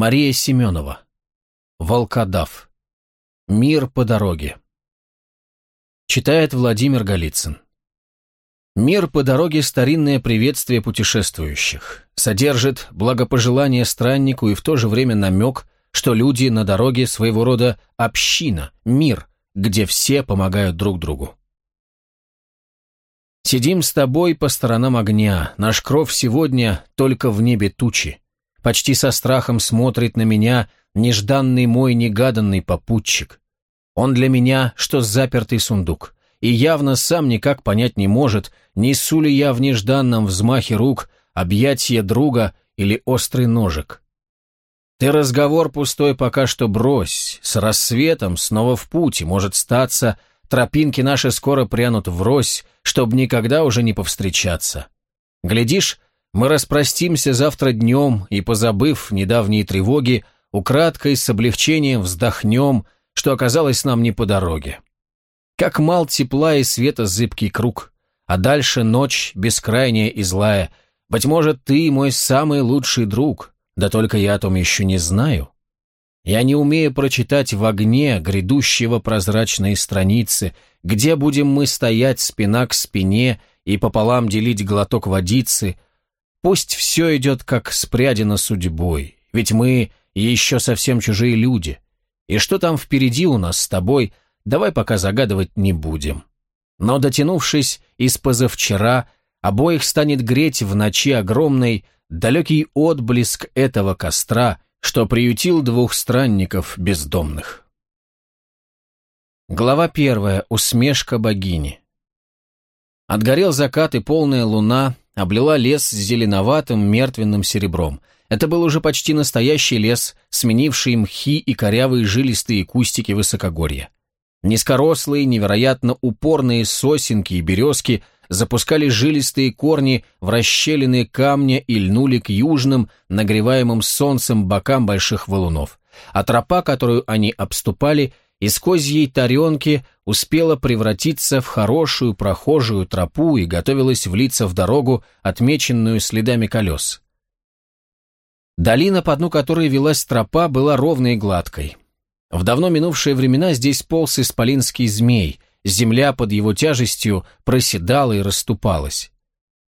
Мария Семенова. Волкодав. Мир по дороге. Читает Владимир Голицын. Мир по дороге – старинное приветствие путешествующих. Содержит благопожелание страннику и в то же время намек, что люди на дороге своего рода община, мир, где все помогают друг другу. Сидим с тобой по сторонам огня, наш кров сегодня только в небе тучи. Почти со страхом смотрит на меня нежданный мой негаданный попутчик. Он для меня, что запертый сундук и явно сам никак понять не может, несу ли я в нежданном взмахе рук объятие друга или острый ножик. Ты разговор пустой пока что брось, с рассветом снова в путь, может статься, тропинки наши скоро прянут врозь, чтоб никогда уже не повстречаться. Глядишь, мы распростимся завтра днем и, позабыв недавние тревоги, украдкой с облегчением вздохнем, что оказалось нам не по дороге. Как мал тепла и света зыбкий круг, а дальше ночь бескрайняя и злая. Быть может, ты мой самый лучший друг, да только я о том еще не знаю. Я не умею прочитать в огне грядущего прозрачные страницы, где будем мы стоять спина к спине и пополам делить глоток водицы. Пусть все идет как спрядено судьбой, ведь мы еще совсем чужие люди. И что там впереди у нас с тобой – давай пока загадывать не будем. Но дотянувшись из позавчера, обоих станет греть в ночи огромной далекий отблеск этого костра, что приютил двух странников бездомных. Глава первая. Усмешка богини. Отгорел закат, и полная луна облила лес зеленоватым мертвенным серебром. Это был уже почти настоящий лес, сменивший мхи и корявые жилистые кустики высокогорья. Низкорослые, невероятно упорные сосенки и березки запускали жилистые корни в расщелины камня и льнули к южным, нагреваемым солнцем бокам больших валунов, а тропа, которую они обступали, из козьей таренки успела превратиться в хорошую прохожую тропу и готовилась влиться в дорогу, отмеченную следами колес. Долина, по дну которой велась тропа, была ровной и гладкой. В давно минувшие времена здесь полз исполинский змей, земля под его тяжестью проседала и расступалась.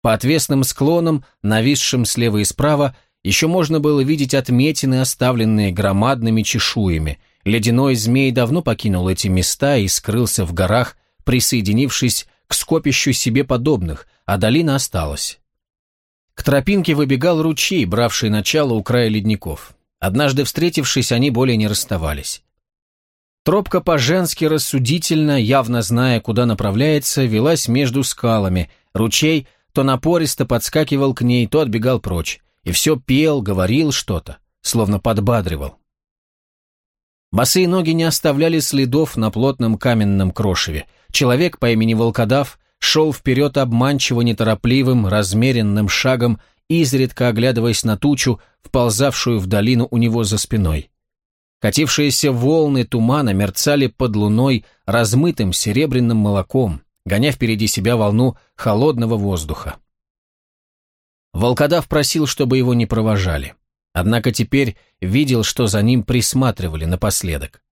По отвесным склонам, нависшим слева и справа, еще можно было видеть отметины, оставленные громадными чешуями. Ледяной змей давно покинул эти места и скрылся в горах, присоединившись к скопищу себе подобных, а долина осталась. К тропинке выбегал ручей, бравший начало у края ледников. Однажды встретившись, они более не расставались. Тропка по-женски рассудительно, явно зная, куда направляется, велась между скалами. Ручей то напористо подскакивал к ней, то отбегал прочь. И все пел, говорил что-то, словно подбадривал. Босые ноги не оставляли следов на плотном каменном крошеве. Человек по имени Волкодав шел вперед обманчиво неторопливым, размеренным шагом, изредка оглядываясь на тучу, вползавшую в долину у него за спиной. Катившиеся волны тумана мерцали под луной размытым серебряным молоком, гоня впереди себя волну холодного воздуха. Волкодав просил, чтобы его не провожали. Однако теперь видел, что за ним присматривали напоследок.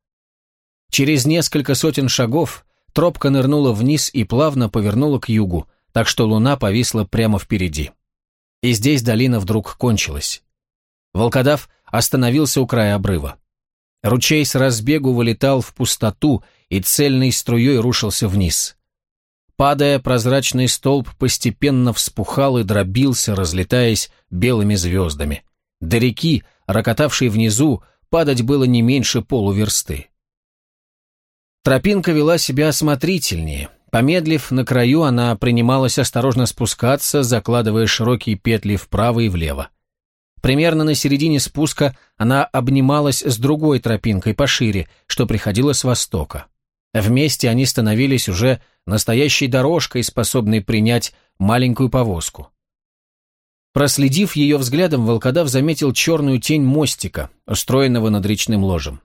Через несколько сотен шагов тропка нырнула вниз и плавно повернула к югу, так что луна повисла прямо впереди. И здесь долина вдруг кончилась. Волкодав остановился у края обрыва. Ручей с разбегу вылетал в пустоту и цельной струей рушился вниз. Падая, прозрачный столб постепенно вспухал и дробился, разлетаясь белыми звездами. До реки, рокотавшей внизу, падать было не меньше полуверсты. Тропинка вела себя осмотрительнее. Помедлив на краю, она принималась осторожно спускаться, закладывая широкие петли вправо и влево. Примерно на середине спуска она обнималась с другой тропинкой пошире, что приходило с востока. Вместе они становились уже настоящей дорожкой, способной принять маленькую повозку. Проследив ее взглядом, волкодав заметил черную тень мостика, устроенного над речным ложем.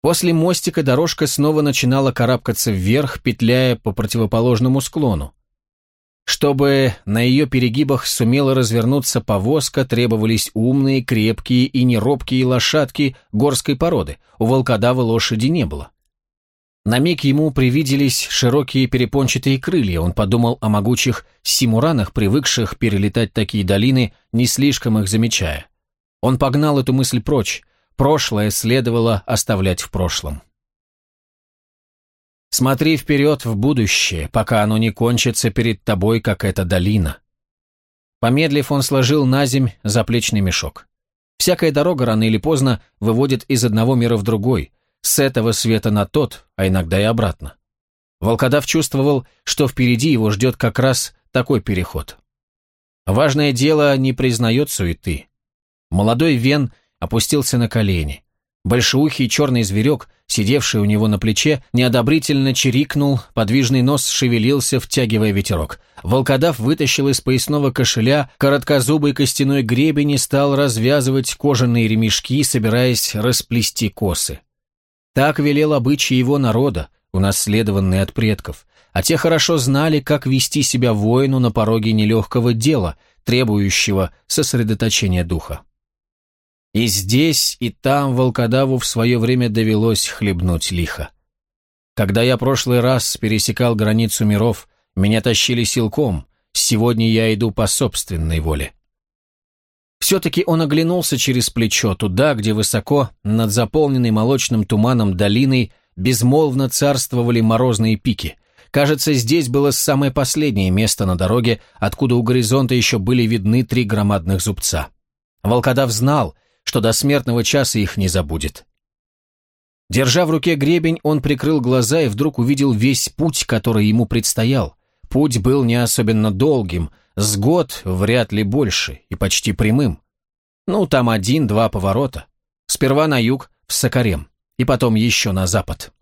После мостика дорожка снова начинала карабкаться вверх, петляя по противоположному склону. Чтобы на ее перегибах сумела развернуться повозка, требовались умные, крепкие и неробкие лошадки горской породы. У волкодава лошади не было. На миг ему привиделись широкие перепончатые крылья. Он подумал о могучих симуранах, привыкших перелетать такие долины, не слишком их замечая. Он погнал эту мысль прочь. Прошлое следовало оставлять в прошлом. Смотри вперед в будущее, пока оно не кончится перед тобой, как эта долина. Помедлив, он сложил на земь заплечный мешок. Всякая дорога рано или поздно выводит из одного мира в другой, с этого света на тот, а иногда и обратно. Волкодав чувствовал, что впереди его ждет как раз такой переход. Важное дело не признает суеты. Молодой Вен опустился на колени. Большеухий черный зверек, сидевший у него на плече, неодобрительно чирикнул, подвижный нос шевелился, втягивая ветерок. Волкодав вытащил из поясного кошеля короткозубый костяной гребень и стал развязывать кожаные ремешки, собираясь расплести косы. Так велел обычай его народа, унаследованный от предков, а те хорошо знали, как вести себя воину на пороге нелегкого дела, требующего сосредоточения духа. И здесь, и там волкодаву в свое время довелось хлебнуть лихо. Когда я прошлый раз пересекал границу миров, меня тащили силком, сегодня я иду по собственной воле. Все-таки он оглянулся через плечо, туда, где высоко, над заполненной молочным туманом долиной, безмолвно царствовали морозные пики. Кажется, здесь было самое последнее место на дороге, откуда у горизонта еще были видны три громадных зубца. Волкодав знал, что до смертного часа их не забудет. Держа в руке гребень, он прикрыл глаза и вдруг увидел весь путь, который ему предстоял. Путь был не особенно долгим, с год вряд ли больше, и почти прямым. Ну, там один-два поворота. Сперва на юг, в Сакарем, и потом еще на запад.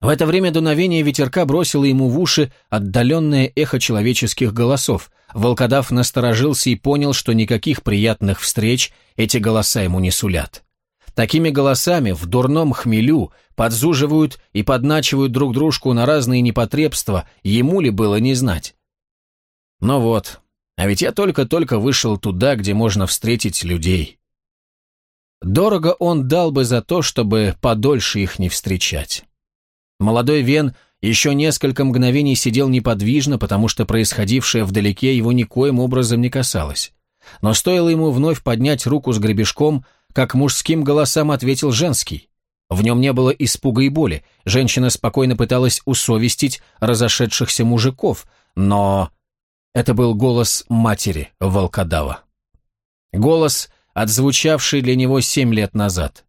В это время дуновение ветерка бросило ему в уши отдаленное эхо человеческих голосов. Волкодав насторожился и понял, что никаких приятных встреч эти голоса ему не сулят. Такими голосами в дурном хмелю подзуживают и подначивают друг дружку на разные непотребства, ему ли было не знать. Ну вот, а ведь я только-только вышел туда, где можно встретить людей. Дорого он дал бы за то, чтобы подольше их не встречать. Молодой Вен еще несколько мгновений сидел неподвижно, потому что происходившее вдалеке его никоим образом не касалось. Но стоило ему вновь поднять руку с гребешком, как мужским голосам ответил женский. В нем не было испуга и боли, женщина спокойно пыталась усовестить разошедшихся мужиков, но это был голос матери волкодава. Голос, отзвучавший для него семь лет назад.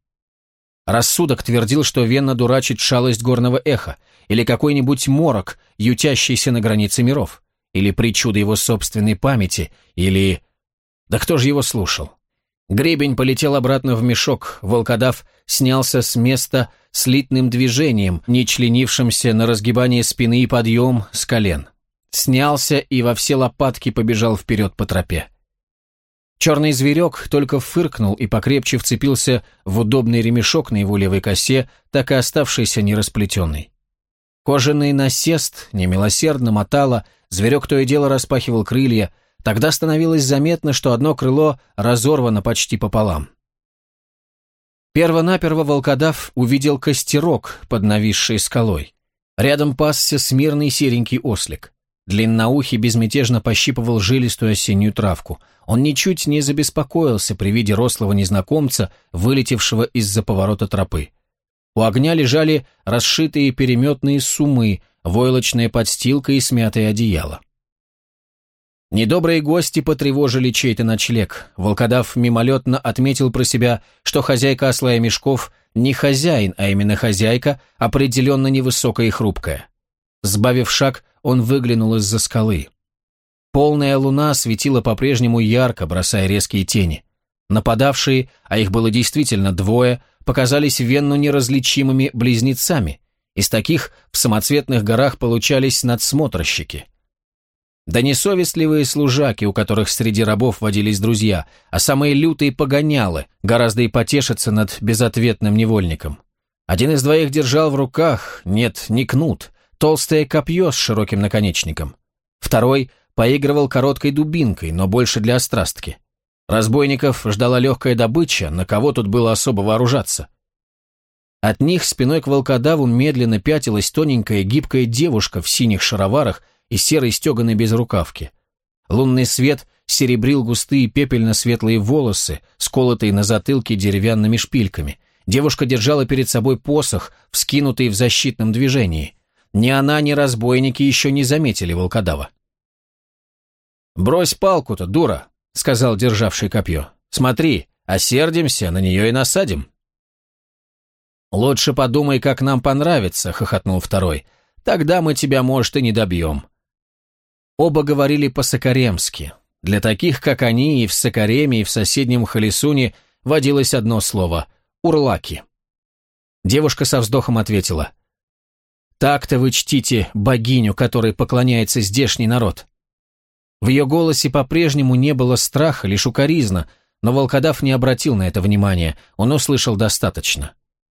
Рассудок твердил, что Венна дурачит шалость горного эха, или какой-нибудь морок, ютящийся на границе миров, или причуда его собственной памяти, или... Да кто же его слушал? Гребень полетел обратно в мешок, волкодав снялся с места слитным движением, не членившимся на разгибание спины и подъем с колен. Снялся и во все лопатки побежал вперед по тропе. Черный зверек только фыркнул и покрепче вцепился в удобный ремешок на его левой косе, так и оставшийся нерасплетенный. Кожаный насест немилосердно мотало, зверек то и дело распахивал крылья, тогда становилось заметно, что одно крыло разорвано почти пополам. Первонаперво волкодав увидел костерок под нависшей скалой. Рядом пасся смирный серенький ослик. Длинноухий безмятежно пощипывал жилистую осеннюю травку. Он ничуть не забеспокоился при виде рослого незнакомца, вылетевшего из-за поворота тропы. У огня лежали расшитые переметные сумы, войлочная подстилка и смятое одеяло. Недобрые гости потревожили чей-то ночлег. Волкодав мимолетно отметил про себя, что хозяйка осла и мешков не хозяин, а именно хозяйка, определенно невысокая и хрупкая. Сбавив шаг, он выглянул из-за скалы. Полная луна светила по-прежнему ярко, бросая резкие тени. Нападавшие, а их было действительно двое, показались Венну неразличимыми близнецами. Из таких в самоцветных горах получались надсмотрщики. Да не совестливые служаки, у которых среди рабов водились друзья, а самые лютые погонялы, гораздо и потешиться над безответным невольником. Один из двоих держал в руках, нет, не кнут, толстое копье с широким наконечником. Второй поигрывал короткой дубинкой, но больше для острастки. Разбойников ждала легкая добыча, на кого тут было особо вооружаться. От них спиной к волкодаву медленно пятилась тоненькая гибкая девушка в синих шароварах и серой стеганой безрукавке. Лунный свет серебрил густые пепельно-светлые волосы, сколотые на затылке деревянными шпильками. Девушка держала перед собой посох, вскинутый в защитном движении. Ни она, ни разбойники еще не заметили волкодава. «Брось палку-то, дура!» — сказал державший копье. «Смотри, осердимся, на нее и насадим». «Лучше подумай, как нам понравится», — хохотнул второй. «Тогда мы тебя, может, и не добьем». Оба говорили по-сокаремски. Для таких, как они, и в Сокареме, и в соседнем Халисуне водилось одно слово — «урлаки». Девушка со вздохом ответила. «Так-то вы чтите богиню, которой поклоняется здешний народ». В ее голосе по-прежнему не было страха, лишь укоризна, но волкодав не обратил на это внимания, он услышал достаточно.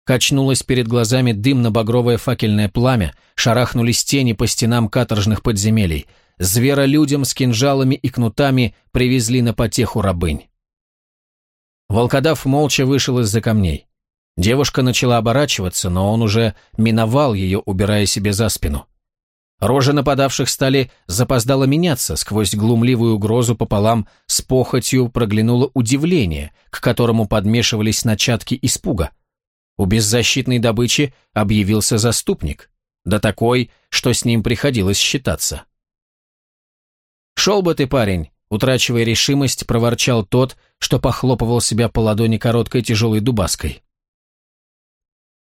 Качнулось перед глазами дымно-багровое факельное пламя, шарахнулись тени по стенам каторжных подземелий. Зверолюдям с кинжалами и кнутами привезли на потеху рабынь. Волкодав молча вышел из-за камней. Девушка начала оборачиваться, но он уже миновал ее, убирая себе за спину. Рожи нападавших стали запоздало меняться, сквозь глумливую угрозу пополам с похотью проглянуло удивление, к которому подмешивались начатки испуга. У беззащитной добычи объявился заступник, да такой, что с ним приходилось считаться. «Шел бы ты, парень!» Утрачивая решимость, проворчал тот, что похлопывал себя по ладони короткой тяжелой дубаской.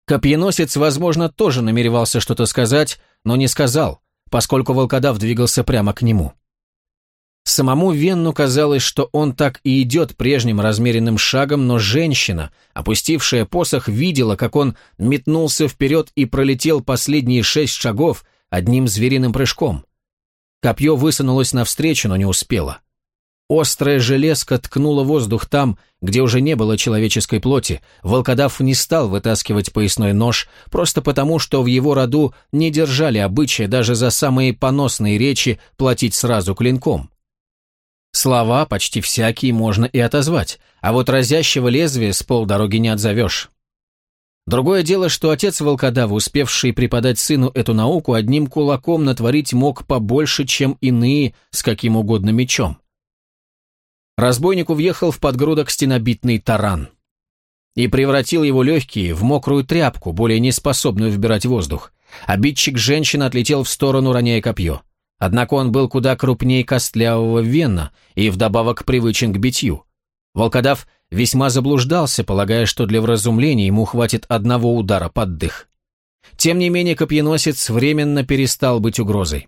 Копьеносец, возможно, тоже намеревался что-то сказать, но не сказал, поскольку волкодав двигался прямо к нему. Самому Венну казалось, что он так и идет прежним размеренным шагом, но женщина, опустившая посох, видела, как он метнулся вперед и пролетел последние шесть шагов одним звериным прыжком. Копье высунулось навстречу, но не успело. Острая железка ткнула воздух там, где уже не было человеческой плоти. Волкодав не стал вытаскивать поясной нож, просто потому, что в его роду не держали обычая даже за самые поносные речи платить сразу клинком. Слова почти всякие можно и отозвать, а вот разящего лезвия с полдороги не отзовешь. Другое дело, что отец волкодава, успевший преподать сыну эту науку, одним кулаком натворить мог побольше, чем иные с каким угодно мечом. Разбойнику въехал в подгрудок стенобитный таран и превратил его легкие в мокрую тряпку, более неспособную вбирать воздух. Обидчик женщины отлетел в сторону, роняя копье. Однако он был куда крупнее костлявого вена и вдобавок привычен к битью. Волкодав весьма заблуждался, полагая, что для вразумления ему хватит одного удара под дых. Тем не менее, копьеносец временно перестал быть угрозой.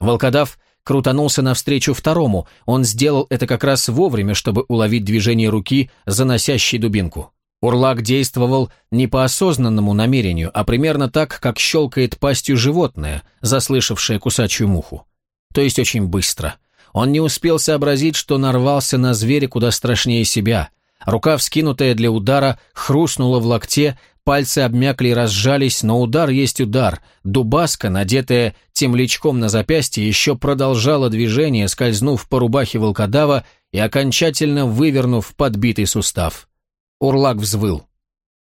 Волкодав крутанулся навстречу второму. Он сделал это как раз вовремя, чтобы уловить движение руки, заносящей дубинку. Урлак действовал не по осознанному намерению, а примерно так, как щелкает пастью животное, заслышавшее кусачую муху. То есть очень быстро. Он не успел сообразить, что нарвался на зверя куда страшнее себя. Рука, вскинутая для удара, хрустнула в локте, Пальцы обмякли и разжались, но удар есть удар. Дубаска, надетая темлячком на запястье, еще продолжала движение, скользнув по рубахе волкодава и окончательно вывернув подбитый сустав. Урлак взвыл.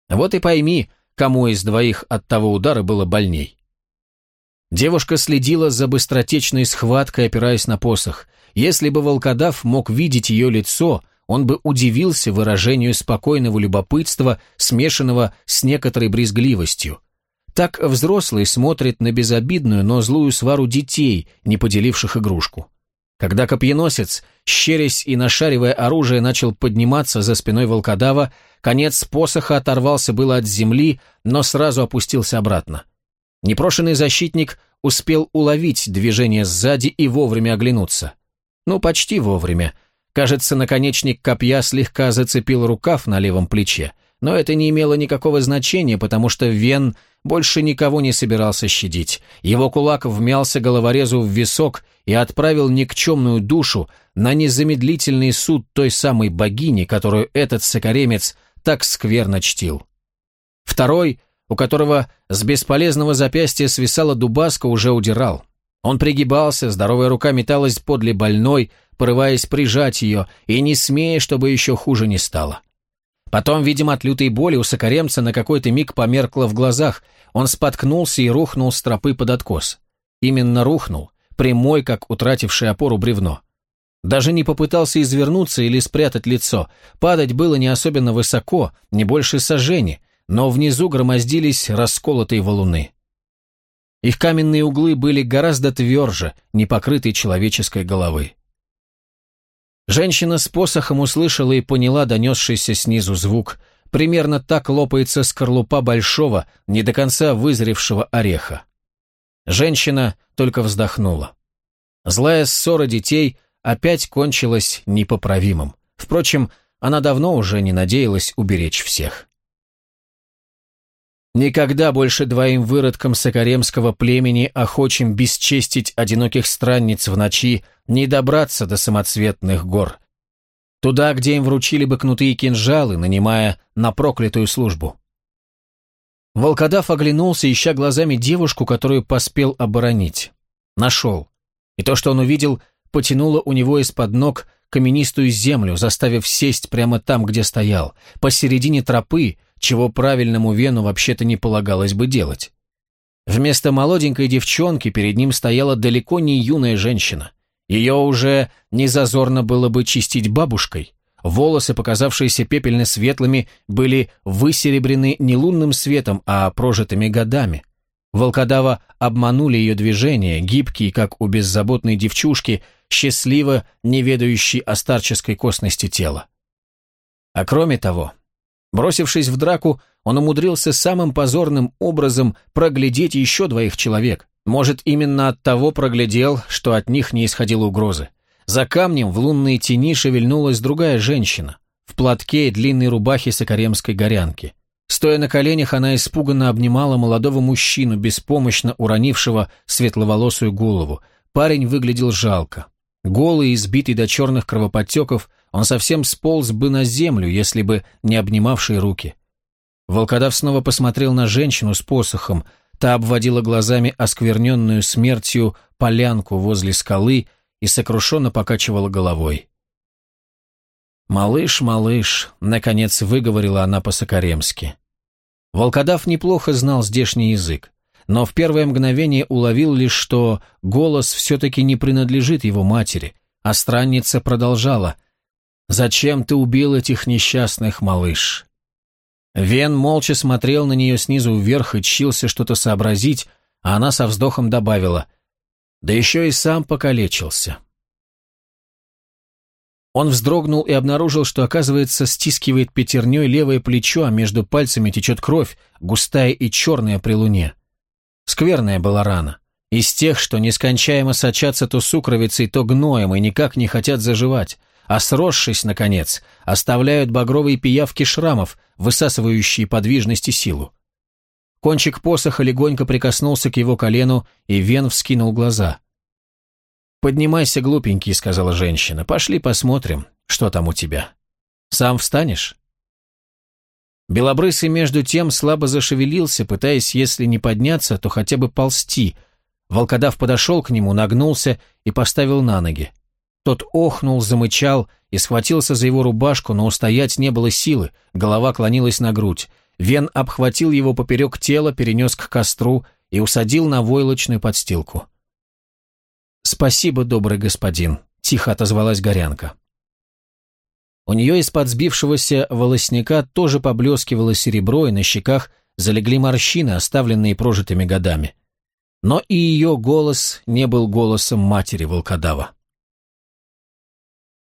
Вот и пойми, кому из двоих от того удара было больней. Девушка следила за быстротечной схваткой, опираясь на посох. Если бы волкодав мог видеть ее лицо, он бы удивился выражению спокойного любопытства, смешанного с некоторой брезгливостью. Так взрослый смотрит на безобидную, но злую свару детей, не поделивших игрушку. Когда копьеносец, щерясь и нашаривая оружие, начал подниматься за спиной волкодава, конец посоха оторвался было от земли, но сразу опустился обратно. Непрошенный защитник успел уловить движение сзади и вовремя оглянуться. Ну, почти вовремя – Кажется, наконечник копья слегка зацепил рукав на левом плече, но это не имело никакого значения, потому что Вен больше никого не собирался щадить. Его кулак вмялся головорезу в висок и отправил никчемную душу на незамедлительный суд той самой богини, которую этот сокаремец так скверно чтил. Второй, у которого с бесполезного запястья свисала дубаска, уже удирал. Он пригибался, здоровая рука металась подле больной, порываясь прижать ее, и не смея, чтобы еще хуже не стало. Потом, видимо, от лютой боли у сокаремца на какой-то миг померкло в глазах, он споткнулся и рухнул с тропы под откос. Именно рухнул, прямой, как утративший опору бревно. Даже не попытался извернуться или спрятать лицо. Падать было не особенно высоко, не больше сожжения, но внизу громоздились расколотые валуны. Их каменные углы были гораздо тверже, не покрытой человеческой головы. Женщина с посохом услышала и поняла донесшийся снизу звук. Примерно так лопается скорлупа большого, не до конца вызревшего ореха. Женщина только вздохнула. Злая ссора детей опять кончилась непоправимым. Впрочем, она давно уже не надеялась уберечь всех. Никогда больше двоим выродкам сокаремского племени, охочим бесчестить одиноких странниц в ночи, не добраться до самоцветных гор. Туда, где им вручили бы кнуты и кинжалы, нанимая на проклятую службу. Волкодав оглянулся, ища глазами девушку, которую поспел оборонить. Нашел. И то, что он увидел, потянуло у него из-под ног каменистую землю, заставив сесть прямо там, где стоял, посередине тропы, чего правильному Вену вообще-то не полагалось бы делать. Вместо молоденькой девчонки перед ним стояла далеко не юная женщина. Ее уже не зазорно было бы чистить бабушкой. Волосы, показавшиеся пепельно-светлыми, были высеребрены не лунным светом, а прожитыми годами. Волкодава обманули ее движения, гибкие, как у беззаботной девчушки, счастливо не ведающей о старческой косности тела. А кроме того, Бросившись в драку, он умудрился самым позорным образом проглядеть еще двоих человек. Может, именно от того проглядел, что от них не исходило угрозы. За камнем в лунной тени шевельнулась другая женщина, в платке и длинной рубахе сокаремской горянки. Стоя на коленях, она испуганно обнимала молодого мужчину, беспомощно уронившего светловолосую голову. Парень выглядел жалко. Голый, избитый до черных кровоподтеков, он совсем сполз бы на землю, если бы не обнимавшие руки. Волкодав снова посмотрел на женщину с посохом. Та обводила глазами оскверненную смертью полянку возле скалы и сокрушенно покачивала головой. «Малыш, малыш», — наконец выговорила она по-сокаремски. Волкодав неплохо знал здешний язык, но в первое мгновение уловил лишь, что голос все-таки не принадлежит его матери, а странница продолжала — Зачем ты убил этих несчастных, малыш?» Вен молча смотрел на нее снизу вверх и чился что-то сообразить, а она со вздохом добавила, «Да еще и сам покалечился». Он вздрогнул и обнаружил, что, оказывается, стискивает пятерней левое плечо, а между пальцами течет кровь, густая и черная при луне. Скверная была рана. Из тех, что нескончаемо сочатся то сукровицей, то гноем и никак не хотят заживать а сросшись, наконец, оставляют багровые пиявки шрамов, высасывающие подвижность и силу. Кончик посоха легонько прикоснулся к его колену, и Вен вскинул глаза. «Поднимайся, глупенький», — сказала женщина, — «пошли посмотрим, что там у тебя. Сам встанешь?» Белобрысый между тем слабо зашевелился, пытаясь, если не подняться, то хотя бы ползти. Волкодав подошел к нему, нагнулся и поставил на ноги. Тот охнул, замычал и схватился за его рубашку, но устоять не было силы, голова клонилась на грудь. Вен обхватил его поперек тела, перенес к костру и усадил на войлочную подстилку. «Спасибо, добрый господин», — тихо отозвалась горянка. У нее из-под сбившегося волосника тоже поблескивало серебро, и на щеках залегли морщины, оставленные прожитыми годами. Но и ее голос не был голосом матери волкодава.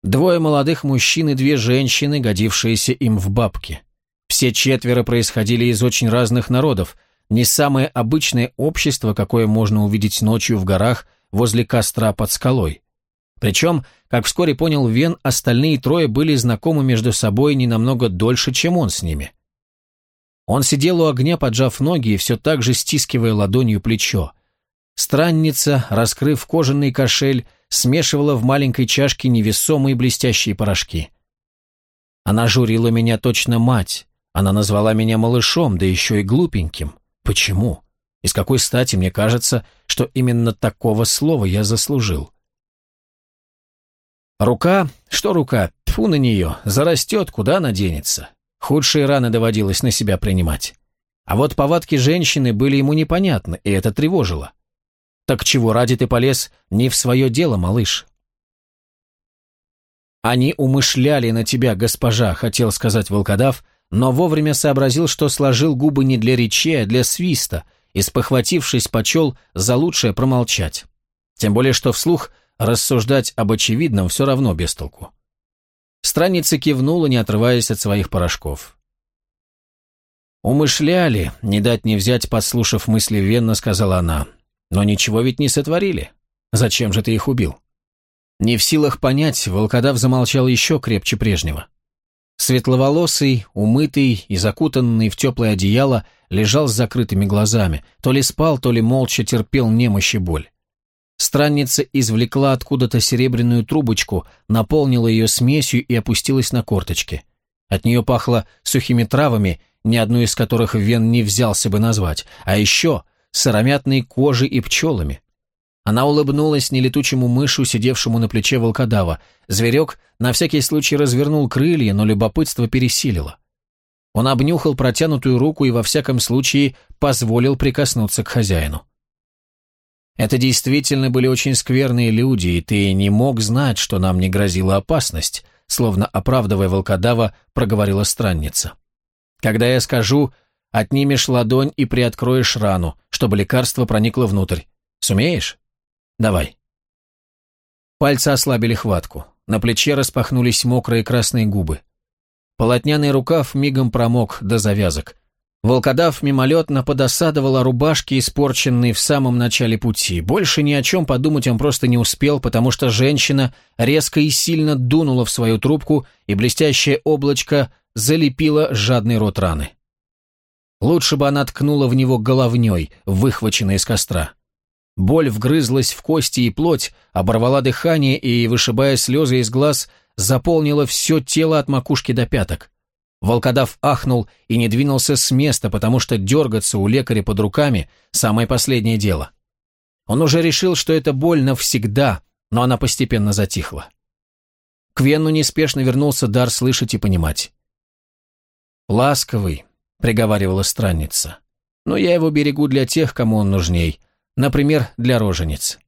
Двое молодых мужчин и две женщины, годившиеся им в бабки. Все четверо происходили из очень разных народов, не самое обычное общество, какое можно увидеть ночью в горах возле костра под скалой. Причем, как вскоре понял Вен, остальные трое были знакомы между собой не намного дольше, чем он с ними. Он сидел у огня, поджав ноги и все так же стискивая ладонью плечо. Странница, раскрыв кожаный кошель, смешивала в маленькой чашке невесомые блестящие порошки. Она журила меня точно мать. Она назвала меня малышом, да еще и глупеньким. Почему? Из какой стати мне кажется, что именно такого слова я заслужил. Рука, что рука, тьфу на нее, зарастет, куда она денется. Худшие раны доводилось на себя принимать. А вот повадки женщины были ему непонятны, и это тревожило. Так чего ради ты полез не в свое дело, малыш? Они умышляли на тебя, госпожа, хотел сказать волкодав, но вовремя сообразил, что сложил губы не для речи, а для свиста, и, спохватившись, почел за лучшее промолчать. Тем более, что вслух рассуждать об очевидном все равно без толку. Страница кивнула, не отрываясь от своих порошков. «Умышляли, не дать не взять, подслушав мысли Венна», — сказала она. «Но ничего ведь не сотворили. Зачем же ты их убил?» Не в силах понять, волкодав замолчал еще крепче прежнего. Светловолосый, умытый и закутанный в теплое одеяло, лежал с закрытыми глазами, то ли спал, то ли молча терпел немощь и боль. Странница извлекла откуда-то серебряную трубочку, наполнила ее смесью и опустилась на корточки. От нее пахло сухими травами, ни одну из которых Вен не взялся бы назвать, а еще сыромятной кожей и пчелами. Она улыбнулась нелетучему мышу, сидевшему на плече волкодава. Зверек на всякий случай развернул крылья, но любопытство пересилило. Он обнюхал протянутую руку и во всяком случае позволил прикоснуться к хозяину. Это действительно были очень скверные люди, и ты не мог знать, что нам не грозила опасность, словно оправдывая волкодава, проговорила странница. Когда я скажу, отнимешь ладонь и приоткроешь рану, чтобы лекарство проникло внутрь. Сумеешь? Давай. Пальцы ослабили хватку. На плече распахнулись мокрые красные губы. Полотняный рукав мигом промок до завязок. Волкодав мимолетно подосадовал о рубашке, испорченной в самом начале пути. Больше ни о чем подумать он просто не успел, потому что женщина резко и сильно дунула в свою трубку, и блестящее облачко залепило жадный рот раны. Лучше бы она ткнула в него головней, выхваченной из костра. Боль вгрызлась в кости и плоть, оборвала дыхание и, вышибая слезы из глаз, заполнила все тело от макушки до пяток. Волкодав ахнул и не двинулся с места, потому что дергаться у лекаря под руками – самое последнее дело. Он уже решил, что это боль навсегда, но она постепенно затихла. К Венну неспешно вернулся дар слышать и понимать. «Ласковый», — приговаривала странница, — «но я его берегу для тех, кому он нужней, например, для рожениц».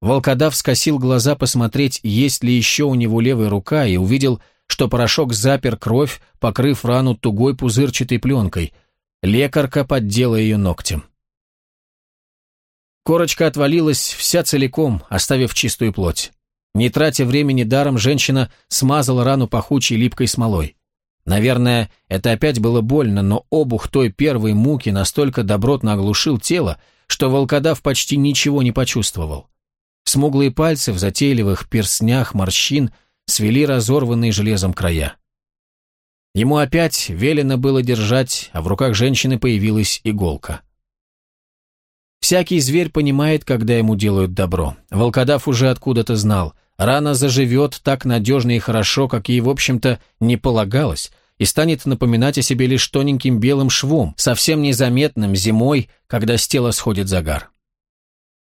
Волкодав скосил глаза посмотреть, есть ли еще у него левая рука, и увидел, что порошок запер кровь, покрыв рану тугой пузырчатой пленкой. Лекарка поддела ее ногтем. Корочка отвалилась вся целиком, оставив чистую плоть. Не тратя времени даром, женщина смазала рану пахучей липкой смолой. Наверное, это опять было больно, но обух той первой муки настолько добротно оглушил тело, что волкодав почти ничего не почувствовал. Смуглые пальцы в затейливых перстнях морщин свели разорванные железом края. Ему опять велено было держать, а в руках женщины появилась иголка. Всякий зверь понимает, когда ему делают добро. Волкодав уже откуда-то знал. Рана заживет так надежно и хорошо, как ей, в общем-то, не полагалось, и станет напоминать о себе лишь тоненьким белым швом, совсем незаметным зимой, когда с тела сходит загар.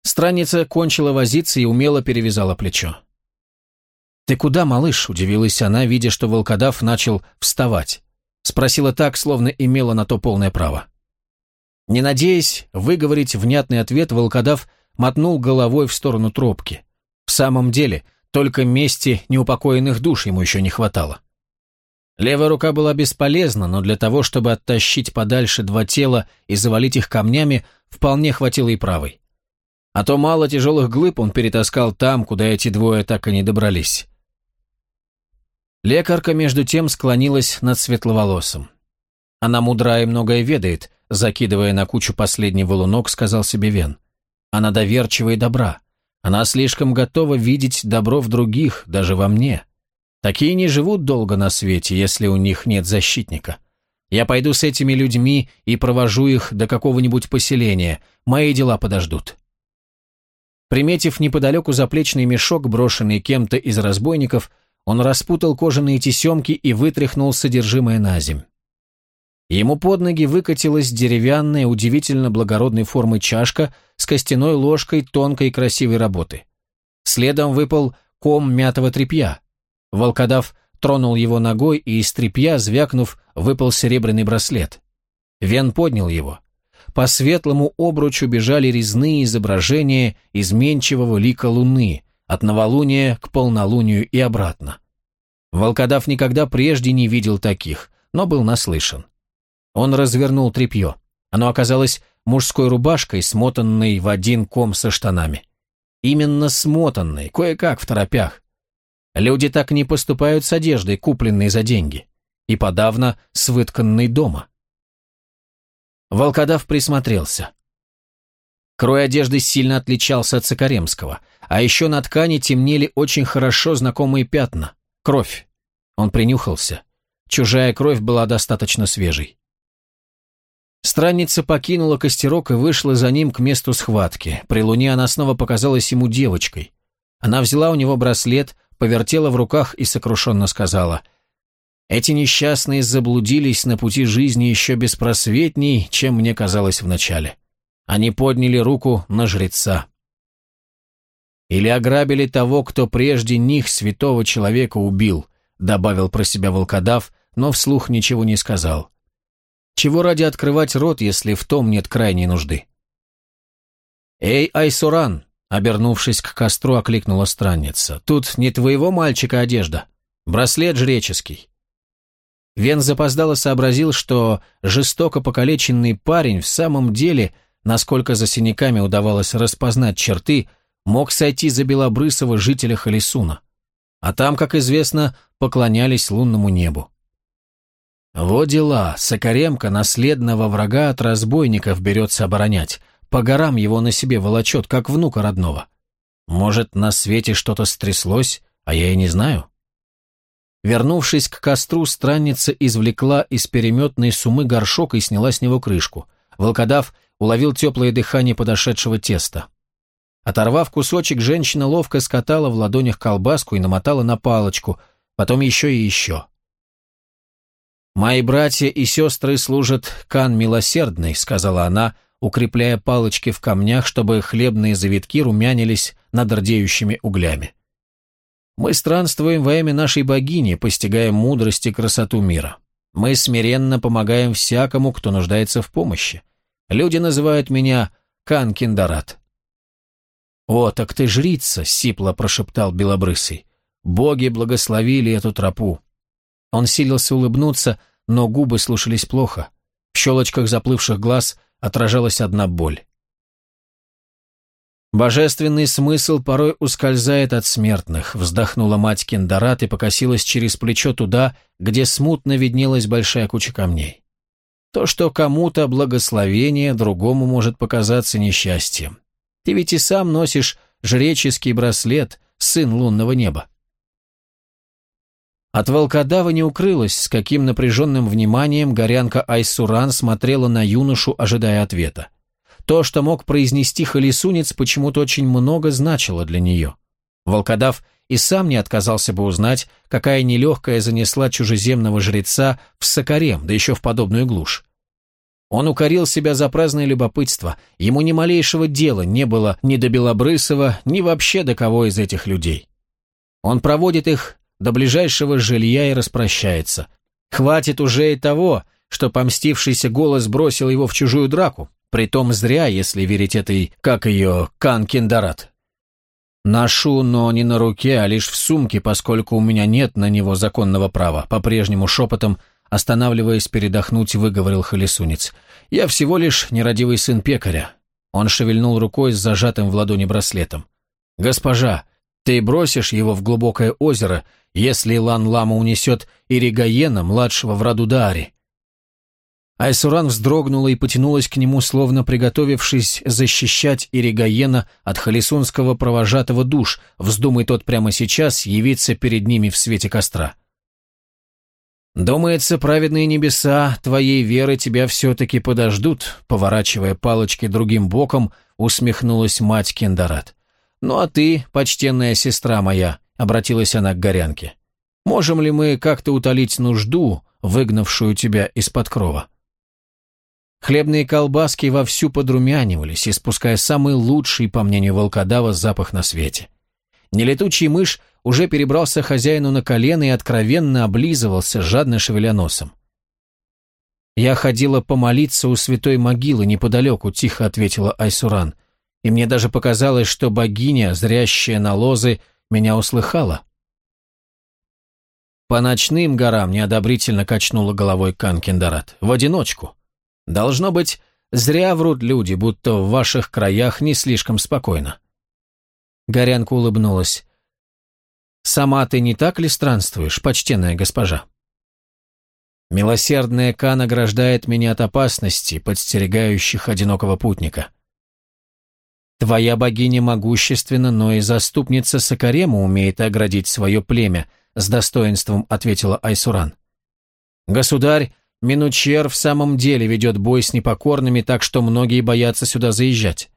Странница кончила возиться и умело перевязала плечо. «Ты куда, малыш?» – удивилась она, видя, что волкодав начал вставать. Спросила так, словно имела на то полное право. Не надеясь выговорить внятный ответ, волкодав мотнул головой в сторону тропки. В самом деле, только мести неупокоенных душ ему еще не хватало. Левая рука была бесполезна, но для того, чтобы оттащить подальше два тела и завалить их камнями, вполне хватило и правой. А то мало тяжелых глыб он перетаскал там, куда эти двое так и не добрались. Лекарка, между тем, склонилась над светловолосым. Она мудра и многое ведает, закидывая на кучу последний валунок, сказал себе Вен. Она доверчива и добра. Она слишком готова видеть добро в других, даже во мне. Такие не живут долго на свете, если у них нет защитника. Я пойду с этими людьми и провожу их до какого-нибудь поселения. Мои дела подождут. Приметив неподалеку заплечный мешок, брошенный кем-то из разбойников, он распутал кожаные тесемки и вытряхнул содержимое на земь. Ему под ноги выкатилась деревянная, удивительно благородной формы чашка с костяной ложкой тонкой и красивой работы. Следом выпал ком мятого тряпья. Волкодав тронул его ногой, и из тряпья, звякнув, выпал серебряный браслет. Вен поднял его. По светлому обручу бежали резные изображения изменчивого лика луны, от новолуния к полнолунию и обратно. Волкодав никогда прежде не видел таких, но был наслышан. Он развернул тряпье. Оно оказалось мужской рубашкой, смотанной в один ком со штанами. Именно смотанной, кое-как в торопях. Люди так не поступают с одеждой, купленной за деньги. И подавно с вытканной дома. Волкодав присмотрелся. Крой одежды сильно отличался от Сокаремского, а еще на ткани темнели очень хорошо знакомые пятна. Кровь. Он принюхался. Чужая кровь была достаточно свежей. Странница покинула костерок и вышла за ним к месту схватки. При луне она снова показалась ему девочкой. Она взяла у него браслет, повертела в руках и сокрушенно сказала, «Эти несчастные заблудились на пути жизни еще беспросветней, чем мне казалось вначале. Они подняли руку на жреца. Или ограбили того, кто прежде них, святого человека, убил», добавил про себя волкодав, но вслух ничего не сказал. Чего ради открывать рот, если в том нет крайней нужды? «Эй, Айсуран!» — обернувшись к костру, окликнула странница. «Тут не твоего мальчика одежда. Браслет жреческий». Вен запоздало сообразил, что жестоко покалеченный парень в самом деле, насколько за синяками удавалось распознать черты, мог сойти за белобрысого жителя Халисуна. А там, как известно, поклонялись лунному небу. Во дела, Сокаремка наследного врага от разбойников берется оборонять, по горам его на себе волочет, как внука родного. Может, на свете что-то стряслось, а я и не знаю? Вернувшись к костру, странница извлекла из переметной сумы горшок и сняла с него крышку. Волкодав уловил теплое дыхание подошедшего теста. Оторвав кусочек, женщина ловко скатала в ладонях колбаску и намотала на палочку, потом еще и еще. «Мои братья и сестры служат Кан Милосердный», — сказала она, укрепляя палочки в камнях, чтобы хлебные завитки румянились над рдеющими углями. «Мы странствуем во имя нашей богини, постигая мудрость и красоту мира. Мы смиренно помогаем всякому, кто нуждается в помощи. Люди называют меня Кан Киндарат». «О, так ты жрица!» — сипло прошептал Белобрысый. «Боги благословили эту тропу. Он силился улыбнуться, но губы слушались плохо. В щелочках заплывших глаз отражалась одна боль. «Божественный смысл порой ускользает от смертных», вздохнула мать Кендарат и покосилась через плечо туда, где смутно виднелась большая куча камней. То, что кому-то благословение, другому может показаться несчастьем. Ты ведь и сам носишь жреческий браслет, сын лунного неба. От волкодава не укрылось, с каким напряженным вниманием горянка Айсуран смотрела на юношу, ожидая ответа. То, что мог произнести Халисунец, почему-то очень много значило для нее. Волкодав и сам не отказался бы узнать, какая нелегкая занесла чужеземного жреца в Сокарем, да еще в подобную глушь. Он укорил себя за праздное любопытство, ему ни малейшего дела не было ни до Белобрысова, ни вообще до кого из этих людей. Он проводит их до ближайшего жилья и распрощается. Хватит уже и того, что помстившийся голос бросил его в чужую драку, притом зря, если верить этой, как ее, Кан Киндарат. Ношу, но не на руке, а лишь в сумке, поскольку у меня нет на него законного права, по-прежнему шепотом, останавливаясь передохнуть, выговорил Холесунец. Я всего лишь нерадивый сын пекаря. Он шевельнул рукой с зажатым в ладони браслетом. «Госпожа, ты бросишь его в глубокое озеро если Лан-Лама унесет Иригаена, младшего в роду Даари. Айсуран вздрогнула и потянулась к нему, словно приготовившись защищать Иригаена от халисунского провожатого душ, вздумай тот прямо сейчас явиться перед ними в свете костра. «Думается, праведные небеса твоей веры тебя все-таки подождут», поворачивая палочки другим боком, усмехнулась мать Кендарат. «Ну а ты, почтенная сестра моя, — обратилась она к горянке. «Можем ли мы как-то утолить нужду, выгнавшую тебя из-под крова?» Хлебные колбаски вовсю подрумянивались, испуская самый лучший, по мнению волкодава, запах на свете. Нелетучий мышь уже перебрался хозяину на колено и откровенно облизывался, жадно шевеля носом. «Я ходила помолиться у святой могилы неподалеку», — тихо ответила Айсуран, «и мне даже показалось, что богиня, зрящая на лозы, меня услыхала». По ночным горам неодобрительно качнула головой Канкиндарат. В одиночку. Должно быть, зря врут люди, будто в ваших краях не слишком спокойно. Горянка улыбнулась. «Сама ты не так ли странствуешь, почтенная госпожа?» «Милосердная Ка награждает меня от опасности, подстерегающих одинокого путника. Твоя богиня могущественна, но и заступница Сакарема умеет оградить свое племя», с достоинством ответила Айсуран. «Государь, Минучер в самом деле ведет бой с непокорными, так что многие боятся сюда заезжать.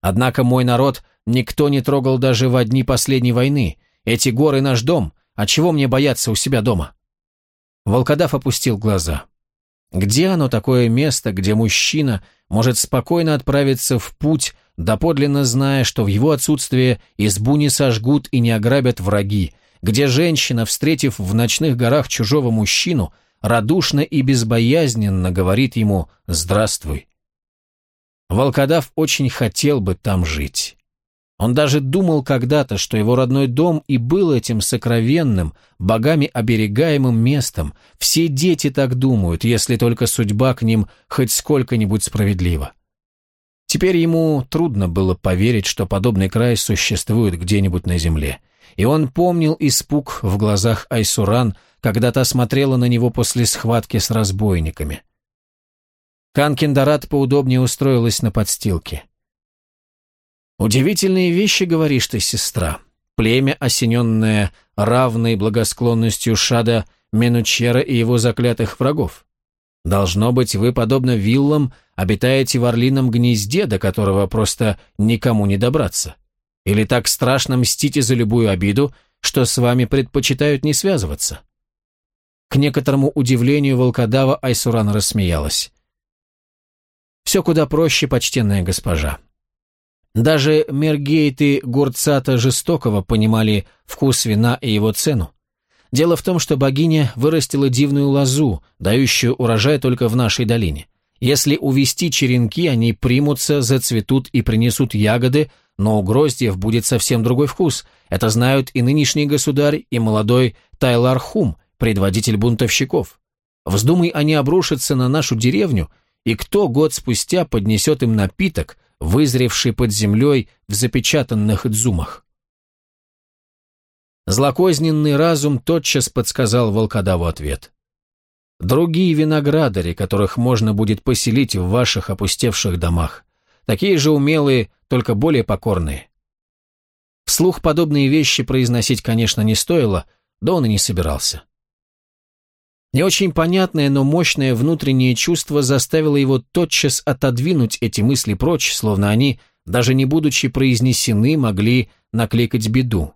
Однако мой народ никто не трогал даже в дни последней войны. Эти горы наш дом, а чего мне бояться у себя дома?» Волкодав опустил глаза. Где оно такое место, где мужчина может спокойно отправиться в путь, доподлинно зная, что в его отсутствие избу не сожгут и не ограбят враги, где женщина, встретив в ночных горах чужого мужчину, радушно и безбоязненно говорит ему «Здравствуй». Волкодав очень хотел бы там жить. Он даже думал когда-то, что его родной дом и был этим сокровенным, богами оберегаемым местом. Все дети так думают, если только судьба к ним хоть сколько-нибудь справедлива. Теперь ему трудно было поверить, что подобный край существует где-нибудь на земле. И он помнил испуг в глазах Айсуран, когда та смотрела на него после схватки с разбойниками. Канкиндарат поудобнее устроилась на подстилке. «Удивительные вещи, говоришь ты, сестра. Племя, осененное равной благосклонностью Шада Менучера и его заклятых врагов. Должно быть, вы, подобно виллам, обитаете в орлином гнезде, до которого просто никому не добраться. Или так страшно мстите за любую обиду, что с вами предпочитают не связываться?» К некоторому удивлению волкодава Айсуран рассмеялась. «Все куда проще, почтенная госпожа. Даже мергейты Гурцата Жестокого понимали вкус вина и его цену. Дело в том, что богиня вырастила дивную лозу, дающую урожай только в нашей долине. Если увести черенки, они примутся, зацветут и принесут ягоды, но у гроздьев будет совсем другой вкус. Это знают и нынешний государь, и молодой Тайлар Хум, предводитель бунтовщиков. Вздумай они обрушатся на нашу деревню, и кто год спустя поднесет им напиток, вызревший под землей в запечатанных дзумах? Злокозненный разум тотчас подсказал волкодаву ответ. Другие виноградари, которых можно будет поселить в ваших опустевших домах. Такие же умелые, только более покорные. Вслух подобные вещи произносить, конечно, не стоило, да он и не собирался. Не очень понятное, но мощное внутреннее чувство заставило его тотчас отодвинуть эти мысли прочь, словно они, даже не будучи произнесены, могли накликать беду.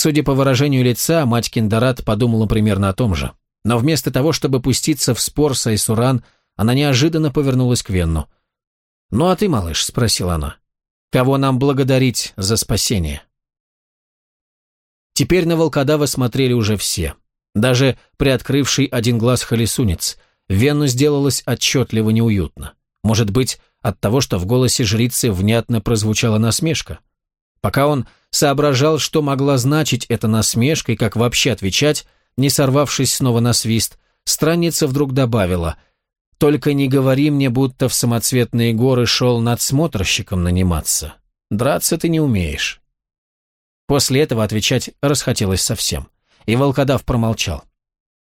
Судя по выражению лица, мать Киндарат подумала примерно о том же. Но вместо того, чтобы пуститься в спор с Айсуран, она неожиданно повернулась к Венну. «Ну а ты, малыш?» – спросила она. «Кого нам благодарить за спасение?» Теперь на волкодава смотрели уже все – даже приоткрывший один глаз холесунец. Вену сделалось отчетливо неуютно. Может быть, от того, что в голосе жрицы внятно прозвучала насмешка. Пока он соображал, что могла значить эта насмешка и как вообще отвечать, не сорвавшись снова на свист, странница вдруг добавила «Только не говори мне, будто в самоцветные горы шел надсмотрщиком наниматься. Драться ты не умеешь». После этого отвечать расхотелось совсем и волкодав промолчал.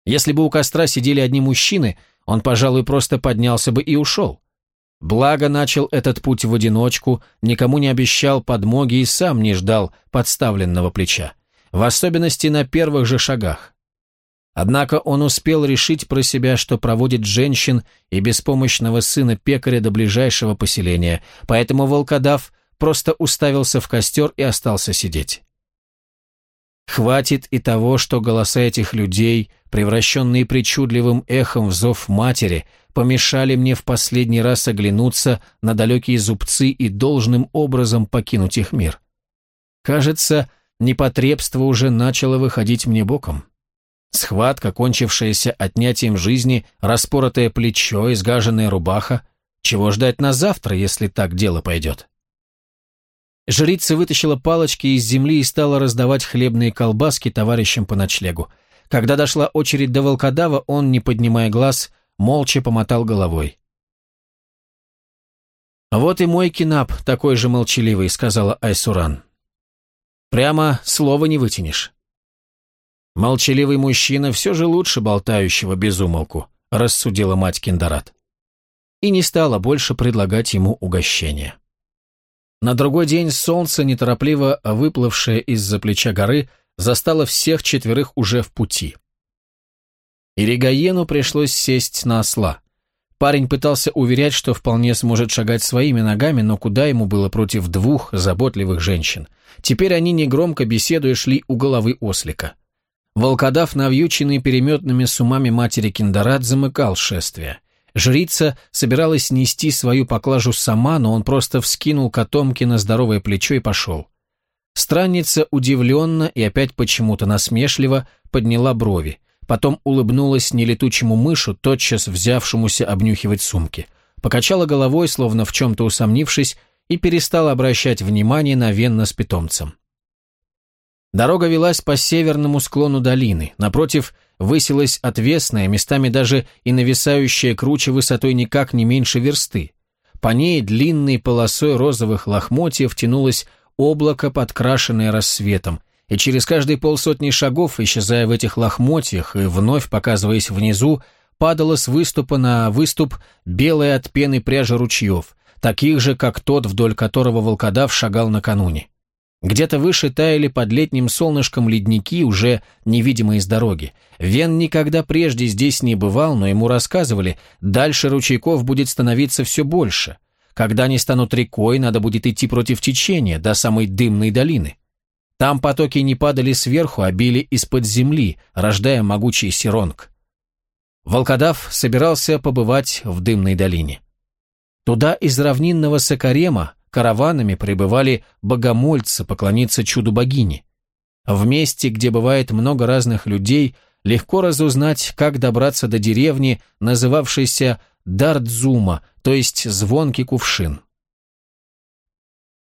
Если бы у костра сидели одни мужчины, он, пожалуй, просто поднялся бы и ушел. Благо начал этот путь в одиночку, никому не обещал подмоги и сам не ждал подставленного плеча, в особенности на первых же шагах. Однако он успел решить про себя, что проводит женщин и беспомощного сына пекаря до ближайшего поселения, поэтому волкодав просто уставился в костер и остался сидеть. Хватит и того, что голоса этих людей, превращенные причудливым эхом в зов матери, помешали мне в последний раз оглянуться на далекие зубцы и должным образом покинуть их мир. Кажется, непотребство уже начало выходить мне боком. Схватка, кончившаяся отнятием жизни, распоротое плечо, изгаженная рубаха. Чего ждать на завтра, если так дело пойдет? Жрица вытащила палочки из земли и стала раздавать хлебные колбаски товарищам по ночлегу. Когда дошла очередь до волкодава, он, не поднимая глаз, молча помотал головой. «Вот и мой кинап, такой же молчаливый», — сказала Айсуран. «Прямо слова не вытянешь». «Молчаливый мужчина все же лучше болтающего без умолку», — рассудила мать Киндарат. И не стала больше предлагать ему угощения. На другой день солнце, неторопливо выплывшее из-за плеча горы, застало всех четверых уже в пути. Иригаену пришлось сесть на осла. Парень пытался уверять, что вполне сможет шагать своими ногами, но куда ему было против двух заботливых женщин. Теперь они негромко беседуя шли у головы ослика. Волкодав, навьюченный переметными сумами матери Киндарат, замыкал шествие – Жрица собиралась нести свою поклажу сама, но он просто вскинул котомки на здоровое плечо и пошел. Странница удивленно и опять почему-то насмешливо подняла брови, потом улыбнулась нелетучему мышу, тотчас взявшемуся обнюхивать сумки, покачала головой, словно в чем-то усомнившись, и перестала обращать внимание на Венна с питомцем. Дорога велась по северному склону долины, напротив – высилась отвесная, местами даже и нависающая круче высотой никак не меньше версты. По ней длинной полосой розовых лохмотьев тянулось облако, подкрашенное рассветом, и через каждые полсотни шагов, исчезая в этих лохмотьях и вновь показываясь внизу, падала с выступа на выступ белая от пены пряжа ручьев, таких же, как тот, вдоль которого волкодав шагал накануне. Где-то выше таяли под летним солнышком ледники, уже невидимые с дороги. Вен никогда прежде здесь не бывал, но ему рассказывали, дальше ручейков будет становиться все больше. Когда они станут рекой, надо будет идти против течения, до самой дымной долины. Там потоки не падали сверху, а били из-под земли, рождая могучий сиронг. Волкодав собирался побывать в дымной долине. Туда из равнинного Сакарема караванами прибывали богомольцы поклониться чуду богини. В месте, где бывает много разных людей, легко разузнать, как добраться до деревни, называвшейся Дардзума, то есть звонкий кувшин.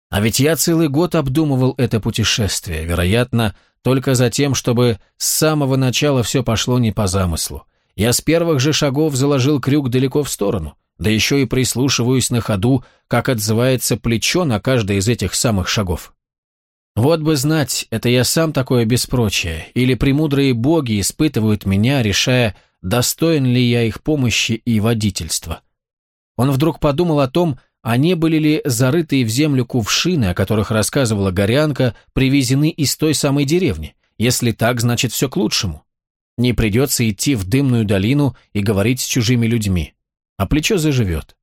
А ведь я целый год обдумывал это путешествие, вероятно, только за тем, чтобы с самого начала все пошло не по замыслу. Я с первых же шагов заложил крюк далеко в сторону да еще и прислушиваюсь на ходу, как отзывается плечо на каждый из этих самых шагов. Вот бы знать, это я сам такое беспрочее, или премудрые боги испытывают меня, решая, достоин ли я их помощи и водительства. Он вдруг подумал о том, а не были ли зарытые в землю кувшины, о которых рассказывала Горянка, привезены из той самой деревни. Если так, значит все к лучшему. Не придется идти в дымную долину и говорить с чужими людьми а плечо заживет.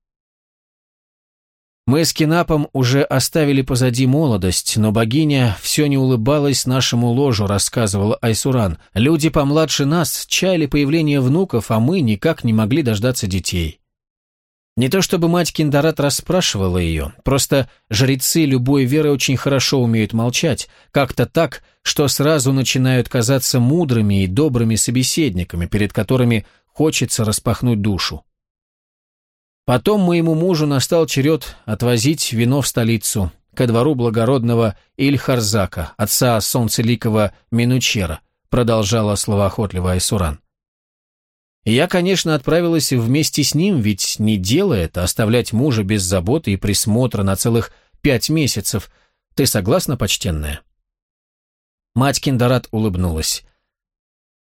Мы с Кинапом уже оставили позади молодость, но богиня все не улыбалась нашему ложу, рассказывала Айсуран. Люди помладше нас чаяли появление внуков, а мы никак не могли дождаться детей. Не то чтобы мать Киндарат расспрашивала ее, просто жрецы любой веры очень хорошо умеют молчать, как-то так, что сразу начинают казаться мудрыми и добрыми собеседниками, перед которыми хочется распахнуть душу. Потом моему мужу настал черед отвозить вино в столицу, ко двору благородного Ильхарзака, отца солнцеликого Минучера, продолжала словоохотливая Суран. Я, конечно, отправилась вместе с ним, ведь не дело это оставлять мужа без заботы и присмотра на целых пять месяцев. Ты согласна, почтенная?» Мать Киндарат улыбнулась.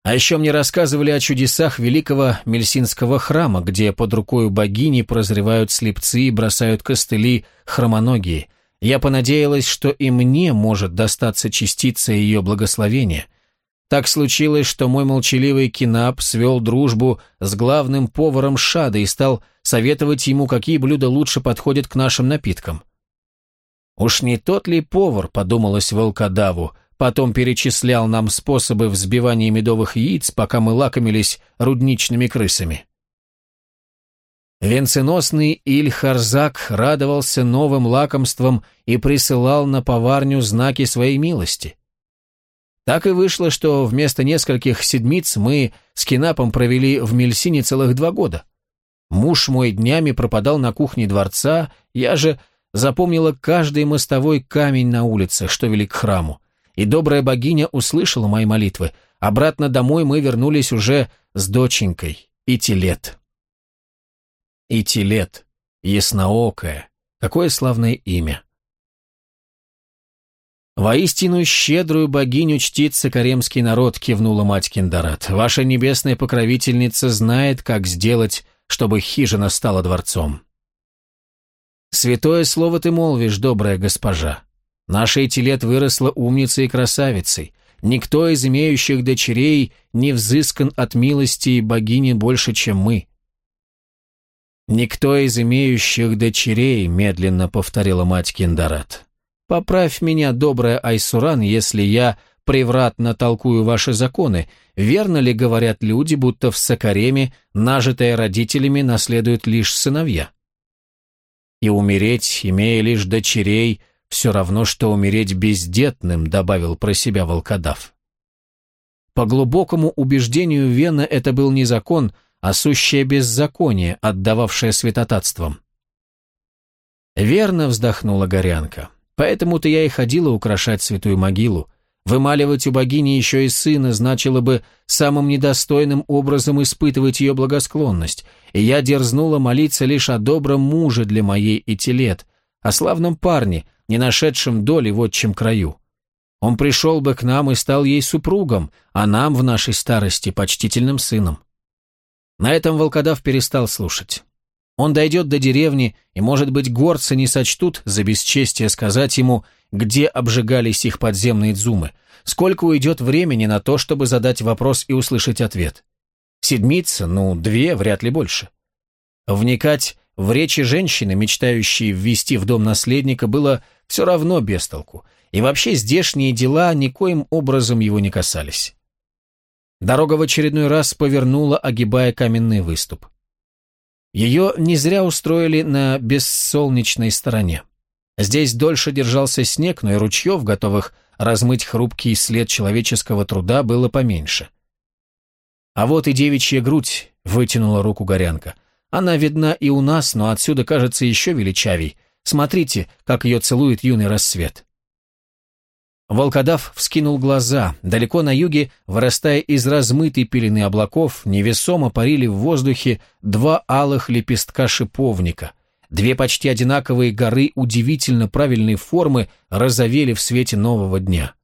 А еще мне рассказывали о чудесах великого Мельсинского храма, где под рукой богини прозревают слепцы и бросают костыли хромоногие. Я понадеялась, что и мне может достаться частица ее благословения. Так случилось, что мой молчаливый кинап свел дружбу с главным поваром Шада и стал советовать ему, какие блюда лучше подходят к нашим напиткам. «Уж не тот ли повар, — подумалось волкодаву, потом перечислял нам способы взбивания медовых яиц, пока мы лакомились рудничными крысами. Венценосный Ильхарзак радовался новым лакомствам и присылал на поварню знаки своей милости. Так и вышло, что вместо нескольких седмиц мы с Кинапом провели в Мельсине целых два года. Муж мой днями пропадал на кухне дворца, я же запомнила каждый мостовой камень на улицах, что вели к храму. И добрая богиня услышала мои молитвы. Обратно домой мы вернулись уже с доченькой и телет. И телет, ясноокая, какое славное имя. «Воистину щедрую богиню чтит сокаремский народ», — кивнула мать Киндарат. «Ваша небесная покровительница знает, как сделать, чтобы хижина стала дворцом». «Святое слово ты молвишь, добрая госпожа. Наша Этилет выросла умницей и красавицей. Никто из имеющих дочерей не взыскан от милости богини больше, чем мы». «Никто из имеющих дочерей», — медленно повторила мать Киндарат. «Поправь меня, добрая Айсуран, если я превратно толкую ваши законы. Верно ли говорят люди, будто в Сакареме, нажитое родителями, наследуют лишь сыновья?» И умереть, имея лишь дочерей, все равно, что умереть бездетным, добавил про себя волкодав. По глубокому убеждению Вена это был не закон, а сущее беззаконие, отдававшее святотатством. Верно вздохнула Горянка. Поэтому-то я и ходила украшать святую могилу. Вымаливать у богини еще и сына значило бы самым недостойным образом испытывать ее благосклонность, и я дерзнула молиться лишь о добром муже для моей Этилет, о славном парне, не нашедшем доли в отчим краю. Он пришел бы к нам и стал ей супругом, а нам в нашей старости почтительным сыном. На этом волкодав перестал слушать. Он дойдет до деревни, и, может быть, горцы не сочтут за бесчестие сказать ему, где обжигались их подземные дзумы, сколько уйдет времени на то, чтобы задать вопрос и услышать ответ. Седмица, ну, две, вряд ли больше. Вникать в речи женщины, мечтающей ввести в дом наследника, было все равно без толку, и вообще здешние дела никоим образом его не касались. Дорога в очередной раз повернула, огибая каменный выступ. Ее не зря устроили на бессолнечной стороне. Здесь дольше держался снег, но и ручьев, готовых размыть хрупкий след человеческого труда, было поменьше. А вот и девичья грудь, вытянула руку Горянка. Она видна и у нас, но отсюда кажется еще величавей. Смотрите, как ее целует юный рассвет. Волкодав вскинул глаза. Далеко на юге, вырастая из размытой пелены облаков, невесомо парили в воздухе два алых лепестка шиповника. Две почти одинаковые горы удивительно правильной формы разовели в свете нового дня.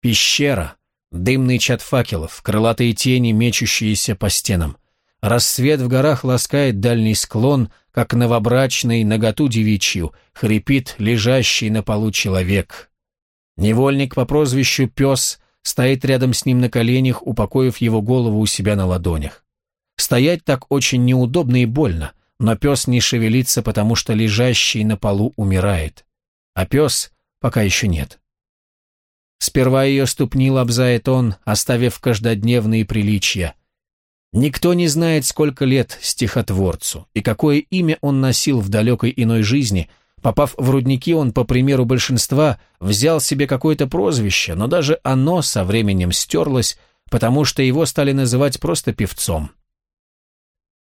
Пещера, дымный чат факелов, крылатые тени, мечущиеся по стенам. Рассвет в горах ласкает дальний склон, как новобрачный наготу девичью, хрипит лежащий на полу человек, Невольник по прозвищу Пес стоит рядом с ним на коленях, упокоив его голову у себя на ладонях. Стоять так очень неудобно и больно, но пес не шевелится, потому что лежащий на полу умирает. А пес пока еще нет. Сперва ее ступни лобзает он, оставив каждодневные приличия. Никто не знает, сколько лет стихотворцу, и какое имя он носил в далекой иной жизни, Попав в рудники, он, по примеру большинства, взял себе какое-то прозвище, но даже оно со временем стерлось, потому что его стали называть просто певцом.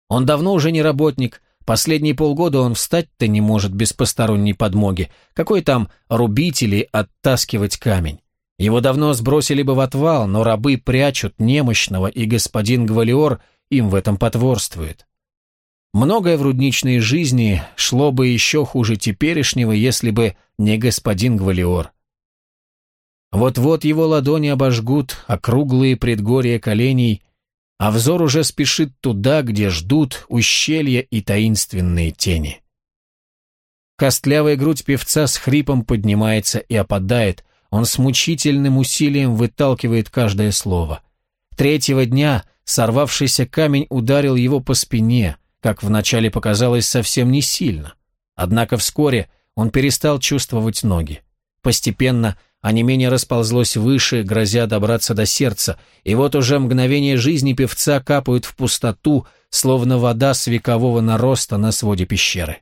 Он давно уже не работник, последние полгода он встать-то не может без посторонней подмоги, какой там рубить или оттаскивать камень. Его давно сбросили бы в отвал, но рабы прячут немощного, и господин Гвалиор им в этом потворствует. Многое в рудничной жизни шло бы еще хуже теперешнего, если бы не господин Гвалиор. Вот-вот его ладони обожгут округлые предгорья коленей, а взор уже спешит туда, где ждут ущелья и таинственные тени. Костлявая грудь певца с хрипом поднимается и опадает, он с мучительным усилием выталкивает каждое слово. Третьего дня сорвавшийся камень ударил его по спине, как вначале показалось, совсем не сильно. Однако вскоре он перестал чувствовать ноги. Постепенно не менее расползлось выше, грозя добраться до сердца, и вот уже мгновение жизни певца капают в пустоту, словно вода с векового нароста на своде пещеры.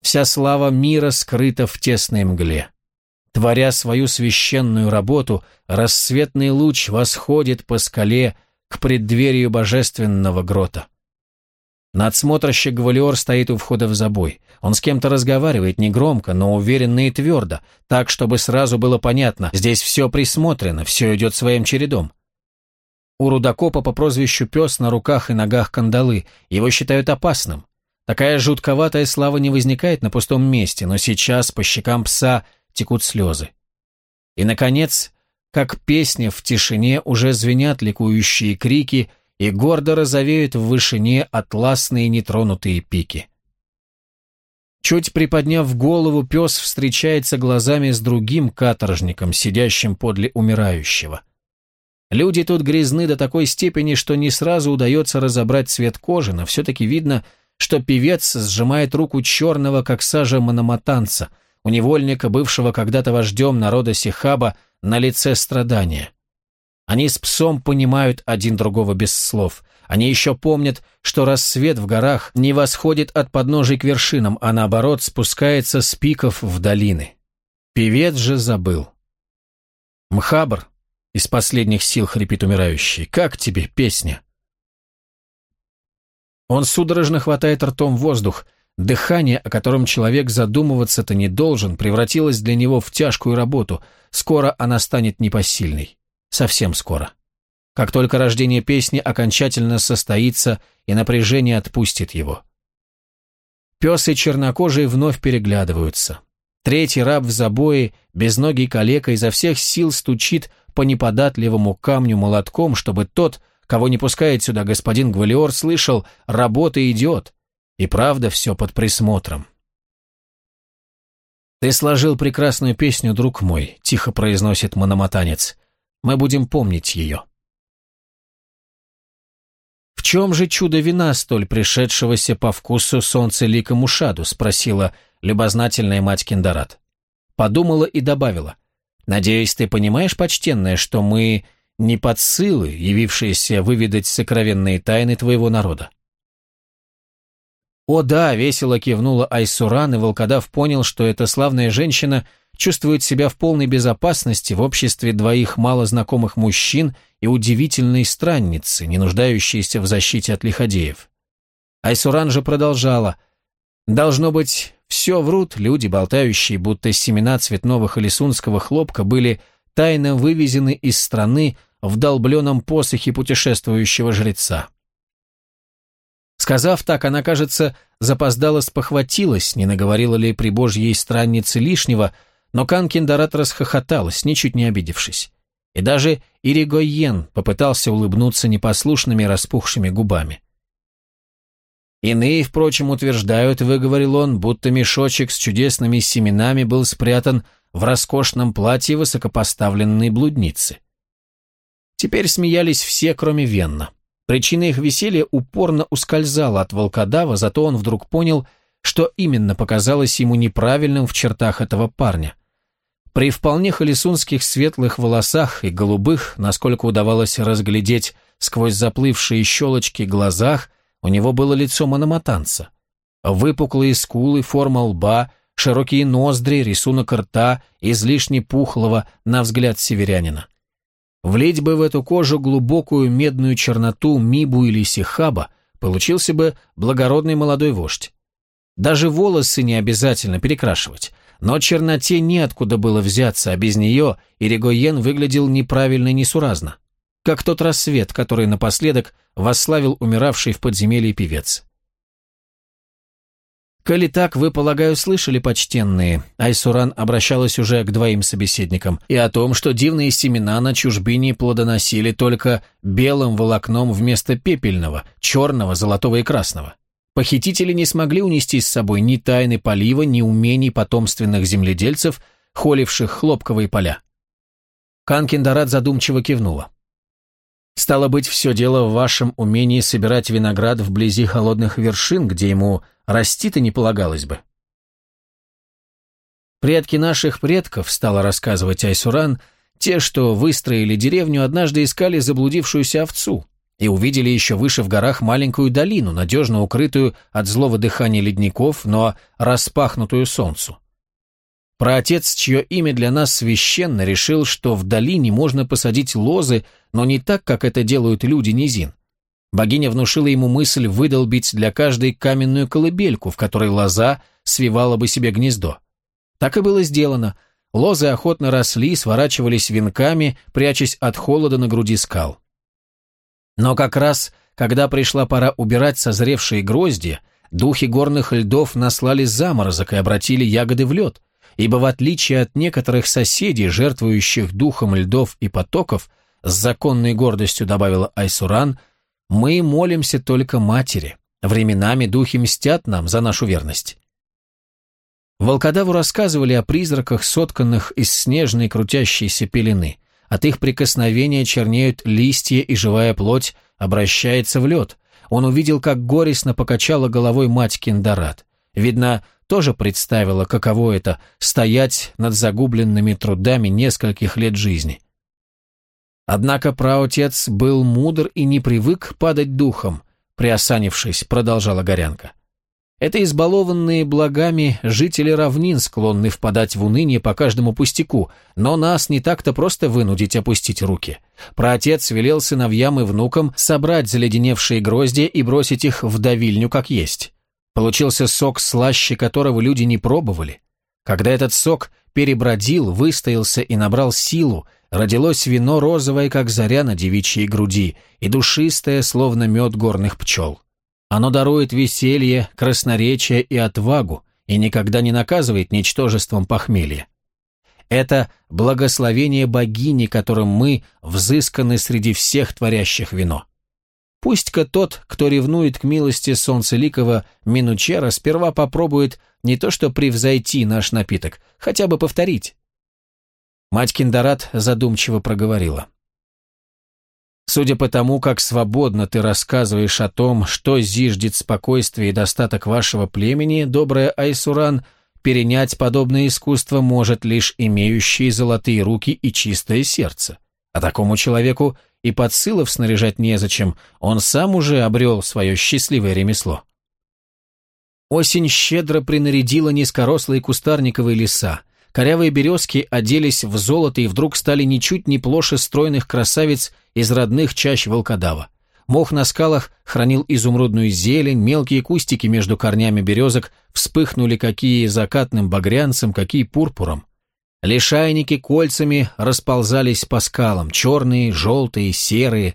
Вся слава мира скрыта в тесной мгле. Творя свою священную работу, рассветный луч восходит по скале к преддверию божественного грота. Надсмотрщик Гвалиор стоит у входа в забой. Он с кем-то разговаривает негромко, но уверенно и твердо, так, чтобы сразу было понятно, здесь все присмотрено, все идет своим чередом. У рудокопа по прозвищу Пес на руках и ногах кандалы, его считают опасным. Такая жутковатая слава не возникает на пустом месте, но сейчас по щекам пса текут слезы. И, наконец, как песня в тишине уже звенят ликующие крики – и гордо розовеют в вышине атласные нетронутые пики. Чуть приподняв голову, пес встречается глазами с другим каторжником, сидящим подле умирающего. Люди тут грязны до такой степени, что не сразу удается разобрать цвет кожи, но все-таки видно, что певец сжимает руку черного, как сажа мономатанца, у невольника, бывшего когда-то вождем народа Сихаба, на лице страдания. Они с псом понимают один другого без слов. Они еще помнят, что рассвет в горах не восходит от подножий к вершинам, а наоборот спускается с пиков в долины. Певец же забыл. «Мхабр», — из последних сил хрипит умирающий, — «как тебе песня?» Он судорожно хватает ртом воздух. Дыхание, о котором человек задумываться-то не должен, превратилось для него в тяжкую работу. Скоро она станет непосильной совсем скоро. Как только рождение песни окончательно состоится и напряжение отпустит его. Пес и чернокожий вновь переглядываются. Третий раб в забое, безногий калека, изо всех сил стучит по неподатливому камню молотком, чтобы тот, кого не пускает сюда господин Гвалиор, слышал «работа идет». И правда все под присмотром. «Ты сложил прекрасную песню, друг мой», — тихо произносит мономатанец. Мы будем помнить ее. «В чем же чудо вина, столь пришедшегося по вкусу солнца лика Мушаду?» — спросила любознательная мать Киндарат. Подумала и добавила. «Надеюсь, ты понимаешь, почтенная, что мы не подсылы, явившиеся выведать сокровенные тайны твоего народа?» «О да!» — весело кивнула Айсуран, и волкодав понял, что эта славная женщина — чувствует себя в полной безопасности в обществе двоих малознакомых мужчин и удивительной странницы, не нуждающейся в защите от лиходеев. Айсуран же продолжала. «Должно быть, все врут люди, болтающие, будто семена цветного холесунского хлопка были тайно вывезены из страны в долбленном посохе путешествующего жреца». Сказав так, она, кажется, запоздала спохватилась, не наговорила ли при божьей страннице лишнего, но Канкиндарат расхохоталась, ничуть не обидевшись. И даже Иригойен попытался улыбнуться непослушными распухшими губами. Иные, впрочем, утверждают, выговорил он, будто мешочек с чудесными семенами был спрятан в роскошном платье высокопоставленной блудницы. Теперь смеялись все, кроме Венна. Причина их веселья упорно ускользала от волкодава, зато он вдруг понял, что именно показалось ему неправильным в чертах этого парня – при вполне холесунских светлых волосах и голубых, насколько удавалось разглядеть сквозь заплывшие щелочки глазах, у него было лицо мономатанца. Выпуклые скулы, форма лба, широкие ноздри, рисунок рта, излишне пухлого, на взгляд северянина. Влить бы в эту кожу глубокую медную черноту мибу или сихаба, получился бы благородный молодой вождь. Даже волосы не обязательно перекрашивать. Но черноте неоткуда было взяться, а без нее Иригоен выглядел неправильно и несуразно. Как тот рассвет, который напоследок восславил умиравший в подземелье певец. «Коли так, вы, полагаю, слышали, почтенные?» Айсуран обращалась уже к двоим собеседникам. «И о том, что дивные семена на чужбине плодоносили только белым волокном вместо пепельного, черного, золотого и красного. Похитители не смогли унести с собой ни тайны полива, ни умений потомственных земледельцев, холивших хлопковые поля. Канкиндарат задумчиво кивнула. «Стало быть, все дело в вашем умении собирать виноград вблизи холодных вершин, где ему расти-то не полагалось бы». Предки наших предков, стала рассказывать Айсуран, те, что выстроили деревню, однажды искали заблудившуюся овцу и увидели еще выше в горах маленькую долину, надежно укрытую от злого дыхания ледников, но распахнутую солнцу. Праотец, чье имя для нас священно, решил, что в долине можно посадить лозы, но не так, как это делают люди низин. Богиня внушила ему мысль выдолбить для каждой каменную колыбельку, в которой лоза свивала бы себе гнездо. Так и было сделано. Лозы охотно росли, сворачивались венками, прячась от холода на груди скал. Но как раз, когда пришла пора убирать созревшие грозди, духи горных льдов наслали заморозок и обратили ягоды в лед, ибо в отличие от некоторых соседей, жертвующих духом льдов и потоков, с законной гордостью добавила Айсуран, мы молимся только матери. Временами духи мстят нам за нашу верность. Волкодаву рассказывали о призраках, сотканных из снежной крутящейся пелены. От их прикосновения чернеют листья, и живая плоть обращается в лед. Он увидел, как горестно покачала головой мать Киндарат. Видно, тоже представила, каково это — стоять над загубленными трудами нескольких лет жизни. Однако праотец был мудр и не привык падать духом, приосанившись, продолжала Горянка. Это избалованные благами жители равнин склонны впадать в уныние по каждому пустяку, но нас не так-то просто вынудить опустить руки. Праотец велел сыновьям и внукам собрать заледеневшие грозди и бросить их в давильню как есть. Получился сок, слаще которого люди не пробовали. Когда этот сок перебродил, выстоялся и набрал силу, родилось вино розовое, как заря на девичьей груди, и душистое, словно мед горных пчел. Оно дарует веселье, красноречие и отвагу, и никогда не наказывает ничтожеством похмелья. Это благословение богини, которым мы взысканы среди всех творящих вино. Пусть-ка тот, кто ревнует к милости солнцеликого Минучера, сперва попробует не то что превзойти наш напиток, хотя бы повторить. Мать Киндарат задумчиво проговорила. Судя по тому, как свободно ты рассказываешь о том, что зиждет спокойствие и достаток вашего племени, добрая Айсуран, перенять подобное искусство может лишь имеющий золотые руки и чистое сердце. А такому человеку и подсылов снаряжать незачем, он сам уже обрел свое счастливое ремесло. Осень щедро принарядила низкорослые кустарниковые леса, Корявые березки оделись в золото и вдруг стали ничуть не плоше стройных красавиц из родных чащ волкодава. Мох на скалах хранил изумрудную зелень, мелкие кустики между корнями березок вспыхнули какие закатным багрянцем, какие пурпуром. Лишайники кольцами расползались по скалам, черные, желтые, серые.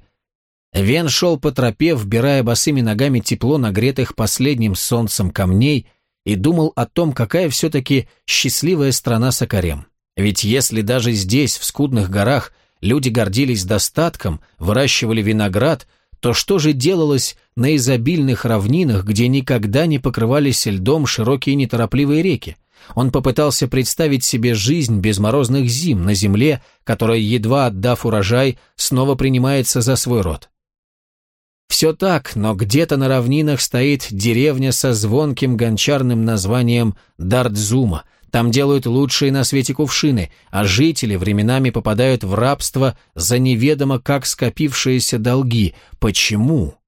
Вен шел по тропе, вбирая босыми ногами тепло нагретых последним солнцем камней – и думал о том, какая все-таки счастливая страна Сакарем. Ведь если даже здесь, в скудных горах, люди гордились достатком, выращивали виноград, то что же делалось на изобильных равнинах, где никогда не покрывались льдом широкие неторопливые реки? Он попытался представить себе жизнь без морозных зим на земле, которая, едва отдав урожай, снова принимается за свой род. Все так, но где-то на равнинах стоит деревня со звонким гончарным названием Дардзума. Там делают лучшие на свете кувшины, а жители временами попадают в рабство за неведомо как скопившиеся долги. Почему?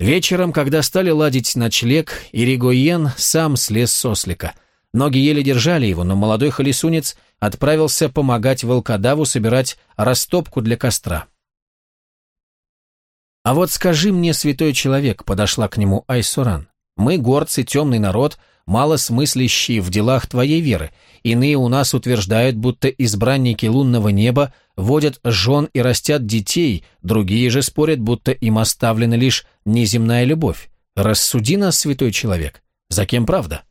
Вечером, когда стали ладить ночлег, Иригоен сам слез с ослика. Ноги еле держали его, но молодой холесунец отправился помогать волкодаву собирать растопку для костра. «А вот скажи мне, святой человек», — подошла к нему Айсуран, «мы, горцы, темный народ, мало смыслящие в делах твоей веры. Иные у нас утверждают, будто избранники лунного неба водят жен и растят детей, другие же спорят, будто им оставлена лишь неземная любовь. Рассуди нас, святой человек, за кем правда?»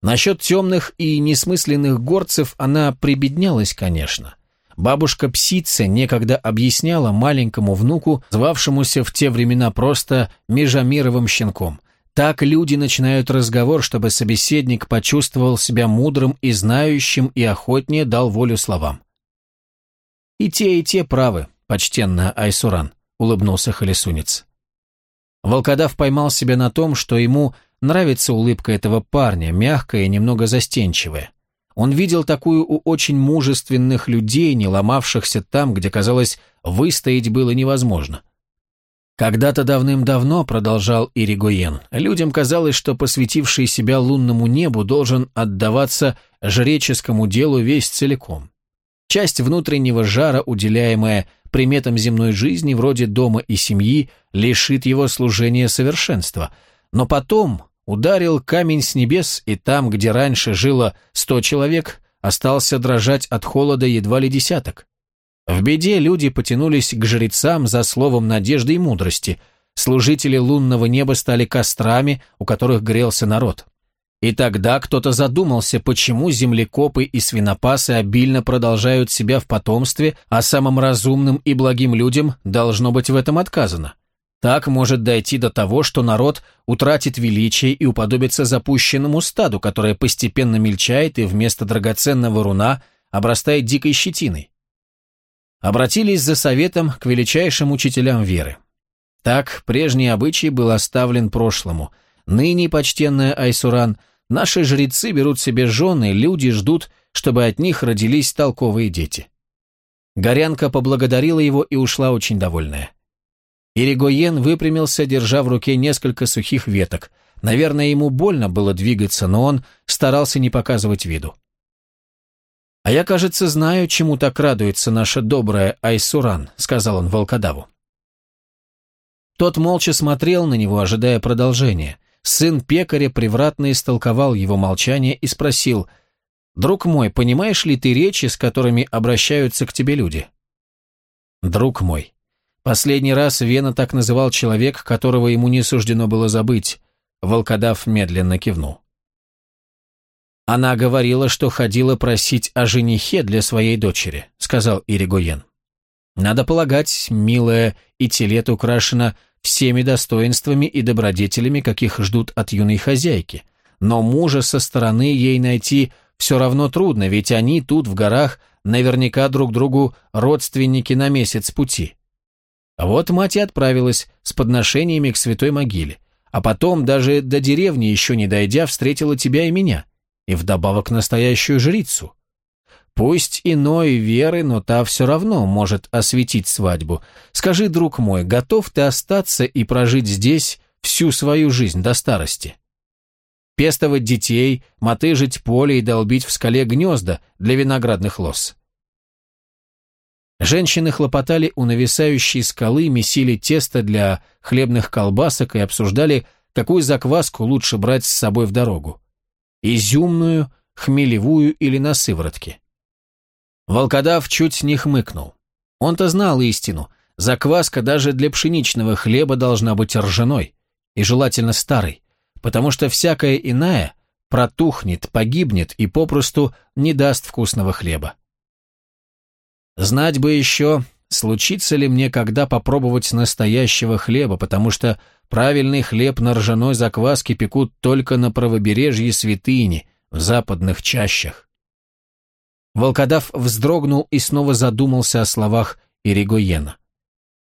Насчет темных и несмысленных горцев она прибеднялась, конечно. Бабушка Псица некогда объясняла маленькому внуку, звавшемуся в те времена просто Межамировым щенком. Так люди начинают разговор, чтобы собеседник почувствовал себя мудрым и знающим и охотнее дал волю словам. «И те, и те правы, почтенная Айсуран», — улыбнулся Холесунец. Волкодав поймал себя на том, что ему нравится улыбка этого парня, мягкая и немного застенчивая. Он видел такую у очень мужественных людей, не ломавшихся там, где, казалось, выстоять было невозможно. Когда-то давным-давно, продолжал Иригоен, людям казалось, что посвятивший себя лунному небу должен отдаваться жреческому делу весь целиком. Часть внутреннего жара, уделяемая приметам земной жизни, вроде дома и семьи, лишит его служения совершенства. Но потом ударил камень с небес, и там, где раньше жило сто человек, остался дрожать от холода едва ли десяток. В беде люди потянулись к жрецам за словом надежды и мудрости. Служители лунного неба стали кострами, у которых грелся народ. И тогда кто-то задумался, почему землекопы и свинопасы обильно продолжают себя в потомстве, а самым разумным и благим людям должно быть в этом отказано. Так может дойти до того, что народ утратит величие и уподобится запущенному стаду, которое постепенно мельчает и вместо драгоценного руна обрастает дикой щетиной обратились за советом к величайшим учителям веры. Так прежний обычай был оставлен прошлому. Ныне, почтенная Айсуран, наши жрецы берут себе жены, люди ждут, чтобы от них родились толковые дети. Горянка поблагодарила его и ушла очень довольная. Иригоен выпрямился, держа в руке несколько сухих веток. Наверное, ему больно было двигаться, но он старался не показывать виду. «А я, кажется, знаю, чему так радуется наша добрая Айсуран», — сказал он волкодаву. Тот молча смотрел на него, ожидая продолжения. Сын пекаря превратно истолковал его молчание и спросил, «Друг мой, понимаешь ли ты речи, с которыми обращаются к тебе люди?» «Друг мой». Последний раз Вена так называл человек, которого ему не суждено было забыть. Волкодав медленно кивнул. «Она говорила, что ходила просить о женихе для своей дочери», — сказал Иригоен. «Надо полагать, милая Итилет украшена всеми достоинствами и добродетелями, каких ждут от юной хозяйки. Но мужа со стороны ей найти все равно трудно, ведь они тут, в горах, наверняка друг другу родственники на месяц пути. Вот мать и отправилась с подношениями к святой могиле, а потом, даже до деревни еще не дойдя, встретила тебя и меня и вдобавок настоящую жрицу. Пусть иной веры, но та все равно может осветить свадьбу. Скажи, друг мой, готов ты остаться и прожить здесь всю свою жизнь до старости? Пестовать детей, мотыжить поле и долбить в скале гнезда для виноградных лос. Женщины хлопотали у нависающей скалы, месили тесто для хлебных колбасок и обсуждали, какую закваску лучше брать с собой в дорогу изюмную, хмелевую или на сыворотке. Волкодав чуть не хмыкнул. Он-то знал истину. Закваска даже для пшеничного хлеба должна быть ржаной, и желательно старой, потому что всякая иная протухнет, погибнет и попросту не даст вкусного хлеба. Знать бы еще, случится ли мне когда попробовать настоящего хлеба, потому что правильный хлеб на ржаной закваске пекут только на правобережье святыни, в западных чащах. Волкодав вздрогнул и снова задумался о словах Иригоена.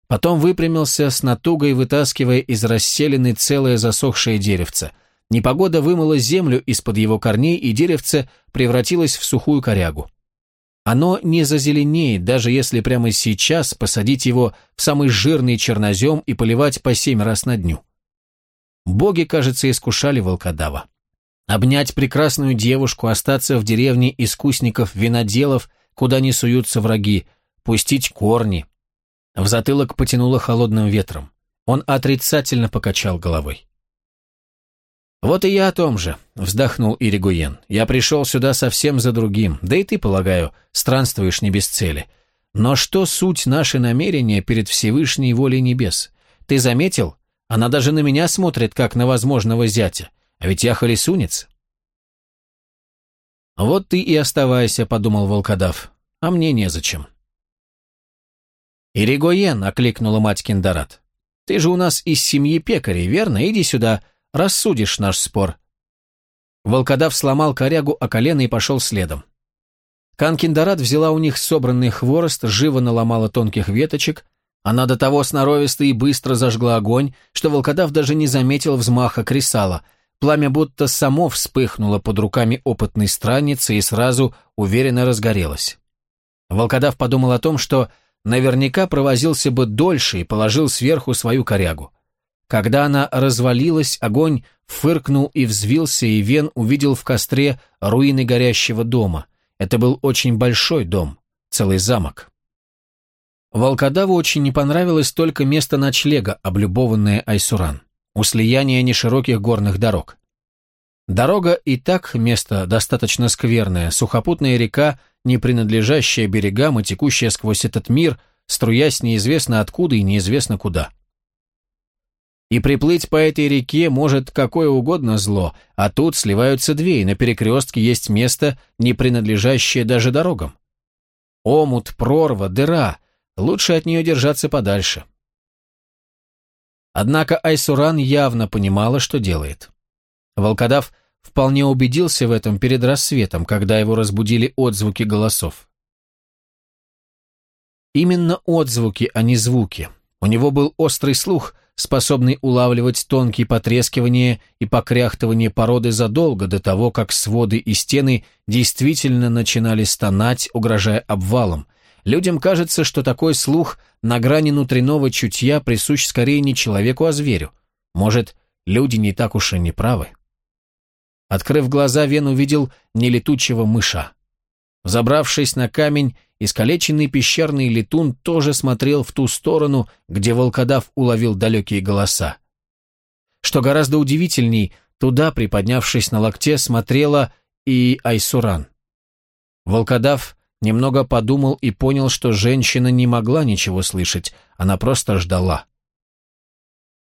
Потом выпрямился с натугой, вытаскивая из расселены целое засохшее деревце. Непогода вымыла землю из-под его корней, и деревце превратилось в сухую корягу. Оно не зазеленеет, даже если прямо сейчас посадить его в самый жирный чернозем и поливать по семь раз на дню. Боги, кажется, искушали волкодава. Обнять прекрасную девушку, остаться в деревне искусников-виноделов, куда не суются враги, пустить корни. В затылок потянуло холодным ветром. Он отрицательно покачал головой. «Вот и я о том же», — вздохнул Иригуен. «Я пришел сюда совсем за другим, да и ты, полагаю, странствуешь не без цели. Но что суть наши намерения перед Всевышней волей небес? Ты заметил? Она даже на меня смотрит, как на возможного зятя. А ведь я холесунец». «Вот ты и оставайся», — подумал волкодав. «А мне незачем». «Иригоен», — окликнула мать Киндарат. «Ты же у нас из семьи пекарей, верно? Иди сюда, Рассудишь наш спор». Волкодав сломал корягу о колено и пошел следом. Канкиндарат взяла у них собранный хворост, живо наломала тонких веточек. Она до того сноровисто и быстро зажгла огонь, что волкодав даже не заметил взмаха кресала. Пламя будто само вспыхнуло под руками опытной странницы и сразу уверенно разгорелось. Волкодав подумал о том, что наверняка провозился бы дольше и положил сверху свою корягу. Когда она развалилась, огонь фыркнул и взвился, и Вен увидел в костре руины горящего дома. Это был очень большой дом, целый замок. Волкодаву очень не понравилось только место ночлега, облюбованное Айсуран, у слияния нешироких горных дорог. Дорога и так место достаточно скверное, сухопутная река, не принадлежащая берегам и текущая сквозь этот мир, струясь неизвестно откуда и неизвестно куда. И приплыть по этой реке может какое угодно зло, а тут сливаются две, и на перекрестке есть место, не принадлежащее даже дорогам. Омут, прорва, дыра, лучше от нее держаться подальше. Однако Айсуран явно понимала, что делает. Волкодав вполне убедился в этом перед рассветом, когда его разбудили отзвуки голосов. Именно отзвуки, а не звуки. У него был острый слух, способный улавливать тонкие потрескивания и покряхтывание породы задолго до того, как своды и стены действительно начинали стонать, угрожая обвалом. Людям кажется, что такой слух на грани внутреннего чутья присущ скорее не человеку, а зверю. Может, люди не так уж и не правы. Открыв глаза, Вен увидел нелетучего мыша. Забравшись на камень, искалеченный пещерный летун тоже смотрел в ту сторону, где волкодав уловил далекие голоса. Что гораздо удивительней, туда, приподнявшись на локте, смотрела и Айсуран. Волкодав немного подумал и понял, что женщина не могла ничего слышать, она просто ждала.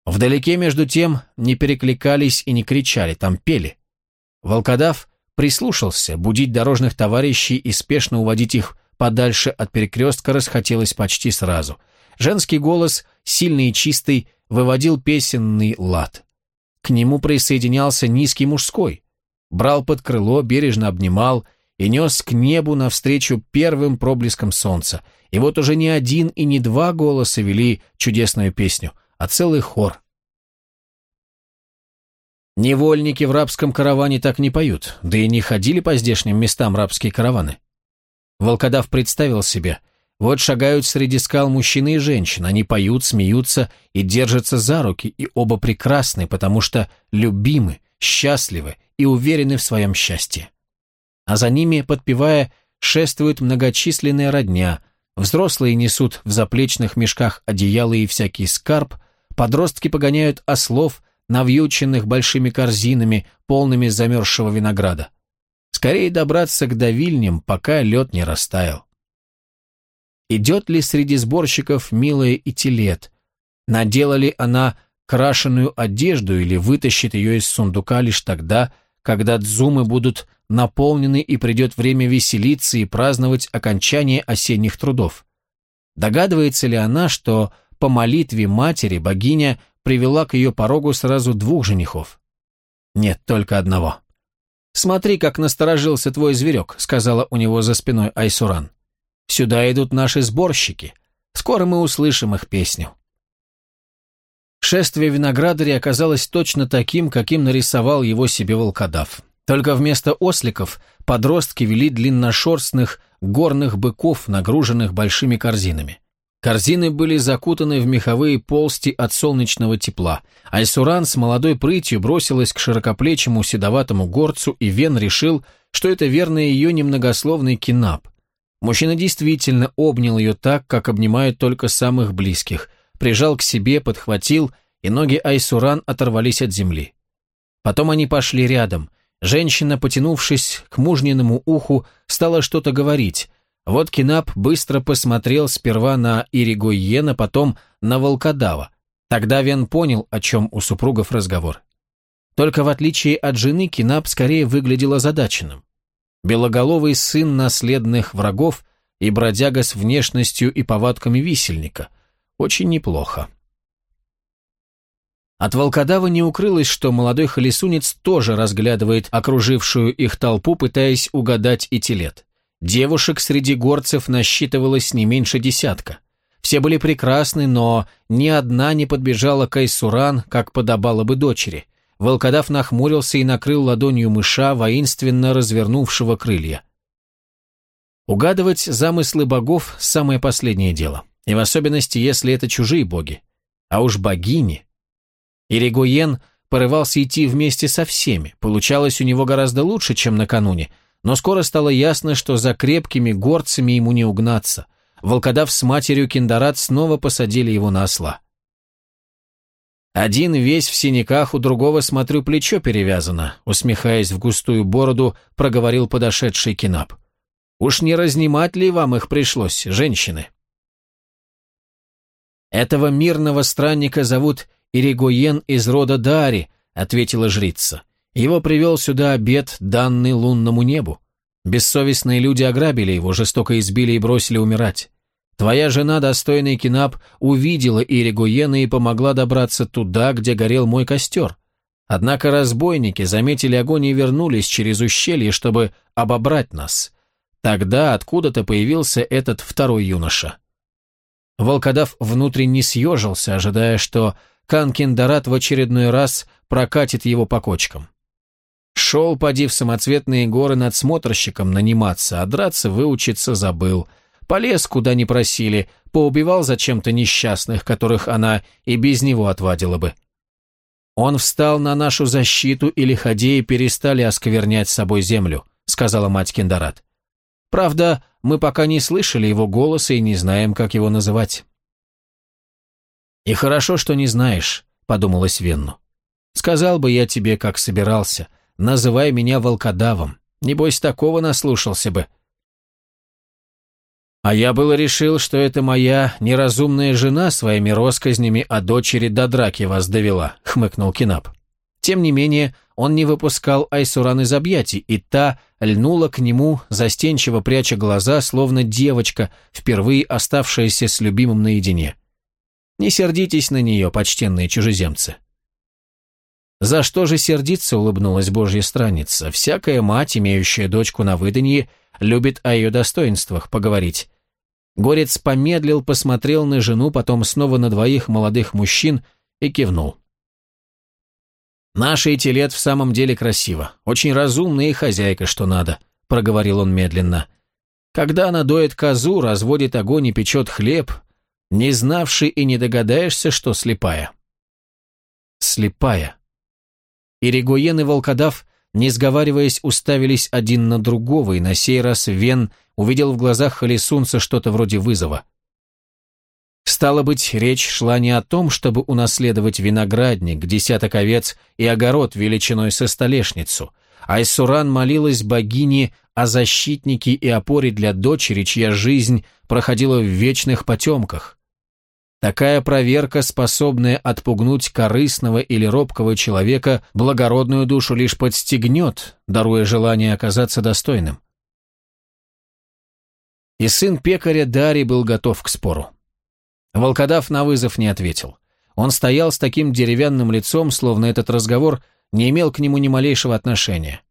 Вдалеке, между тем, не перекликались и не кричали, там пели. Волкодав прислушался, будить дорожных товарищей и спешно уводить их подальше от перекрестка расхотелось почти сразу. Женский голос, сильный и чистый, выводил песенный лад. К нему присоединялся низкий мужской. Брал под крыло, бережно обнимал и нес к небу навстречу первым проблескам солнца. И вот уже не один и не два голоса вели чудесную песню, а целый хор. Невольники в рабском караване так не поют, да и не ходили по здешним местам рабские караваны. Волкодав представил себе, вот шагают среди скал мужчины и женщины, они поют, смеются и держатся за руки, и оба прекрасны, потому что любимы, счастливы и уверены в своем счастье. А за ними, подпевая, шествует многочисленная родня, взрослые несут в заплечных мешках одеяла и всякий скарб, подростки погоняют ослов, навьюченных большими корзинами, полными замерзшего винограда. Скорее добраться к давильням, пока лед не растаял. Идет ли среди сборщиков милая Итилет? Надела ли она крашеную одежду или вытащит ее из сундука лишь тогда, когда дзумы будут наполнены и придет время веселиться и праздновать окончание осенних трудов? Догадывается ли она, что по молитве матери богиня привела к ее порогу сразу двух женихов. Нет, только одного. «Смотри, как насторожился твой зверек», — сказала у него за спиной Айсуран. «Сюда идут наши сборщики. Скоро мы услышим их песню». Шествие виноградаря оказалось точно таким, каким нарисовал его себе волкодав. Только вместо осликов подростки вели длинношерстных горных быков, нагруженных большими корзинами. Корзины были закутаны в меховые полсти от солнечного тепла. Айсуран с молодой прытью бросилась к широкоплечему седоватому горцу, и Вен решил, что это верно ее немногословный кинап. Мужчина действительно обнял ее так, как обнимают только самых близких, прижал к себе, подхватил, и ноги Айсуран оторвались от земли. Потом они пошли рядом. Женщина, потянувшись к мужниному уху, стала что-то говорить, вот Кинап быстро посмотрел сперва на Иригойена, потом на Волкодава. Тогда Вен понял, о чем у супругов разговор. Только в отличие от жены, Кинап скорее выглядел озадаченным. Белоголовый сын наследных врагов и бродяга с внешностью и повадками висельника. Очень неплохо. От волкодава не укрылось, что молодой холесунец тоже разглядывает окружившую их толпу, пытаясь угадать и телет. Девушек среди горцев насчитывалось не меньше десятка. Все были прекрасны, но ни одна не подбежала к Айсуран, как подобало бы дочери. волкодав нахмурился и накрыл ладонью мыша, воинственно развернувшего крылья. Угадывать замыслы богов – самое последнее дело, и в особенности, если это чужие боги. А уж богини. Иригоен порывался идти вместе со всеми, получалось у него гораздо лучше, чем накануне, но скоро стало ясно, что за крепкими горцами ему не угнаться. Волкодав с матерью Киндарат снова посадили его на осла. Один весь в синяках, у другого, смотрю, плечо перевязано, усмехаясь в густую бороду, проговорил подошедший Кинап. Уж не разнимать ли вам их пришлось, женщины? Этого мирного странника зовут Иригоен из рода Дари, ответила жрица. Его привел сюда обед, данный лунному небу. Бессовестные люди ограбили его, жестоко избили и бросили умирать. Твоя жена, достойный Кинап, увидела Иригуена и помогла добраться туда, где горел мой костер. Однако разбойники заметили огонь и вернулись через ущелье, чтобы обобрать нас. Тогда откуда-то появился этот второй юноша. Волкодав внутренне съежился, ожидая, что Канкиндарат в очередной раз прокатит его по кочкам. Шел, поди в самоцветные горы надсмотрщиком наниматься, а драться выучиться забыл – Полез, куда не просили, поубивал зачем-то несчастных, которых она и без него отвадила бы. Он встал на нашу защиту, и лиходеи перестали осквернять собой землю, сказала мать Кендарат. Правда, мы пока не слышали его голоса и не знаем, как его называть. «И хорошо, что не знаешь», — подумалось Венну. «Сказал бы я тебе, как собирался. Называй меня волкодавом. Небось, такого наслушался бы. А я было решил, что это моя неразумная жена своими росказнями о дочери до драки вас довела, хмыкнул Кинап. Тем не менее, он не выпускал Айсуран из объятий, и та льнула к нему, застенчиво пряча глаза, словно девочка, впервые оставшаяся с любимым наедине. Не сердитесь на нее, почтенные чужеземцы. «За что же сердиться?» — улыбнулась божья страница. «Всякая мать, имеющая дочку на выданье, любит о ее достоинствах поговорить. Горец помедлил, посмотрел на жену, потом снова на двоих молодых мужчин и кивнул. «Наша Этилет в самом деле красиво, очень разумная и хозяйка, что надо», — проговорил он медленно. «Когда она доет козу, разводит огонь и печет хлеб, не знавший и не догадаешься, что слепая». «Слепая». Иригуен и волкодав, не сговариваясь, уставились один на другого, и на сей раз Вен — увидел в глазах Халисунца что-то вроде вызова. Стало быть, речь шла не о том, чтобы унаследовать виноградник, десяток овец и огород величиной со столешницу. Айсуран молилась богине о защитнике и опоре для дочери, чья жизнь проходила в вечных потемках. Такая проверка, способная отпугнуть корыстного или робкого человека, благородную душу лишь подстегнет, даруя желание оказаться достойным. И сын пекаря Дари был готов к спору. Волкодав на вызов не ответил. Он стоял с таким деревянным лицом, словно этот разговор не имел к нему ни малейшего отношения.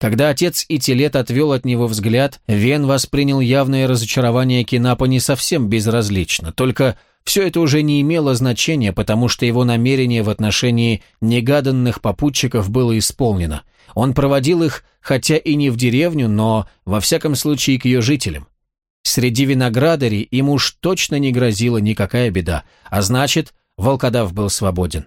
Когда отец и телет отвел от него взгляд, Вен воспринял явное разочарование Кинапа не совсем безразлично, только все это уже не имело значения, потому что его намерение в отношении негаданных попутчиков было исполнено. Он проводил их, хотя и не в деревню, но, во всяком случае, к ее жителям. Среди виноградарей им уж точно не грозила никакая беда, а значит, волкодав был свободен.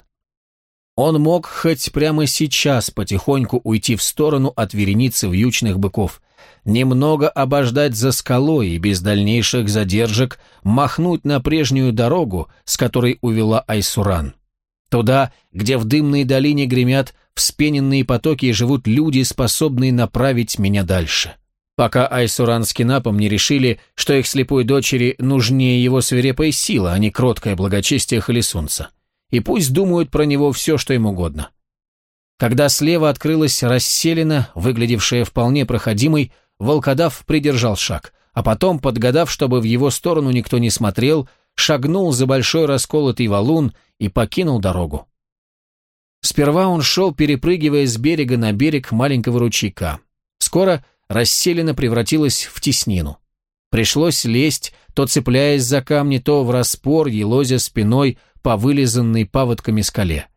Он мог хоть прямо сейчас потихоньку уйти в сторону от вереницы вьючных быков, немного обождать за скалой и без дальнейших задержек махнуть на прежнюю дорогу, с которой увела Айсуран. Туда, где в дымной долине гремят вспененные потоки и живут люди, способные направить меня дальше пока Айсуран с Кинапом не решили, что их слепой дочери нужнее его свирепая сила, а не кроткое благочестие Халисунца. И пусть думают про него все, что им угодно. Когда слева открылась расселена, выглядевшая вполне проходимой, волкодав придержал шаг, а потом, подгадав, чтобы в его сторону никто не смотрел, шагнул за большой расколотый валун и покинул дорогу. Сперва он шел, перепрыгивая с берега на берег маленького ручейка. Скоро расселена превратилась в теснину. Пришлось лезть, то цепляясь за камни, то в распор, елозя спиной по вылизанной паводками скале.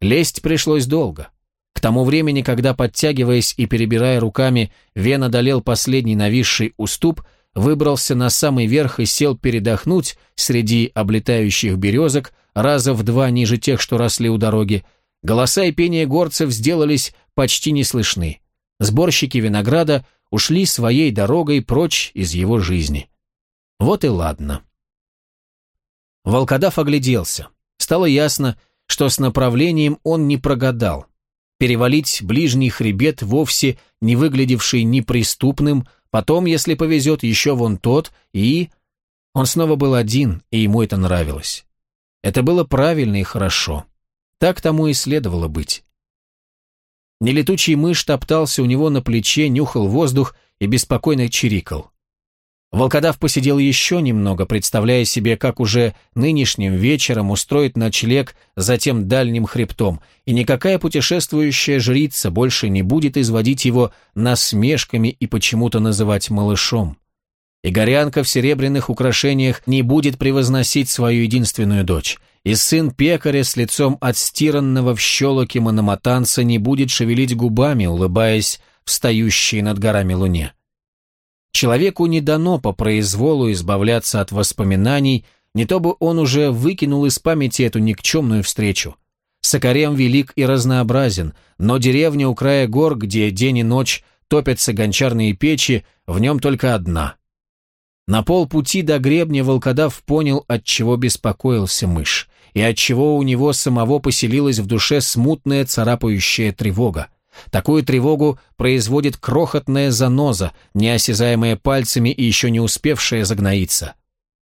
Лезть пришлось долго. К тому времени, когда, подтягиваясь и перебирая руками, Вен одолел последний нависший уступ, выбрался на самый верх и сел передохнуть среди облетающих березок, раза в два ниже тех, что росли у дороги, голоса и пение горцев сделались почти не слышны. Сборщики винограда ушли своей дорогой прочь из его жизни. Вот и ладно. Волкодав огляделся. Стало ясно, что с направлением он не прогадал перевалить ближний хребет, вовсе не выглядевший неприступным, потом, если повезет, еще вон тот, и... Он снова был один, и ему это нравилось. Это было правильно и хорошо. Так тому и следовало быть. Нелетучий мышь топтался у него на плече, нюхал воздух и беспокойно чирикал. Волкодав посидел еще немного, представляя себе, как уже нынешним вечером устроить ночлег за тем дальним хребтом, и никакая путешествующая жрица больше не будет изводить его насмешками и почему-то называть малышом. И горянка в серебряных украшениях не будет превозносить свою единственную дочь, и сын пекаря с лицом отстиранного в щелоке мономатанца не будет шевелить губами, улыбаясь встающей над горами луне. Человеку не дано по произволу избавляться от воспоминаний, не то бы он уже выкинул из памяти эту никчемную встречу. Сокарем велик и разнообразен, но деревня у края гор, где день и ночь топятся гончарные печи, в нем только одна. На полпути до гребня волкодав понял, от чего беспокоился мышь, и от чего у него самого поселилась в душе смутная царапающая тревога. Такую тревогу производит крохотная заноза, неосязаемая пальцами и еще не успевшая загноиться.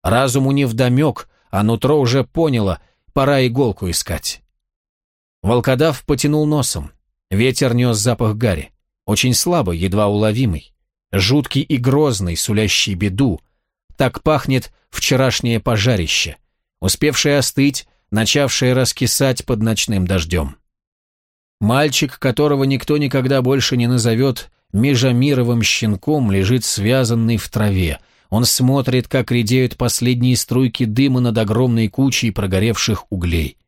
Разуму не вдомек, а нутро уже поняло, пора иголку искать. Волкодав потянул носом. Ветер нес запах гари. Очень слабый, едва уловимый. Жуткий и грозный, сулящий беду. Так пахнет вчерашнее пожарище, успевшее остыть, начавшее раскисать под ночным дождем. Мальчик, которого никто никогда больше не назовет межамировым щенком, лежит связанный в траве. Он смотрит, как редеют последние струйки дыма над огромной кучей прогоревших углей.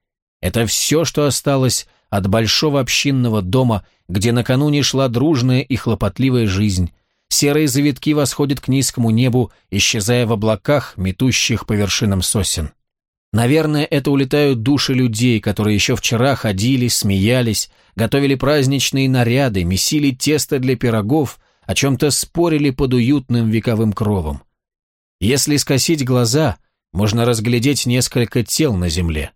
Это все, что осталось от большого общинного дома, где накануне шла дружная и хлопотливая жизнь. Серые завитки восходят к низкому небу, исчезая в облаках, метущих по вершинам сосен. Наверное, это улетают души людей, которые еще вчера ходили, смеялись, готовили праздничные наряды, месили тесто для пирогов, о чем-то спорили под уютным вековым кровом. Если скосить глаза, можно разглядеть несколько тел на земле.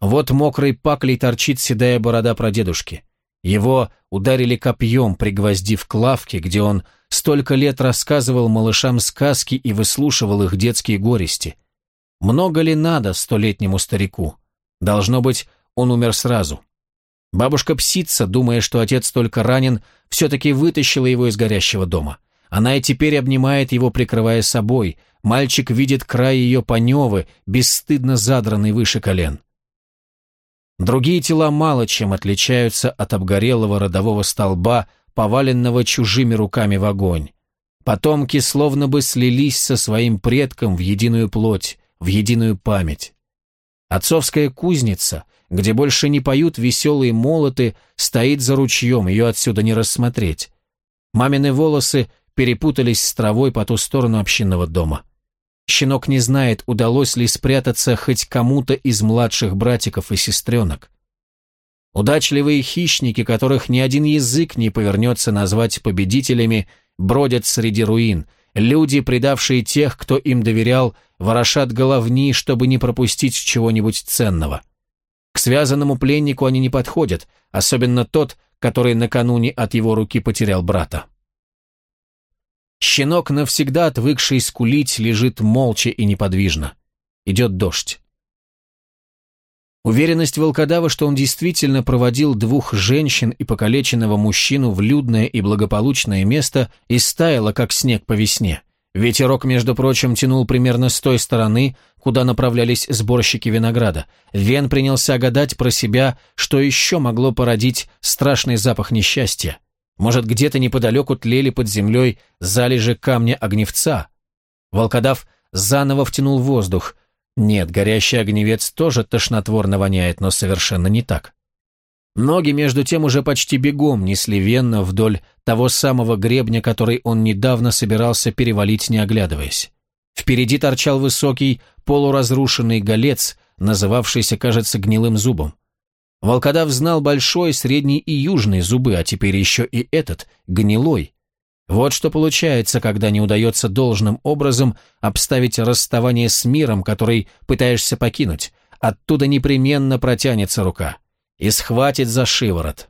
Вот мокрой паклей торчит седая борода прадедушки. Его ударили копьем, пригвоздив к лавке, где он столько лет рассказывал малышам сказки и выслушивал их детские горести – много ли надо столетнему старику? Должно быть, он умер сразу. Бабушка-псица, думая, что отец только ранен, все-таки вытащила его из горящего дома. Она и теперь обнимает его, прикрывая собой. Мальчик видит край ее паневы, бесстыдно задранный выше колен. Другие тела мало чем отличаются от обгорелого родового столба, поваленного чужими руками в огонь. Потомки словно бы слились со своим предком в единую плоть, в единую память. Отцовская кузница, где больше не поют веселые молоты, стоит за ручьем, ее отсюда не рассмотреть. Мамины волосы перепутались с травой по ту сторону общинного дома. Щенок не знает, удалось ли спрятаться хоть кому-то из младших братиков и сестренок. Удачливые хищники, которых ни один язык не повернется назвать победителями, бродят среди руин, Люди, предавшие тех, кто им доверял, ворошат головни, чтобы не пропустить чего-нибудь ценного. К связанному пленнику они не подходят, особенно тот, который накануне от его руки потерял брата. Щенок, навсегда отвыкший скулить, лежит молча и неподвижно. Идет дождь. Уверенность волкодава, что он действительно проводил двух женщин и покалеченного мужчину в людное и благополучное место, истаяла, как снег по весне. Ветерок, между прочим, тянул примерно с той стороны, куда направлялись сборщики винограда. Вен принялся гадать про себя, что еще могло породить страшный запах несчастья. Может, где-то неподалеку тлели под землей залежи камня огневца? Волкодав заново втянул воздух – нет, горящий огневец тоже тошнотворно воняет, но совершенно не так. Ноги, между тем, уже почти бегом несли Венна вдоль того самого гребня, который он недавно собирался перевалить, не оглядываясь. Впереди торчал высокий, полуразрушенный голец, называвшийся, кажется, гнилым зубом. Волкодав знал большой, средний и южный зубы, а теперь еще и этот, гнилой. Вот что получается, когда не удается должным образом обставить расставание с миром, который пытаешься покинуть. Оттуда непременно протянется рука и схватит за шиворот.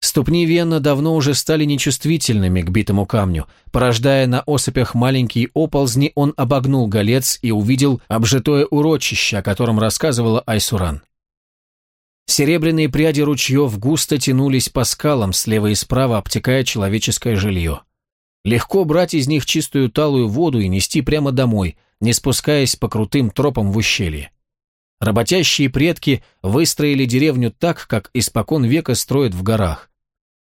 Ступни Венна давно уже стали нечувствительными к битому камню. Порождая на осыпях маленькие оползни, он обогнул голец и увидел обжитое урочище, о котором рассказывала Айсуран. Серебряные пряди ручьев густо тянулись по скалам, слева и справа обтекая человеческое жилье. Легко брать из них чистую талую воду и нести прямо домой, не спускаясь по крутым тропам в ущелье. Работящие предки выстроили деревню так, как испокон века строят в горах.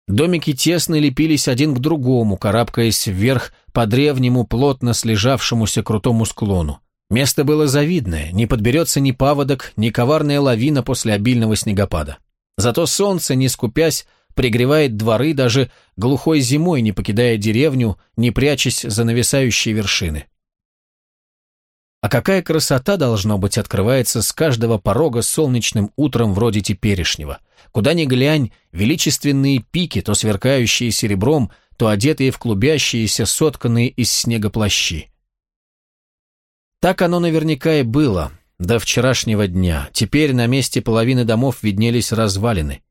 Домики тесно лепились один к другому, карабкаясь вверх по древнему, плотно слежавшемуся крутому склону. Место было завидное, не подберется ни паводок, ни коварная лавина после обильного снегопада. Зато солнце, не скупясь, пригревает дворы даже глухой зимой, не покидая деревню, не прячась за нависающие вершины. А какая красота, должно быть, открывается с каждого порога солнечным утром вроде теперешнего. Куда ни глянь, величественные пики, то сверкающие серебром, то одетые в клубящиеся, сотканные из снега плащи. Так оно наверняка и было, до вчерашнего дня. Теперь на месте половины домов виднелись развалины.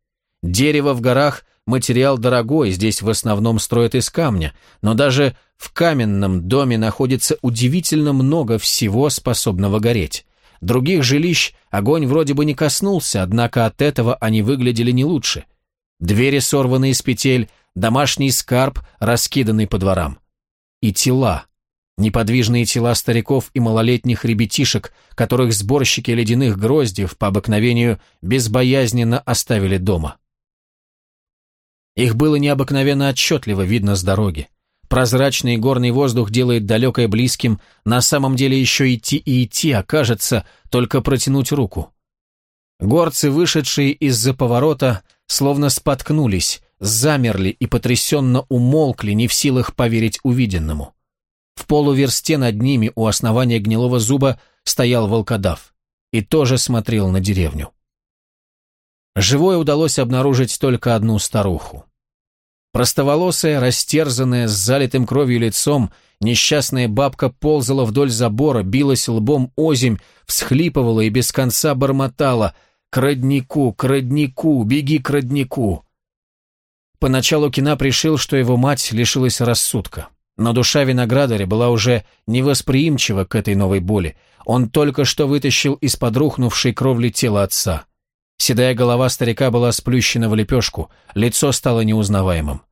Дерево в горах – материал дорогой, здесь в основном строят из камня, но даже в каменном доме находится удивительно много всего, способного гореть. Других жилищ огонь вроде бы не коснулся, однако от этого они выглядели не лучше. Двери сорваны из петель, домашний скарб, раскиданный по дворам. И тела. Неподвижные тела стариков и малолетних ребятишек, которых сборщики ледяных гроздьев по обыкновению безбоязненно оставили дома. Их было необыкновенно отчетливо видно с дороги. Прозрачный горный воздух делает далекое близким, на самом деле еще идти и идти, а кажется, только протянуть руку. Горцы, вышедшие из-за поворота, словно споткнулись, замерли и потрясенно умолкли, не в силах поверить увиденному. В полуверсте над ними у основания гнилого зуба стоял волкодав и тоже смотрел на деревню. Живое удалось обнаружить только одну старуху. Простоволосая, растерзанная, с залитым кровью лицом, несчастная бабка ползала вдоль забора, билась лбом озимь, всхлипывала и без конца бормотала «К роднику, к роднику, беги к роднику!» Поначалу Кина пришил, что его мать лишилась рассудка. Но душа виноградаря была уже невосприимчива к этой новой боли. Он только что вытащил из-под рухнувшей кровли тело отца. Седая голова старика была сплющена в лепешку, лицо стало неузнаваемым.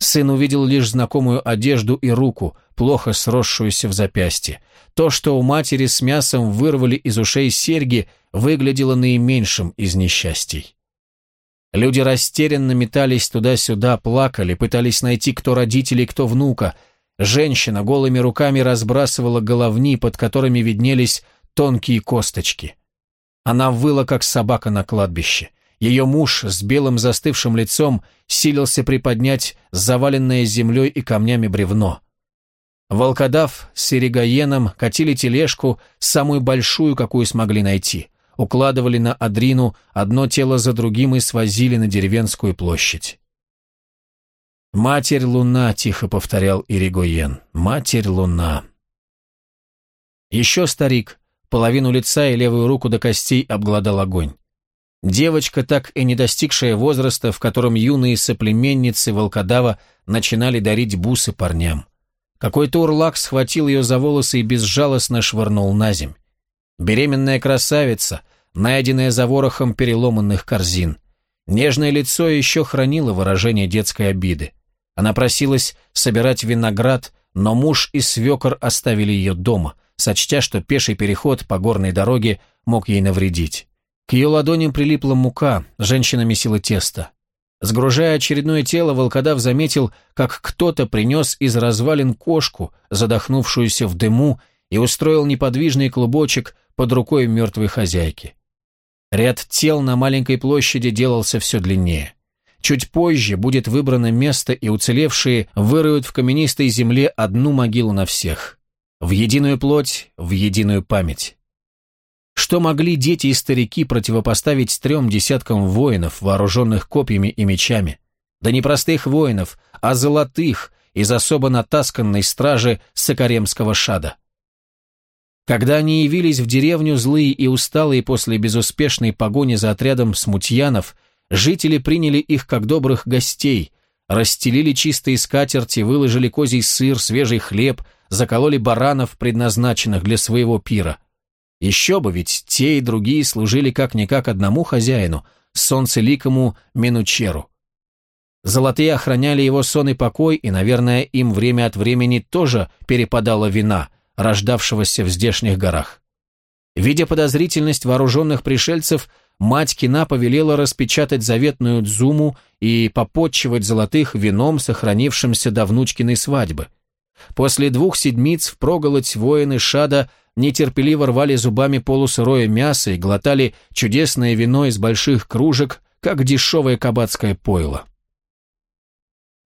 Сын увидел лишь знакомую одежду и руку, плохо сросшуюся в запястье. То, что у матери с мясом вырвали из ушей серьги, выглядело наименьшим из несчастий. Люди растерянно метались туда-сюда, плакали, пытались найти, кто родители, кто внука. Женщина голыми руками разбрасывала головни, под которыми виднелись тонкие косточки. Она выла, как собака на кладбище. Ее муж с белым застывшим лицом силился приподнять заваленное землей и камнями бревно. Волкодав с Иригаеном катили тележку, самую большую, какую смогли найти. Укладывали на Адрину одно тело за другим и свозили на деревенскую площадь. «Матерь Луна», — тихо повторял Иригоен, — «Матерь Луна». Еще старик, Половину лица и левую руку до костей обглодал огонь. Девочка, так и не достигшая возраста, в котором юные соплеменницы волкодава начинали дарить бусы парням. Какой-то урлак схватил ее за волосы и безжалостно швырнул на земь. Беременная красавица, найденная за ворохом переломанных корзин. Нежное лицо еще хранило выражение детской обиды. Она просилась собирать виноград, но муж и свекор оставили ее дома, сочтя, что пеший переход по горной дороге мог ей навредить. К ее ладоням прилипла мука, женщина месила тесто. Сгружая очередное тело, волкодав заметил, как кто-то принес из развалин кошку, задохнувшуюся в дыму, и устроил неподвижный клубочек под рукой мертвой хозяйки. Ряд тел на маленькой площади делался все длиннее. Чуть позже будет выбрано место, и уцелевшие выроют в каменистой земле одну могилу на всех. В единую плоть, в единую память. Что могли дети и старики противопоставить трем десяткам воинов, вооруженных копьями и мечами? Да не простых воинов, а золотых, из особо натасканной стражи Сокаремского шада. Когда они явились в деревню злые и усталые после безуспешной погони за отрядом смутьянов, жители приняли их как добрых гостей, расстелили чистые скатерти, выложили козий сыр, свежий хлеб, закололи баранов, предназначенных для своего пира. Еще бы, ведь те и другие служили как-никак одному хозяину, солнцеликому Менучеру. Золотые охраняли его сон и покой, и, наверное, им время от времени тоже перепадала вина, рождавшегося в здешних горах. Видя подозрительность вооруженных пришельцев, мать Кина повелела распечатать заветную дзуму и попотчевать золотых вином, сохранившимся до внучкиной свадьбы. После двух седмиц впроголодь воины Шада нетерпеливо рвали зубами полусырое мясо и глотали чудесное вино из больших кружек, как дешевое кабацкое пойло.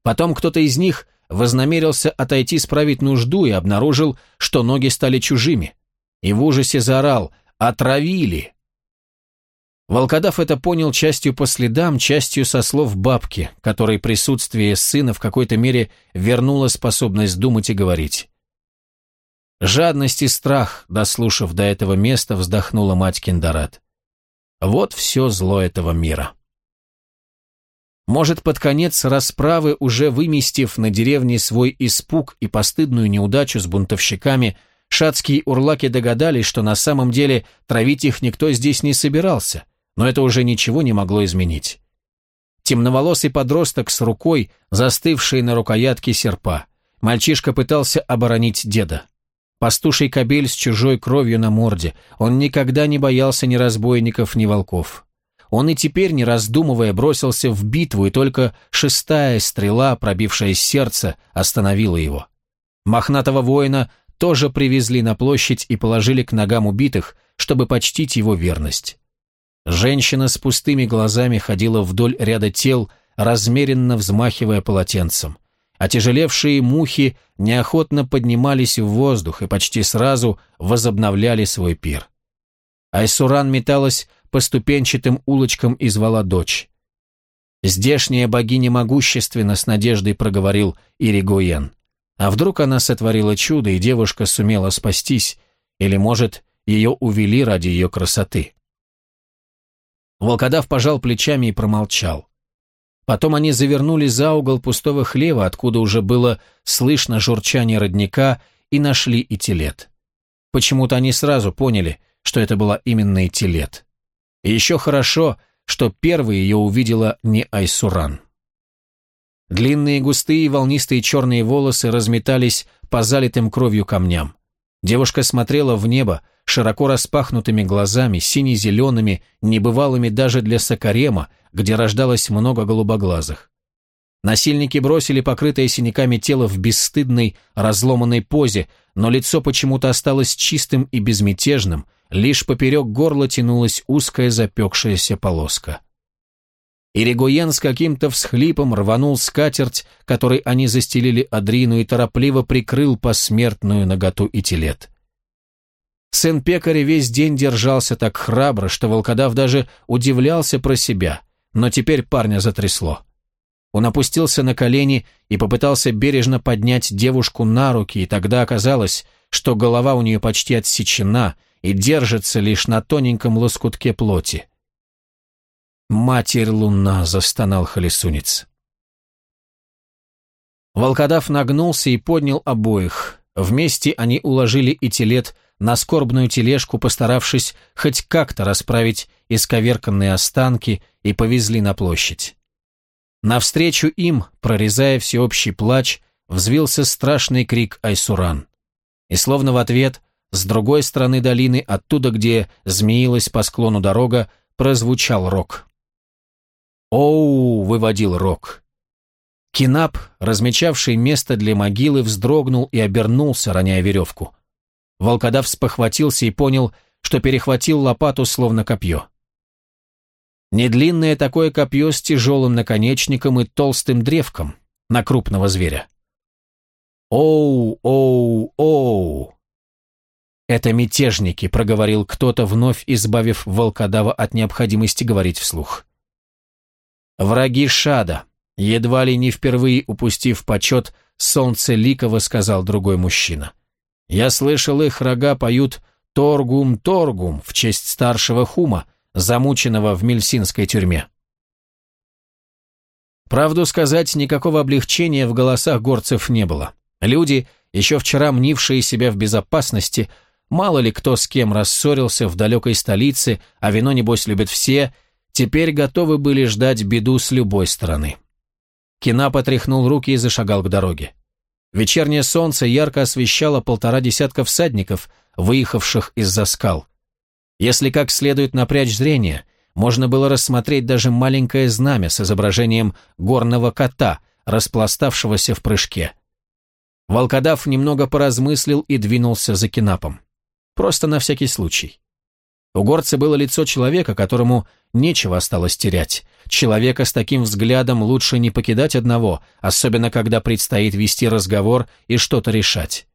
Потом кто-то из них вознамерился отойти справить нужду и обнаружил, что ноги стали чужими. И в ужасе заорал «Отравили!». Волкодав это понял частью по следам, частью со слов бабки, которой присутствие сына в какой-то мере вернуло способность думать и говорить. Жадность и страх, дослушав до этого места, вздохнула мать Киндарат. Вот все зло этого мира. Может, под конец расправы, уже выместив на деревне свой испуг и постыдную неудачу с бунтовщиками, шацкие урлаки догадались, что на самом деле травить их никто здесь не собирался, но это уже ничего не могло изменить. Темноволосый подросток с рукой, застывший на рукоятке серпа. Мальчишка пытался оборонить деда. Пастуший кобель с чужой кровью на морде. Он никогда не боялся ни разбойников, ни волков. Он и теперь, не раздумывая, бросился в битву, и только шестая стрела, пробившая сердце, остановила его. Мохнатого воина тоже привезли на площадь и положили к ногам убитых, чтобы почтить его верность. Женщина с пустыми глазами ходила вдоль ряда тел, размеренно взмахивая полотенцем. Отяжелевшие мухи неохотно поднимались в воздух и почти сразу возобновляли свой пир. Айсуран металась по ступенчатым улочкам и звала дочь. «Здешняя богиня могущественно с надеждой проговорил Иригоен. А вдруг она сотворила чудо, и девушка сумела спастись, или, может, ее увели ради ее красоты?» Волкодав пожал плечами и промолчал. Потом они завернули за угол пустого хлева, откуда уже было слышно журчание родника, и нашли Итилет. Почему-то они сразу поняли, что это была именно Итилет. И еще хорошо, что первой ее увидела не Айсуран. Длинные густые волнистые черные волосы разметались по залитым кровью камням. Девушка смотрела в небо широко распахнутыми глазами, сине-зелеными, небывалыми даже для Сакарема, где рождалось много голубоглазых. Насильники бросили покрытое синяками тело в бесстыдной, разломанной позе, но лицо почему-то осталось чистым и безмятежным, лишь поперек горла тянулась узкая запекшаяся полоска. Иригуен с каким-то всхлипом рванул скатерть, которой они застелили Адрину и торопливо прикрыл посмертную наготу и телет. Сын пекаря весь день держался так храбро, что волкодав даже удивлялся про себя, но теперь парня затрясло. Он опустился на колени и попытался бережно поднять девушку на руки, и тогда оказалось, что голова у нее почти отсечена, и держится лишь на тоненьком лоскутке плоти. «Матерь луна!» — застонал холесунец. Волкодав нагнулся и поднял обоих. Вместе они уложили и телет на скорбную тележку, постаравшись хоть как-то расправить исковерканные останки, и повезли на площадь. Навстречу им, прорезая всеобщий плач, взвился страшный крик Айсуран. И словно в ответ с другой стороны долины, оттуда, где змеилась по склону дорога, прозвучал рок. «Оу!» — выводил рок. Кинап, размечавший место для могилы, вздрогнул и обернулся, роняя веревку. Волкодав спохватился и понял, что перехватил лопату словно копье. Недлинное такое копье с тяжелым наконечником и толстым древком на крупного зверя. «Оу, оу, оу!» «Это мятежники», — проговорил кто-то, вновь избавив волкодава от необходимости говорить вслух. «Враги Шада», едва ли не впервые упустив почет, солнце ликово сказал другой мужчина. «Я слышал, их рога поют «Торгум-торгум» в честь старшего Хума, замученного в мельсинской тюрьме. Правду сказать, никакого облегчения в голосах горцев не было. Люди, еще вчера мнившие себя в безопасности, мало ли кто с кем рассорился в далекой столице, а вино, небось, любят все, теперь готовы были ждать беду с любой стороны. Кина потряхнул руки и зашагал к дороге. Вечернее солнце ярко освещало полтора десятка всадников, выехавших из-за скал. Если как следует напрячь зрение, можно было рассмотреть даже маленькое знамя с изображением горного кота, распластавшегося в прыжке. Волкодав немного поразмыслил и двинулся за кинапом. Просто на всякий случай. У горца было лицо человека, которому нечего осталось терять. Человека с таким взглядом лучше не покидать одного, особенно когда предстоит вести разговор и что-то решать.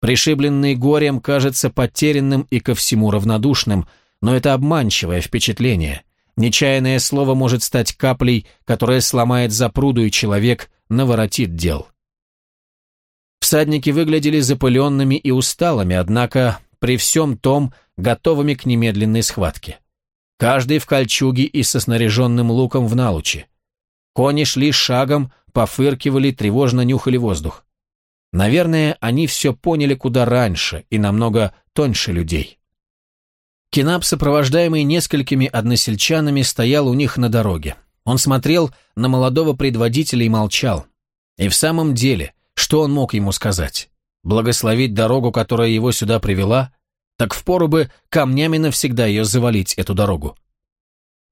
Пришибленный горем кажется потерянным и ко всему равнодушным, но это обманчивое впечатление. Нечаянное слово может стать каплей, которая сломает запруду, и человек наворотит дел. Всадники выглядели запыленными и усталыми, однако при всем том готовыми к немедленной схватке. Каждый в кольчуге и со снаряженным луком в налуче. Кони шли шагом, пофыркивали, тревожно нюхали воздух. Наверное, они все поняли куда раньше и намного тоньше людей. Кинап, сопровождаемый несколькими односельчанами, стоял у них на дороге. Он смотрел на молодого предводителя и молчал. И в самом деле, что он мог ему сказать? Благословить дорогу, которая его сюда привела? Так впору бы камнями навсегда ее завалить, эту дорогу.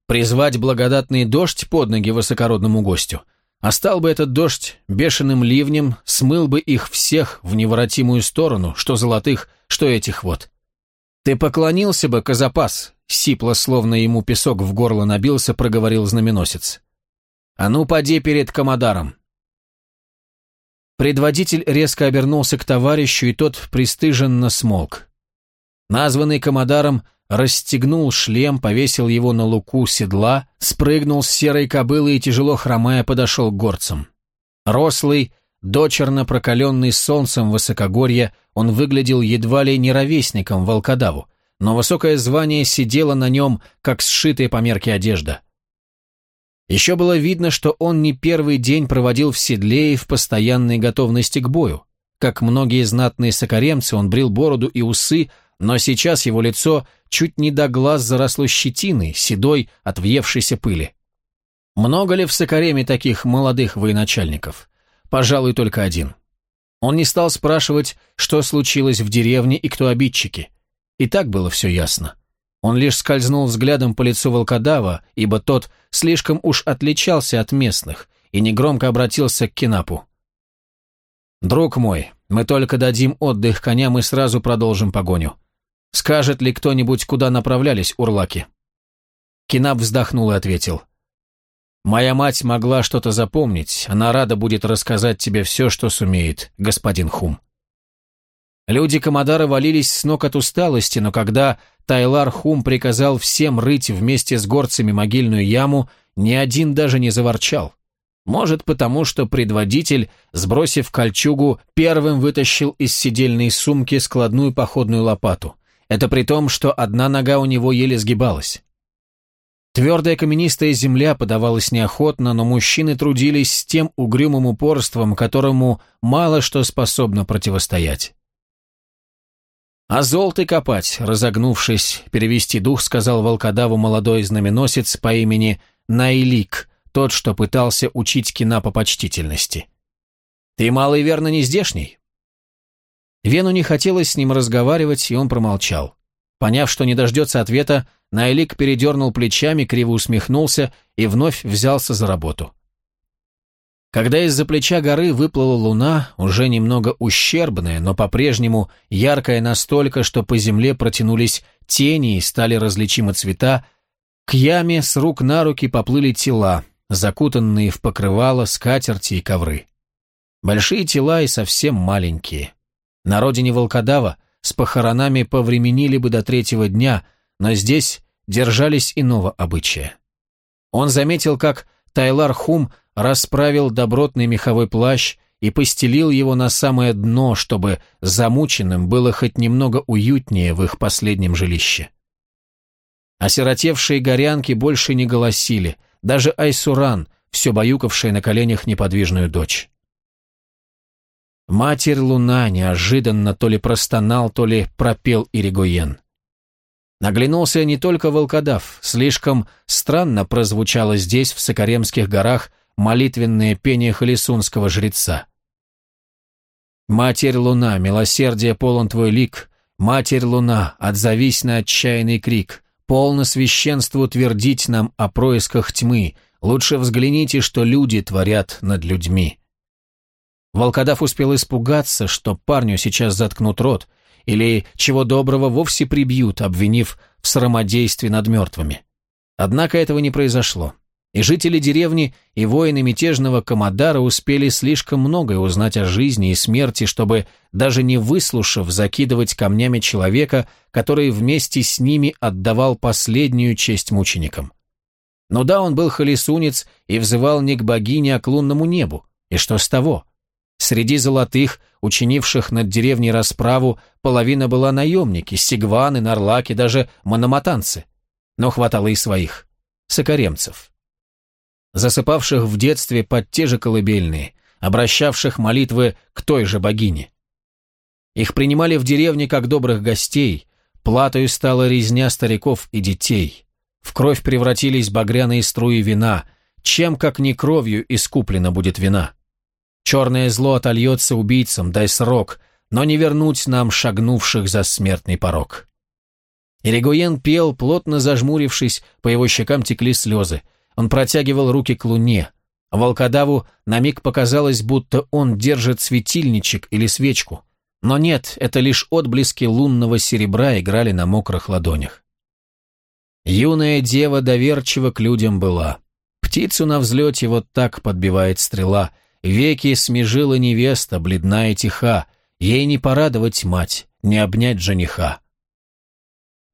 Призвать благодатный дождь под ноги высокородному гостю – а стал бы этот дождь бешеным ливнем, смыл бы их всех в неворотимую сторону, что золотых, что этих вот. Ты поклонился бы, Казапас, сипло, словно ему песок в горло набился, проговорил знаменосец. А ну, поди перед комодаром. Предводитель резко обернулся к товарищу, и тот пристыженно смолк. Названный комодаром расстегнул шлем, повесил его на луку седла, спрыгнул с серой кобылы и, тяжело хромая, подошел к горцам. Рослый, дочерно прокаленный солнцем высокогорья, он выглядел едва ли не ровесником волкодаву, но высокое звание сидело на нем, как сшитая по мерке одежда. Еще было видно, что он не первый день проводил в седле и в постоянной готовности к бою. Как многие знатные сокаремцы, он брил бороду и усы, но сейчас его лицо чуть не до глаз заросло щетиной, седой от въевшейся пыли. Много ли в Сокареме таких молодых военачальников? Пожалуй, только один. Он не стал спрашивать, что случилось в деревне и кто обидчики. И так было все ясно. Он лишь скользнул взглядом по лицу волкодава, ибо тот слишком уж отличался от местных, и негромко обратился к Кинапу. «Друг мой, мы только дадим отдых коням и сразу продолжим погоню. Скажет ли кто-нибудь, куда направлялись урлаки?» Кинап вздохнул и ответил. «Моя мать могла что-то запомнить, она рада будет рассказать тебе все, что сумеет, господин Хум». Люди Камадара валились с ног от усталости, но когда Тайлар Хум приказал всем рыть вместе с горцами могильную яму, ни один даже не заворчал. Может, потому что предводитель, сбросив кольчугу, первым вытащил из сидельной сумки складную походную лопату. Это при том, что одна нога у него еле сгибалась. Твердая каменистая земля подавалась неохотно, но мужчины трудились с тем угрюмым упорством, которому мало что способно противостоять. «А золоты копать», — разогнувшись, перевести дух, сказал волкодаву молодой знаменосец по имени Найлик, тот, что пытался учить кина по почтительности. «Ты, малый, верно, не здешний?» Вену не хотелось с ним разговаривать, и он промолчал. Поняв, что не дождется ответа, Найлик передернул плечами, криво усмехнулся и вновь взялся за работу. Когда из-за плеча горы выплыла луна, уже немного ущербная, но по-прежнему яркая настолько, что по земле протянулись тени и стали различимы цвета, К яме с рук на руки поплыли тела, закутанные в покрывало, скатерти и ковры. Большие тела и совсем маленькие. На родине волкодава с похоронами повременили бы до третьего дня, но здесь держались иного обычая. Он заметил, как Тайлар Хум расправил добротный меховой плащ и постелил его на самое дно, чтобы замученным было хоть немного уютнее в их последнем жилище. Осиротевшие горянки больше не голосили, даже Айсуран, все баюкавшая на коленях неподвижную дочь. Матерь Луна неожиданно то ли простонал, то ли пропел Иригоен. Наглянулся не только волкодав, слишком странно прозвучало здесь, в Сокаремских горах, молитвенное пение халисунского жреца. «Матерь Луна, милосердие полон твой лик, Матерь Луна, отзовись на отчаянный крик, полно священству твердить нам о происках тьмы, лучше взгляните, что люди творят над людьми». Волкодав успел испугаться, что парню сейчас заткнут рот, или, чего доброго, вовсе прибьют, обвинив в срамодействе над мертвыми. Однако этого не произошло, и жители деревни и воины мятежного Камадара успели слишком многое узнать о жизни и смерти, чтобы, даже не выслушав, закидывать камнями человека, который вместе с ними отдавал последнюю честь мученикам. Ну да, он был холесунец и взывал не к богине, а к лунному небу. И что с того? Среди золотых, учинивших над деревней расправу, половина была наемники, сигваны, нарлаки, даже мономатанцы. Но хватало и своих, сокаремцев. Засыпавших в детстве под те же колыбельные, обращавших молитвы к той же богине. Их принимали в деревне как добрых гостей, платою стала резня стариков и детей. В кровь превратились багряные струи вина, чем, как не кровью, искуплена будет вина. Черное зло отольется убийцам, дай срок, но не вернуть нам шагнувших за смертный порог. Иригуен пел, плотно зажмурившись, по его щекам текли слезы. Он протягивал руки к луне. Волкодаву на миг показалось, будто он держит светильничек или свечку. Но нет, это лишь отблески лунного серебра играли на мокрых ладонях. Юная дева доверчива к людям была. Птицу на взлете вот так подбивает стрела — Веки смежила невеста, бледная и тиха, ей не порадовать мать, не обнять жениха.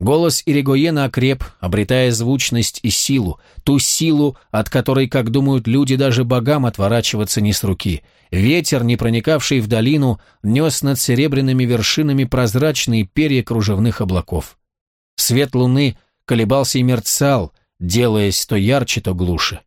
Голос Иригоена окреп, обретая звучность и силу, ту силу, от которой, как думают люди, даже богам отворачиваться не с руки. Ветер, не проникавший в долину, нес над серебряными вершинами прозрачные перья кружевных облаков. Свет луны колебался и мерцал, делаясь то ярче, то глуше.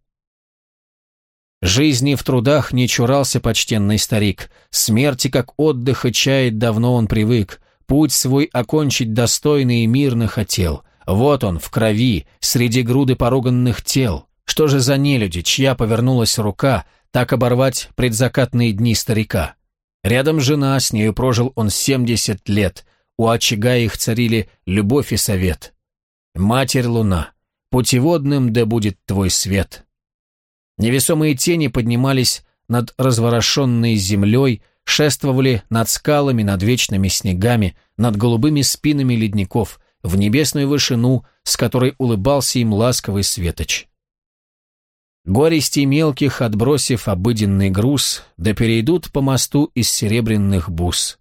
Жизни в трудах не чурался почтенный старик, смерти как отдыха чает давно он привык, путь свой окончить достойно и мирно хотел. Вот он, в крови, среди груды поруганных тел. Что же за нелюди, чья повернулась рука, так оборвать предзакатные дни старика? Рядом жена, с нею прожил он семьдесят лет, у очага их царили любовь и совет. Матерь Луна, путеводным да будет твой свет. Невесомые тени поднимались над разворошенной землей, шествовали над скалами, над вечными снегами, над голубыми спинами ледников, в небесную вышину, с которой улыбался им ласковый светоч. Горести мелких, отбросив обыденный груз, да перейдут по мосту из серебряных бус.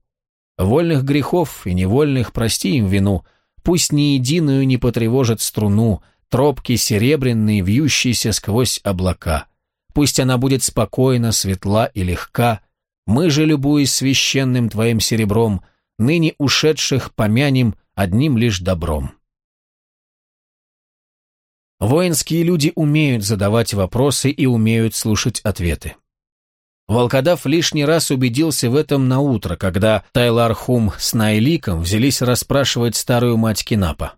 Вольных грехов и невольных прости им вину, пусть ни единую не потревожат струну, тропки серебряные, вьющиеся сквозь облака. Пусть она будет спокойна, светла и легка. Мы же, любуясь священным твоим серебром, ныне ушедших помянем одним лишь добром. Воинские люди умеют задавать вопросы и умеют слушать ответы. Волкодав лишний раз убедился в этом на утро, когда Тайлар Хум с Найликом взялись расспрашивать старую мать Кинапа.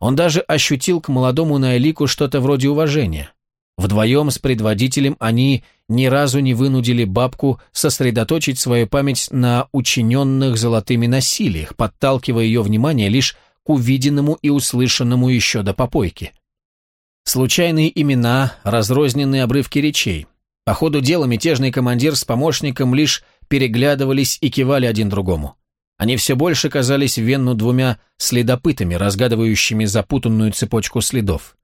Он даже ощутил к молодому Найлику что-то вроде уважения. Вдвоем с предводителем они ни разу не вынудили бабку сосредоточить свою память на учиненных золотыми насилиях, подталкивая ее внимание лишь к увиденному и услышанному еще до попойки. Случайные имена, разрозненные обрывки речей. По ходу дела мятежный командир с помощником лишь переглядывались и кивали один другому. Они все больше казались Венну двумя следопытами, разгадывающими запутанную цепочку следов.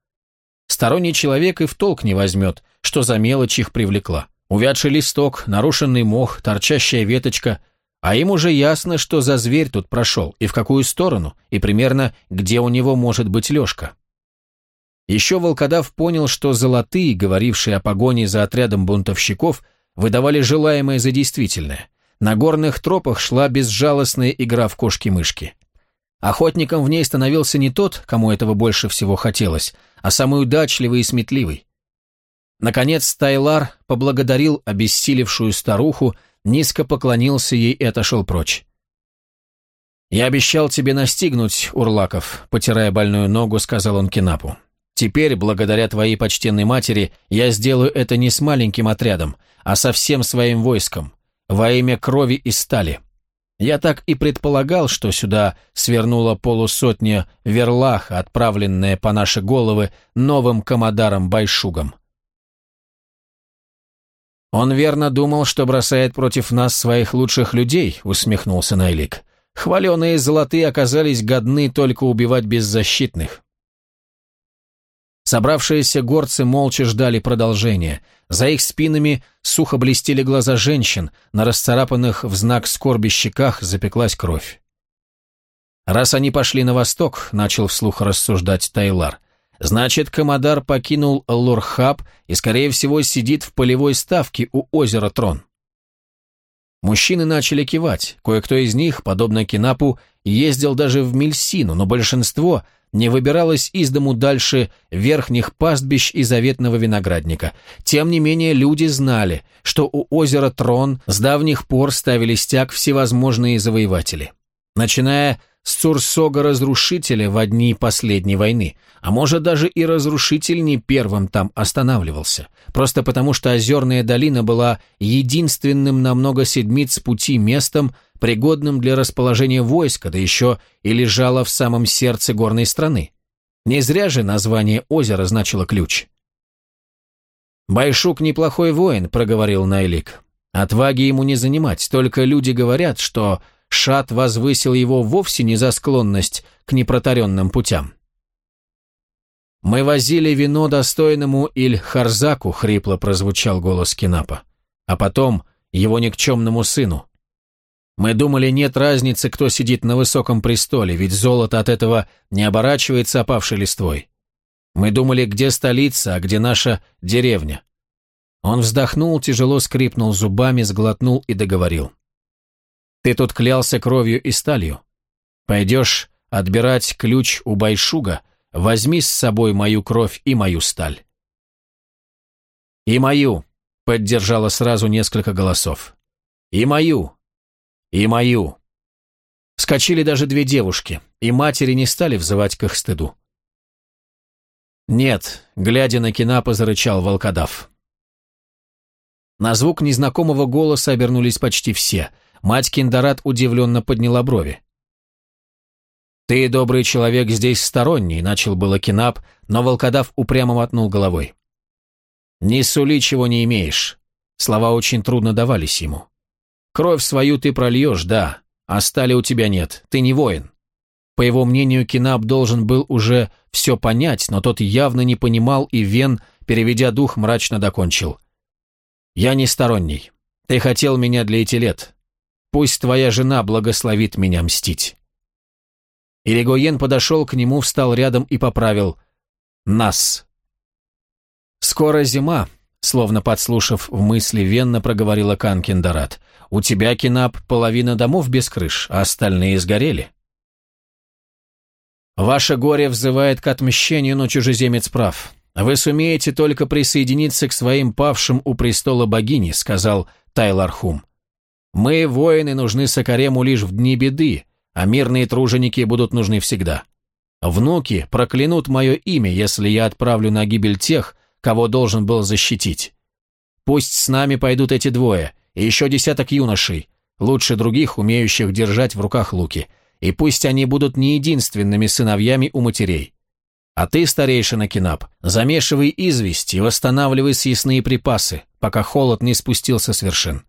Сторонний человек и в толк не возьмет, что за мелочь их привлекла. Увядший листок, нарушенный мох, торчащая веточка, а им уже ясно, что за зверь тут прошел, и в какую сторону, и примерно где у него может быть лёжка. Еще волкодав понял, что золотые, говорившие о погоне за отрядом бунтовщиков, выдавали желаемое за действительное. На горных тропах шла безжалостная игра в кошки-мышки. Охотником в ней становился не тот, кому этого больше всего хотелось, а самый удачливый и сметливый. Наконец Тайлар поблагодарил обессилевшую старуху, низко поклонился ей и отошел прочь. «Я обещал тебе настигнуть, Урлаков», — потирая больную ногу, сказал он Кинапу. «Теперь, благодаря твоей почтенной матери, я сделаю это не с маленьким отрядом, а со всем своим войском, во имя крови и стали. Я так и предполагал, что сюда свернула полусотня верлаха, отправленная по наши головы новым комодаром Байшугом. «Он верно думал, что бросает против нас своих лучших людей», — усмехнулся Найлик. «Хваленые золотые оказались годны только убивать беззащитных». Собравшиеся горцы молча ждали продолжения. За их спинами сухо блестели глаза женщин, на расцарапанных в знак скорби щеках запеклась кровь. «Раз они пошли на восток», — начал вслух рассуждать Тайлар, «значит, Камадар покинул Лурхаб и, скорее всего, сидит в полевой ставке у озера Трон». Мужчины начали кивать. Кое-кто из них, подобно Кинапу, ездил даже в Мельсину, но большинство не выбиралось из дому дальше верхних пастбищ и заветного виноградника. Тем не менее, люди знали, что у озера Трон с давних пор ставили стяг всевозможные завоеватели. Начиная с Цурсога-разрушителя в дни последней войны, а может даже и разрушитель не первым там останавливался, просто потому что Озерная долина была единственным на много седмиц пути местом, пригодным для расположения войска, да еще и лежала в самом сердце горной страны. Не зря же название озера значило ключ. «Байшук неплохой воин», — проговорил Найлик. «Отваги ему не занимать, только люди говорят, что Шат возвысил его вовсе не за склонность к непротаренным путям». «Мы возили вино достойному Иль-Харзаку», — хрипло прозвучал голос Кинапа, «а потом его никчемному сыну, мы думали, нет разницы, кто сидит на высоком престоле, ведь золото от этого не оборачивается опавшей листвой. Мы думали, где столица, а где наша деревня. Он вздохнул, тяжело скрипнул зубами, сглотнул и договорил. Ты тут клялся кровью и сталью. Пойдешь отбирать ключ у Байшуга, возьми с собой мою кровь и мою сталь. И мою, поддержало сразу несколько голосов. И мою, «И мою». Скочили даже две девушки, и матери не стали взывать к их стыду. «Нет», — глядя на Кинапа, зарычал волкодав. На звук незнакомого голоса обернулись почти все. Мать Киндарат удивленно подняла брови. «Ты, добрый человек, здесь сторонний», — начал было Кинап, но волкодав упрямо мотнул головой. «Не сули, чего не имеешь». Слова очень трудно давались ему. Кровь свою ты прольешь, да, а стали у тебя нет, ты не воин. По его мнению, Кинаб должен был уже все понять, но тот явно не понимал, и Вен, переведя дух, мрачно докончил. «Я не сторонний. Ты хотел меня для эти лет. Пусть твоя жена благословит меня мстить». Иригоен подошел к нему, встал рядом и поправил «Нас». «Скоро зима», словно подслушав в мысли Венна, проговорила Канкиндарат. У тебя, Кинап, половина домов без крыш, а остальные сгорели. Ваше горе взывает к отмщению, но чужеземец прав. Вы сумеете только присоединиться к своим павшим у престола богини, сказал Тайлархум. Мы, воины, нужны Сакарему лишь в дни беды, а мирные труженики будут нужны всегда. Внуки проклянут мое имя, если я отправлю на гибель тех, кого должен был защитить. Пусть с нами пойдут эти двое, и еще десяток юношей, лучше других, умеющих держать в руках луки, и пусть они будут не единственными сыновьями у матерей. А ты, старейшина Кинап, замешивай известь и восстанавливай съестные припасы, пока холод не спустился с вершин.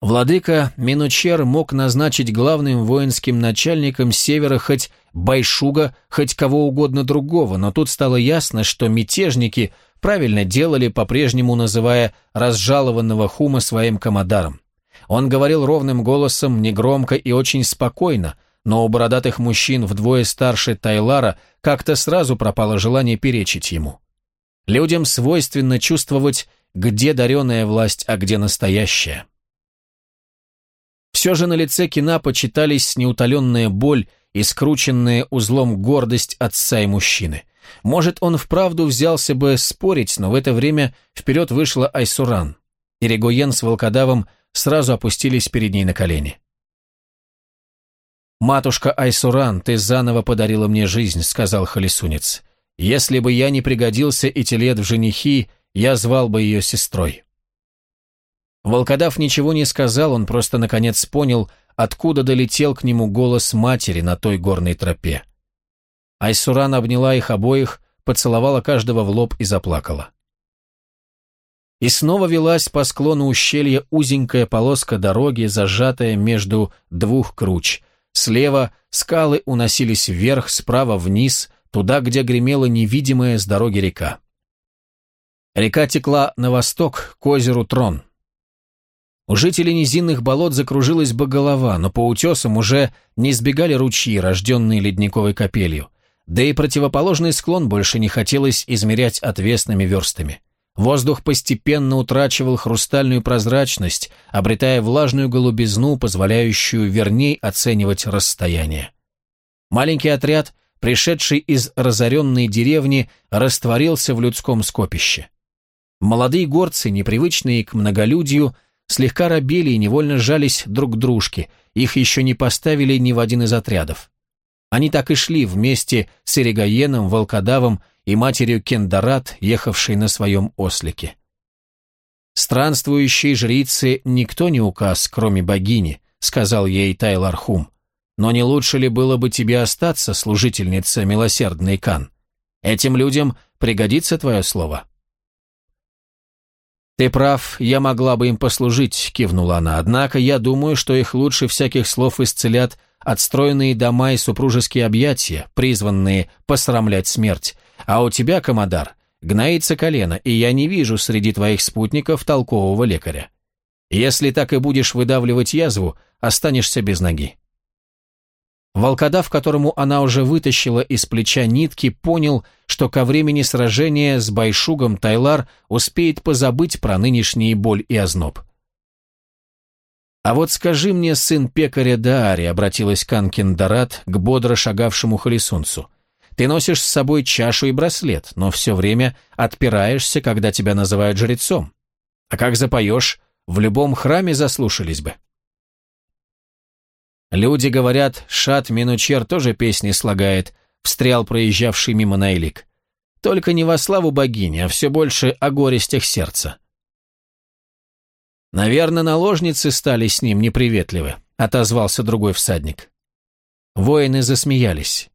Владыка Минучер мог назначить главным воинским начальником севера хоть Байшуга, хоть кого угодно другого, но тут стало ясно, что мятежники правильно делали, по-прежнему называя разжалованного Хума своим комодаром. Он говорил ровным голосом, негромко и очень спокойно, но у бородатых мужчин вдвое старше Тайлара как-то сразу пропало желание перечить ему. Людям свойственно чувствовать, где даренная власть, а где настоящая. Все же на лице Кина почитались неутоленная боль и скрученная узлом гордость отца и мужчины. Может, он вправду взялся бы спорить, но в это время вперед вышла Айсуран. И Регуен с волкодавом сразу опустились перед ней на колени. «Матушка Айсуран, ты заново подарила мне жизнь», — сказал Халисунец. «Если бы я не пригодился эти лет в женихи, я звал бы ее сестрой». Волкодав ничего не сказал, он просто наконец понял, откуда долетел к нему голос матери на той горной тропе. Айсуран обняла их обоих, поцеловала каждого в лоб и заплакала. И снова велась по склону ущелья узенькая полоска дороги, зажатая между двух круч. Слева скалы уносились вверх, справа вниз, туда, где гремела невидимая с дороги река. Река текла на восток, к озеру Трон. У жителей низинных болот закружилась бы голова, но по утесам уже не сбегали ручьи, рожденные ледниковой капелью. Да и противоположный склон больше не хотелось измерять отвесными верстами. Воздух постепенно утрачивал хрустальную прозрачность, обретая влажную голубизну, позволяющую верней оценивать расстояние. Маленький отряд, пришедший из разоренной деревни, растворился в людском скопище. Молодые горцы, непривычные к многолюдью, слегка робели и невольно сжались друг к дружке, их еще не поставили ни в один из отрядов. Они так и шли вместе с Иригаеном, Волкодавом и матерью Кендарат, ехавшей на своем ослике. «Странствующей жрицы никто не указ, кроме богини», — сказал ей Тайлархум. «Но не лучше ли было бы тебе остаться, служительница милосердный Кан? Этим людям пригодится твое слово». «Ты прав, я могла бы им послужить», — кивнула она. «Однако я думаю, что их лучше всяких слов исцелят отстроенные дома и супружеские объятия, призванные посрамлять смерть. А у тебя, Комодар, гноится колено, и я не вижу среди твоих спутников толкового лекаря. Если так и будешь выдавливать язву, останешься без ноги». Волкодав, которому она уже вытащила из плеча нитки, понял, что ко времени сражения с Байшугом Тайлар успеет позабыть про нынешние боль и озноб. «А вот скажи мне, сын пекаря Даари», — обратилась Канкин Дарат к бодро шагавшему Халисунцу, «ты носишь с собой чашу и браслет, но все время отпираешься, когда тебя называют жрецом. А как запоешь, в любом храме заслушались бы». Люди говорят, Шат Минучер тоже песни слагает, встрял проезжавший мимо Найлик. Только не во славу богини, а все больше о горестях сердца. «Наверное, наложницы стали с ним неприветливы», — отозвался другой всадник. Воины засмеялись.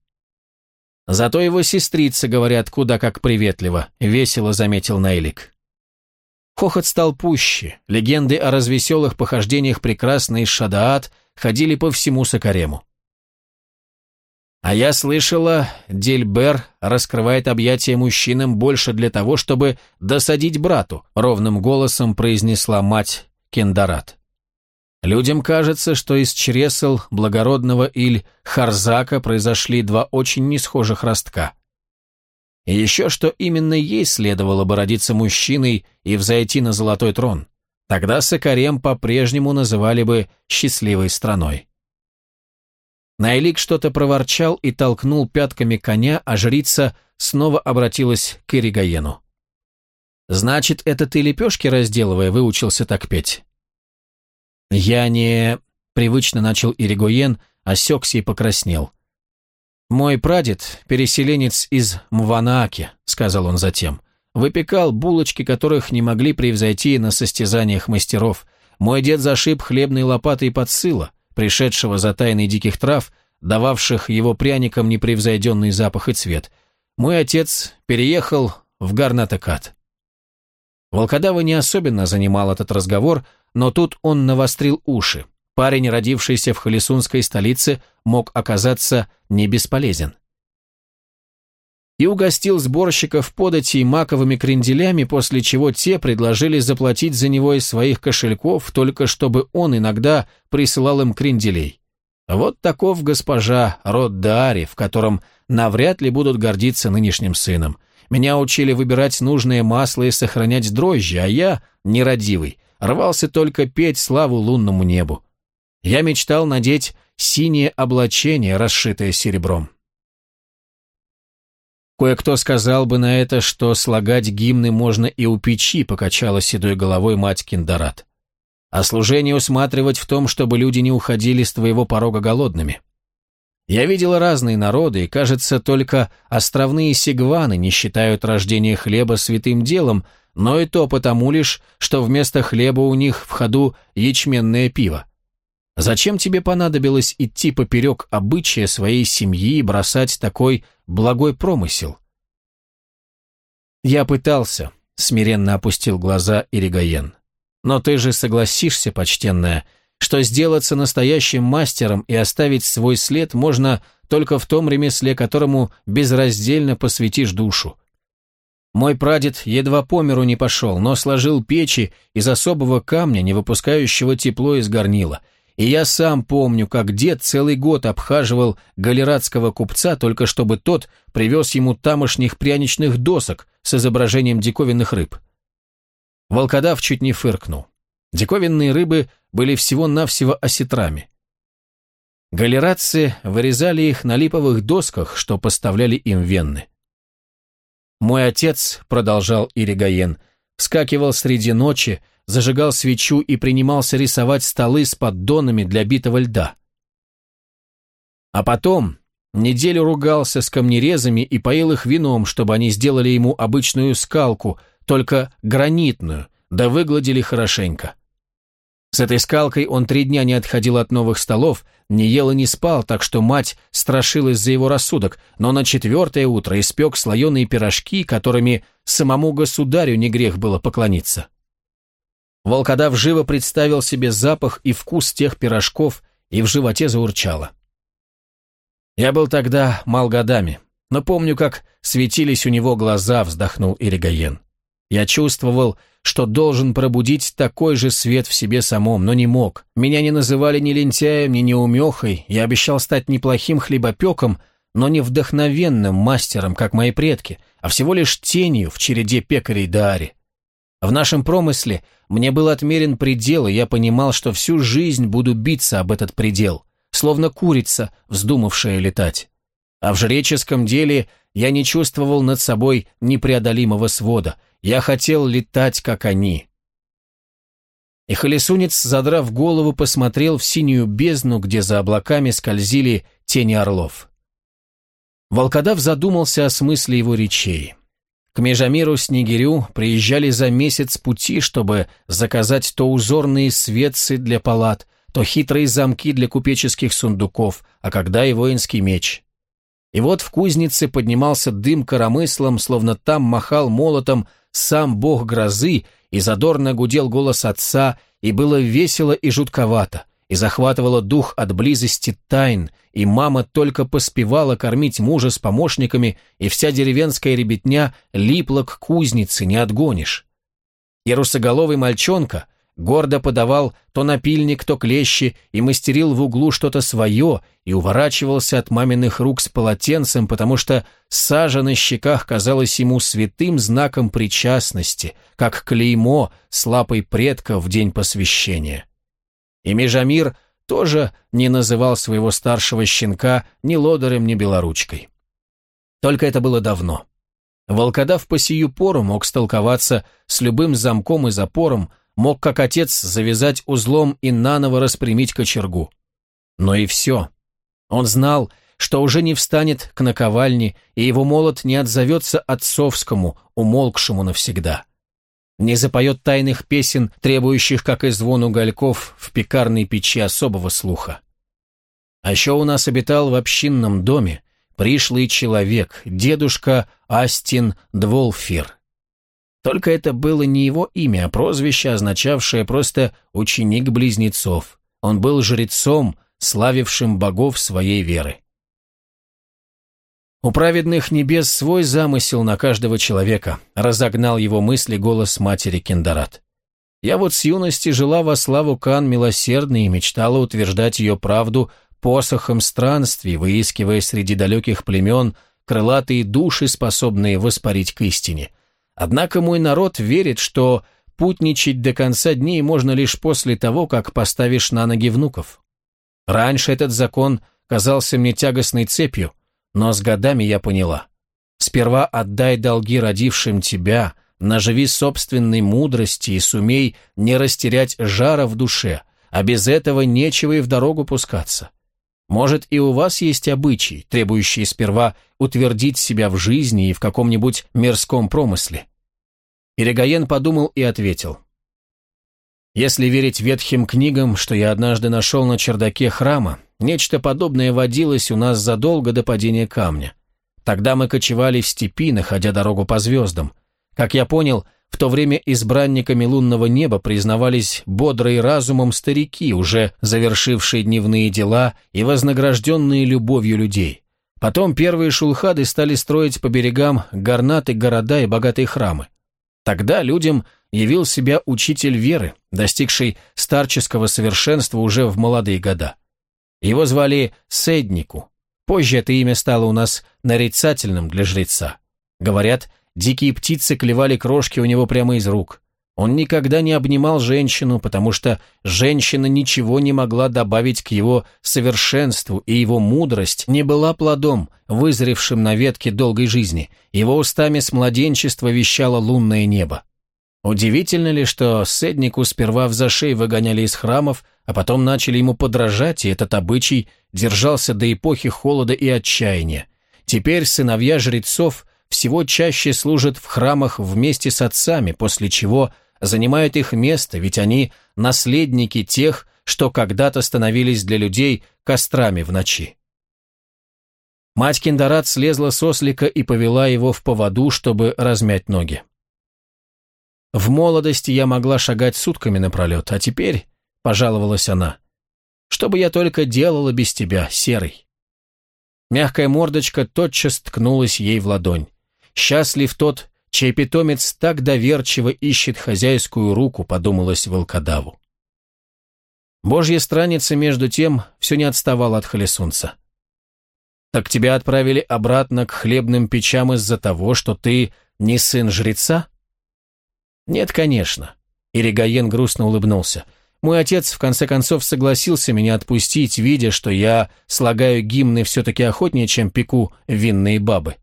«Зато его сестрицы говорят куда как приветливо», — весело заметил Найлик. Хохот стал пуще, легенды о развеселых похождениях прекрасной Шадаат — ходили по всему Сакарему. А я слышала, Дельбер раскрывает объятия мужчинам больше для того, чтобы досадить брату, ровным голосом произнесла мать Кендарат. Людям кажется, что из чресел благородного Иль Харзака произошли два очень несхожих ростка. И еще что именно ей следовало бы родиться мужчиной и взойти на золотой трон. Тогда Сакарем по-прежнему называли бы «счастливой страной». Найлик что-то проворчал и толкнул пятками коня, а жрица снова обратилась к Иригаену. «Значит, это ты лепешки разделывая выучился так петь?» «Я не...» — привычно начал Иригоен, осекся и покраснел. «Мой прадед — переселенец из Мванааки», — сказал он затем. Выпекал булочки, которых не могли превзойти на состязаниях мастеров. Мой дед зашиб хлебной лопатой под сыло, пришедшего за тайной диких трав, дававших его пряникам непревзойденный запах и цвет. Мой отец переехал в Гарнатакат. Волкодава не особенно занимал этот разговор, но тут он навострил уши. Парень, родившийся в Халисунской столице, мог оказаться не бесполезен. И угостил сборщиков податей маковыми кренделями, после чего те предложили заплатить за него из своих кошельков, только чтобы он иногда присылал им кренделей. Вот таков госпожа род Даари, в котором навряд ли будут гордиться нынешним сыном. Меня учили выбирать нужное масло и сохранять дрожжи, а я, нерадивый, рвался только петь славу лунному небу. Я мечтал надеть синее облачение, расшитое серебром. Кое-кто сказал бы на это, что слагать гимны можно и у печи, покачала седой головой мать Киндарат а служение усматривать в том, чтобы люди не уходили с твоего порога голодными. Я видела разные народы, и, кажется, только островные сигваны не считают рождение хлеба святым делом, но и то потому лишь, что вместо хлеба у них в ходу ячменное пиво. Зачем тебе понадобилось идти поперек обычая своей семьи и бросать такой благой промысел? Я пытался, смиренно опустил глаза Иригаен. Но ты же согласишься, почтенная, что сделаться настоящим мастером и оставить свой след можно только в том ремесле, которому безраздельно посвятишь душу. Мой прадед едва по миру не пошел, но сложил печи из особого камня, не выпускающего тепло из горнила. И я сам помню, как дед целый год обхаживал галератского купца, только чтобы тот привез ему тамошних пряничных досок с изображением диковинных рыб. Волкодав чуть не фыркнул. Диковинные рыбы были всего-навсего осетрами. Галератцы вырезали их на липовых досках, что поставляли им венны. «Мой отец», — продолжал Иригаен, — вскакивал среди ночи, зажигал свечу и принимался рисовать столы с поддонами для битого льда. А потом неделю ругался с камнерезами и поил их вином, чтобы они сделали ему обычную скалку — только гранитную, да выгладили хорошенько. С этой скалкой он три дня не отходил от новых столов, не ел и не спал, так что мать страшилась за его рассудок, но на четвертое утро испек слоеные пирожки, которыми самому государю не грех было поклониться. Волкодав живо представил себе запах и вкус тех пирожков, и в животе заурчало. Я был тогда мал годами, но помню, как светились у него глаза, вздохнул Иригаен. Я чувствовал, что должен пробудить такой же свет в себе самом, но не мог. Меня не называли ни лентяем, ни неумехой, я обещал стать неплохим хлебопеком, но не вдохновенным мастером, как мои предки, а всего лишь тенью в череде пекарей Даари. В нашем промысле мне был отмерен предел, и я понимал, что всю жизнь буду биться об этот предел, словно курица, вздумавшая летать. А в жреческом деле я не чувствовал над собой непреодолимого свода, я хотел летать, как они. И Холесунец, задрав голову, посмотрел в синюю бездну, где за облаками скользили тени орлов. Волкодав задумался о смысле его речей. К Межамиру Снегирю приезжали за месяц пути, чтобы заказать то узорные светцы для палат, то хитрые замки для купеческих сундуков, а когда и воинский меч. И вот в кузнице поднимался дым коромыслом, словно там махал молотом сам бог грозы, и задорно гудел голос отца, и было весело и жутковато, и захватывало дух от близости тайн, и мама только поспевала кормить мужа с помощниками, и вся деревенская ребятня липла к кузнице, не отгонишь. И русоголовый мальчонка — гордо подавал то напильник, то клещи и мастерил в углу что-то свое и уворачивался от маминых рук с полотенцем, потому что сажа на щеках казалась ему святым знаком причастности, как клеймо с лапой предка в день посвящения. И Межамир тоже не называл своего старшего щенка ни лодырем, ни белоручкой. Только это было давно. Волкодав по сию пору мог столковаться с любым замком и запором, мог, как отец, завязать узлом и наново распрямить кочергу. Но и все. Он знал, что уже не встанет к наковальне, и его молот не отзовется отцовскому, умолкшему навсегда. Не запоет тайных песен, требующих, как и звон угольков, в пекарной печи особого слуха. А еще у нас обитал в общинном доме пришлый человек, дедушка Астин Дволфир. Только это было не его имя, а прозвище, означавшее просто «ученик близнецов». Он был жрецом, славившим богов своей веры. У праведных небес свой замысел на каждого человека, разогнал его мысли голос матери Кендарат. Я вот с юности жила во славу Кан милосердной и мечтала утверждать ее правду посохом странствий, выискивая среди далеких племен крылатые души, способные воспарить к истине. Однако мой народ верит, что путничать до конца дней можно лишь после того, как поставишь на ноги внуков. Раньше этот закон казался мне тягостной цепью, но с годами я поняла. Сперва отдай долги родившим тебя, наживи собственной мудрости и сумей не растерять жара в душе, а без этого нечего и в дорогу пускаться. Может, и у вас есть обычаи, требующие сперва утвердить себя в жизни и в каком-нибудь мирском промысле?» Ирегаен подумал и ответил. «Если верить ветхим книгам, что я однажды нашел на чердаке храма, нечто подобное водилось у нас задолго до падения камня. Тогда мы кочевали в степи, находя дорогу по звездам. Как я понял, в то время избранниками лунного неба признавались бодрые разумом старики, уже завершившие дневные дела и вознагражденные любовью людей. Потом первые шулхады стали строить по берегам горнаты города и богатые храмы. Тогда людям явил себя учитель веры, достигший старческого совершенства уже в молодые года. Его звали Седнику. Позже это имя стало у нас нарицательным для жреца. Говорят, Дикие птицы клевали крошки у него прямо из рук. Он никогда не обнимал женщину, потому что женщина ничего не могла добавить к его совершенству, и его мудрость не была плодом, вызревшим на ветке долгой жизни. Его устами с младенчества вещало лунное небо. Удивительно ли, что Седнику сперва в зашей выгоняли из храмов, а потом начали ему подражать, и этот обычай держался до эпохи холода и отчаяния. Теперь сыновья жрецов всего чаще служат в храмах вместе с отцами, после чего занимают их место, ведь они наследники тех, что когда-то становились для людей кострами в ночи. Мать Киндарат слезла с ослика и повела его в поводу, чтобы размять ноги. «В молодости я могла шагать сутками напролет, а теперь, — пожаловалась она, — что бы я только делала без тебя, серый?» Мягкая мордочка тотчас ткнулась ей в ладонь. Счастлив тот, чей питомец так доверчиво ищет хозяйскую руку, подумалось волкодаву. Божья страница, между тем, все не отставала от Холесунца. «Так тебя отправили обратно к хлебным печам из-за того, что ты не сын жреца?» «Нет, конечно», — Иригаен грустно улыбнулся. «Мой отец, в конце концов, согласился меня отпустить, видя, что я слагаю гимны все-таки охотнее, чем пеку винные бабы.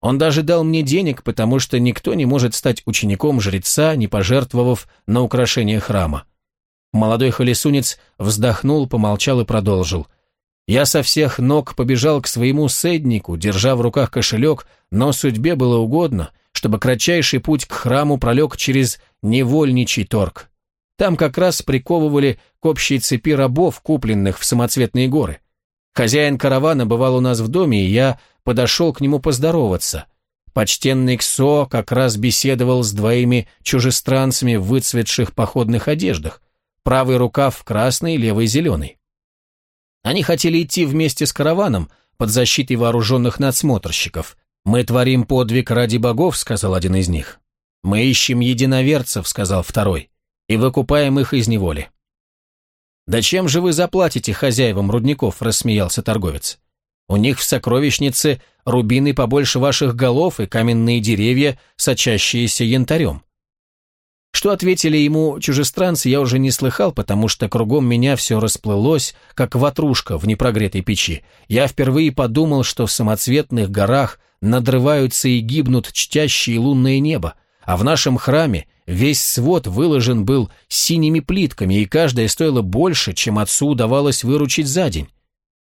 Он даже дал мне денег, потому что никто не может стать учеником жреца, не пожертвовав на украшение храма. Молодой холесунец вздохнул, помолчал и продолжил. Я со всех ног побежал к своему седнику, держа в руках кошелек, но судьбе было угодно, чтобы кратчайший путь к храму пролег через невольничий торг. Там как раз приковывали к общей цепи рабов, купленных в самоцветные горы. Хозяин каравана бывал у нас в доме, и я подошел к нему поздороваться. Почтенный Ксо как раз беседовал с двоими чужестранцами в выцветших походных одеждах. Правый рукав красный, левый зеленый. Они хотели идти вместе с караваном под защитой вооруженных надсмотрщиков. «Мы творим подвиг ради богов», — сказал один из них. «Мы ищем единоверцев», — сказал второй, — «и выкупаем их из неволи». «Да чем же вы заплатите хозяевам рудников?» – рассмеялся торговец. «У них в сокровищнице рубины побольше ваших голов и каменные деревья, сочащиеся янтарем». Что ответили ему чужестранцы, я уже не слыхал, потому что кругом меня все расплылось, как ватрушка в непрогретой печи. Я впервые подумал, что в самоцветных горах надрываются и гибнут чтящие лунное небо, а в нашем храме весь свод выложен был синими плитками, и каждая стоила больше, чем отцу удавалось выручить за день.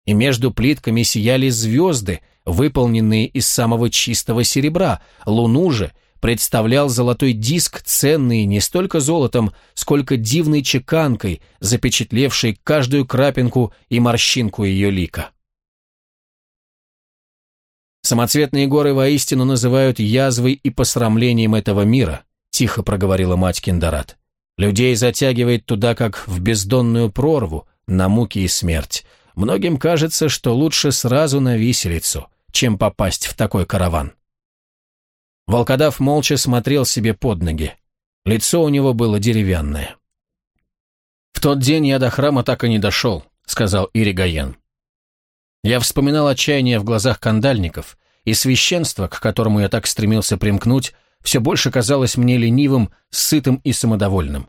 И между плитками сияли звезды, выполненные из самого чистого серебра, луну же представлял золотой диск, ценный не столько золотом, сколько дивной чеканкой, запечатлевшей каждую крапинку и морщинку ее лика. Самоцветные горы воистину называют язвой и посрамлением этого мира, тихо проговорила мать Киндарат. «Людей затягивает туда, как в бездонную прорву, на муки и смерть. Многим кажется, что лучше сразу на виселицу, чем попасть в такой караван». Волкодав молча смотрел себе под ноги. Лицо у него было деревянное. «В тот день я до храма так и не дошел», — сказал Иригаен. Я вспоминал отчаяние в глазах кандальников, и священство, к которому я так стремился примкнуть, все больше казалось мне ленивым, сытым и самодовольным.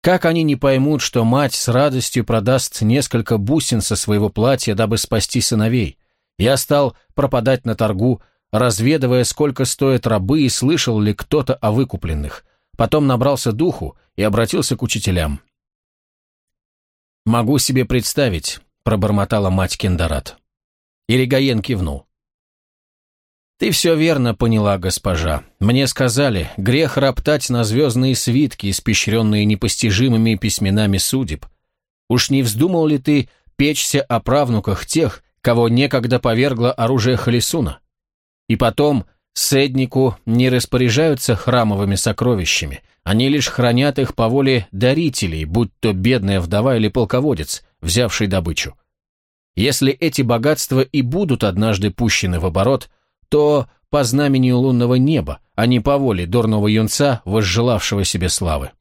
Как они не поймут, что мать с радостью продаст несколько бусин со своего платья, дабы спасти сыновей? Я стал пропадать на торгу, разведывая, сколько стоят рабы и слышал ли кто-то о выкупленных. Потом набрался духу и обратился к учителям. «Могу себе представить», — пробормотала мать Кендарат. Иригаен кивнул. «Ты все верно поняла, госпожа. Мне сказали, грех роптать на звездные свитки, испещренные непостижимыми письменами судеб. Уж не вздумал ли ты печься о правнуках тех, кого некогда повергло оружие Халисуна? И потом, седнику не распоряжаются храмовыми сокровищами, они лишь хранят их по воле дарителей, будь то бедная вдова или полководец, взявший добычу. Если эти богатства и будут однажды пущены в оборот, то по знамению лунного неба, а не по воле дурного юнца, возжелавшего себе славы.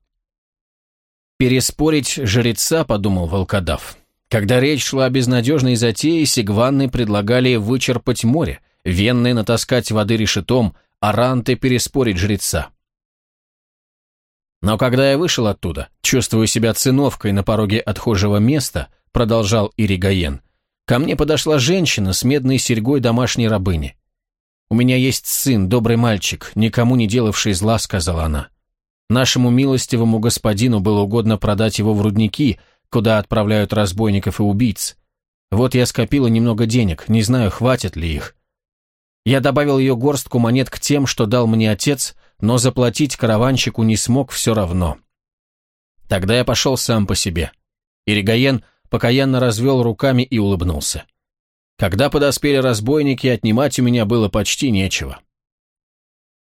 Переспорить жреца, подумал волкодав. Когда речь шла о безнадежной затее, сигванны предлагали вычерпать море, венны натаскать воды решетом, а ранты переспорить жреца. Но когда я вышел оттуда, чувствуя себя циновкой на пороге отхожего места, продолжал Иригаен, ко мне подошла женщина с медной серьгой домашней рабыни. «У меня есть сын, добрый мальчик, никому не делавший зла», — сказала она. «Нашему милостивому господину было угодно продать его в рудники, куда отправляют разбойников и убийц. Вот я скопила немного денег, не знаю, хватит ли их. Я добавил ее горстку монет к тем, что дал мне отец, но заплатить караванщику не смог все равно. Тогда я пошел сам по себе. Иригаен покаянно развел руками и улыбнулся. Когда подоспели разбойники, отнимать у меня было почти нечего.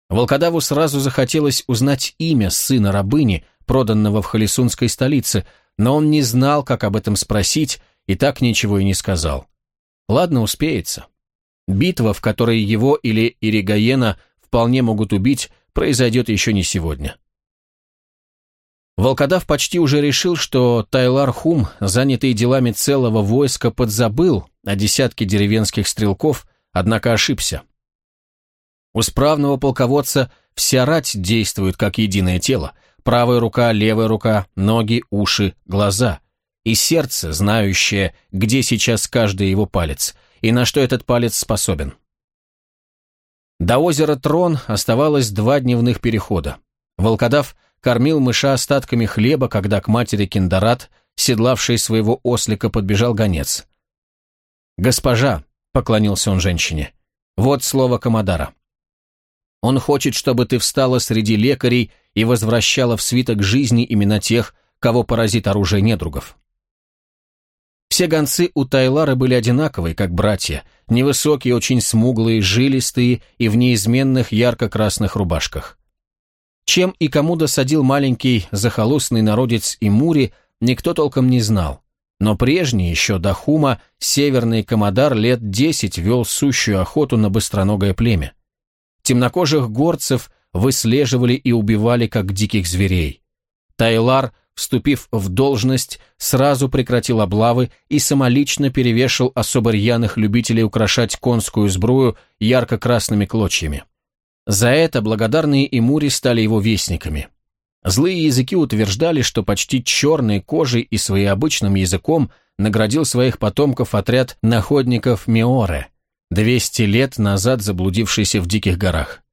Волкодаву сразу захотелось узнать имя сына рабыни, проданного в Халисунской столице, но он не знал, как об этом спросить, и так ничего и не сказал. Ладно, успеется. Битва, в которой его или Иригаена вполне могут убить, произойдет еще не сегодня. Волкодав почти уже решил, что Тайлар Хум, занятый делами целого войска, подзабыл о десятке деревенских стрелков, однако ошибся. У справного полководца вся рать действует как единое тело, правая рука, левая рука, ноги, уши, глаза, и сердце, знающее, где сейчас каждый его палец – и на что этот палец способен. До озера Трон оставалось два дневных перехода. Волкодав кормил мыша остатками хлеба, когда к матери Киндарат, седлавшей своего ослика, подбежал гонец. «Госпожа», — поклонился он женщине, — «вот слово Камадара. Он хочет, чтобы ты встала среди лекарей и возвращала в свиток жизни имена тех, кого поразит оружие недругов. Все гонцы у Тайлара были одинаковые, как братья, невысокие, очень смуглые, жилистые и в неизменных ярко-красных рубашках. Чем и кому досадил маленький захолустный народец Имури, никто толком не знал. Но прежний, еще до Хума, северный комодар лет десять вел сущую охоту на быстроногое племя. Темнокожих горцев выслеживали и убивали, как диких зверей. Тайлар вступив в должность, сразу прекратил облавы и самолично перевешал особо рьяных любителей украшать конскую сбрую ярко-красными клочьями. За это благодарные Имури стали его вестниками. Злые языки утверждали, что почти черной кожей и своеобычным языком наградил своих потомков отряд находников Меоре, 200 лет назад заблудившийся в диких горах.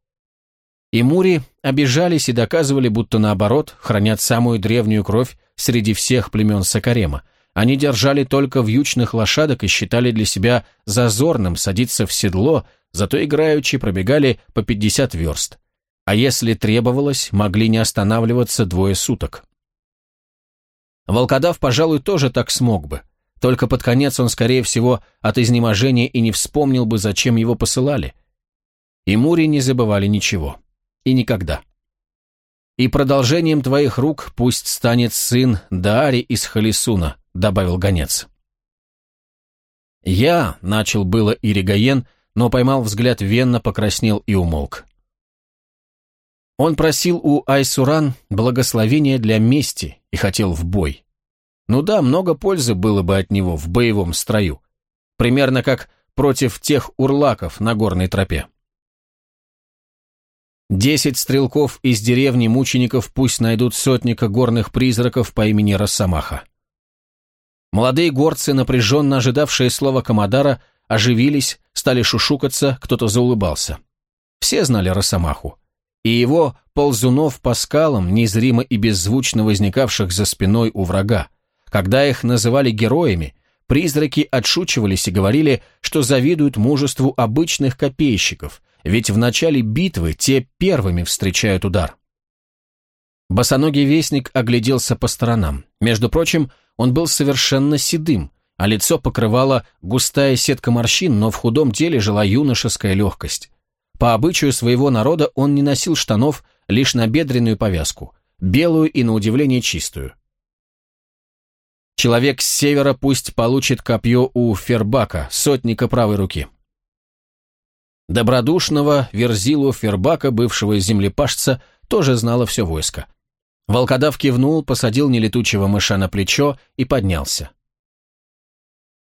И Мури обижались и доказывали, будто наоборот, хранят самую древнюю кровь среди всех племен Сакарема. Они держали только вьючных лошадок и считали для себя зазорным садиться в седло, зато играючи пробегали по 50 верст. А если требовалось, могли не останавливаться двое суток. Волкодав, пожалуй, тоже так смог бы. Только под конец он, скорее всего, от изнеможения и не вспомнил бы, зачем его посылали. И Мури не забывали ничего и никогда. «И продолжением твоих рук пусть станет сын Даари из Халисуна», — добавил гонец. «Я», — начал было Иригаен, но поймал взгляд Венна, покраснел и умолк. Он просил у Айсуран благословения для мести и хотел в бой. Ну да, много пользы было бы от него в боевом строю. Примерно как против тех урлаков на горной тропе. Десять стрелков из деревни мучеников пусть найдут сотника горных призраков по имени Росомаха. Молодые горцы, напряженно ожидавшие слова Камадара, оживились, стали шушукаться, кто-то заулыбался. Все знали Росомаху. И его ползунов по скалам, незримо и беззвучно возникавших за спиной у врага. Когда их называли героями, призраки отшучивались и говорили, что завидуют мужеству обычных копейщиков, ведь в начале битвы те первыми встречают удар. Босоногий вестник огляделся по сторонам. Между прочим, он был совершенно седым, а лицо покрывала густая сетка морщин, но в худом теле жила юношеская легкость. По обычаю своего народа он не носил штанов, лишь набедренную повязку, белую и, на удивление, чистую. Человек с севера пусть получит копье у Фербака, сотника правой руки. Добродушного Верзилу Фербака, бывшего землепашца, тоже знало все войско. Волкодав кивнул, посадил нелетучего мыша на плечо и поднялся.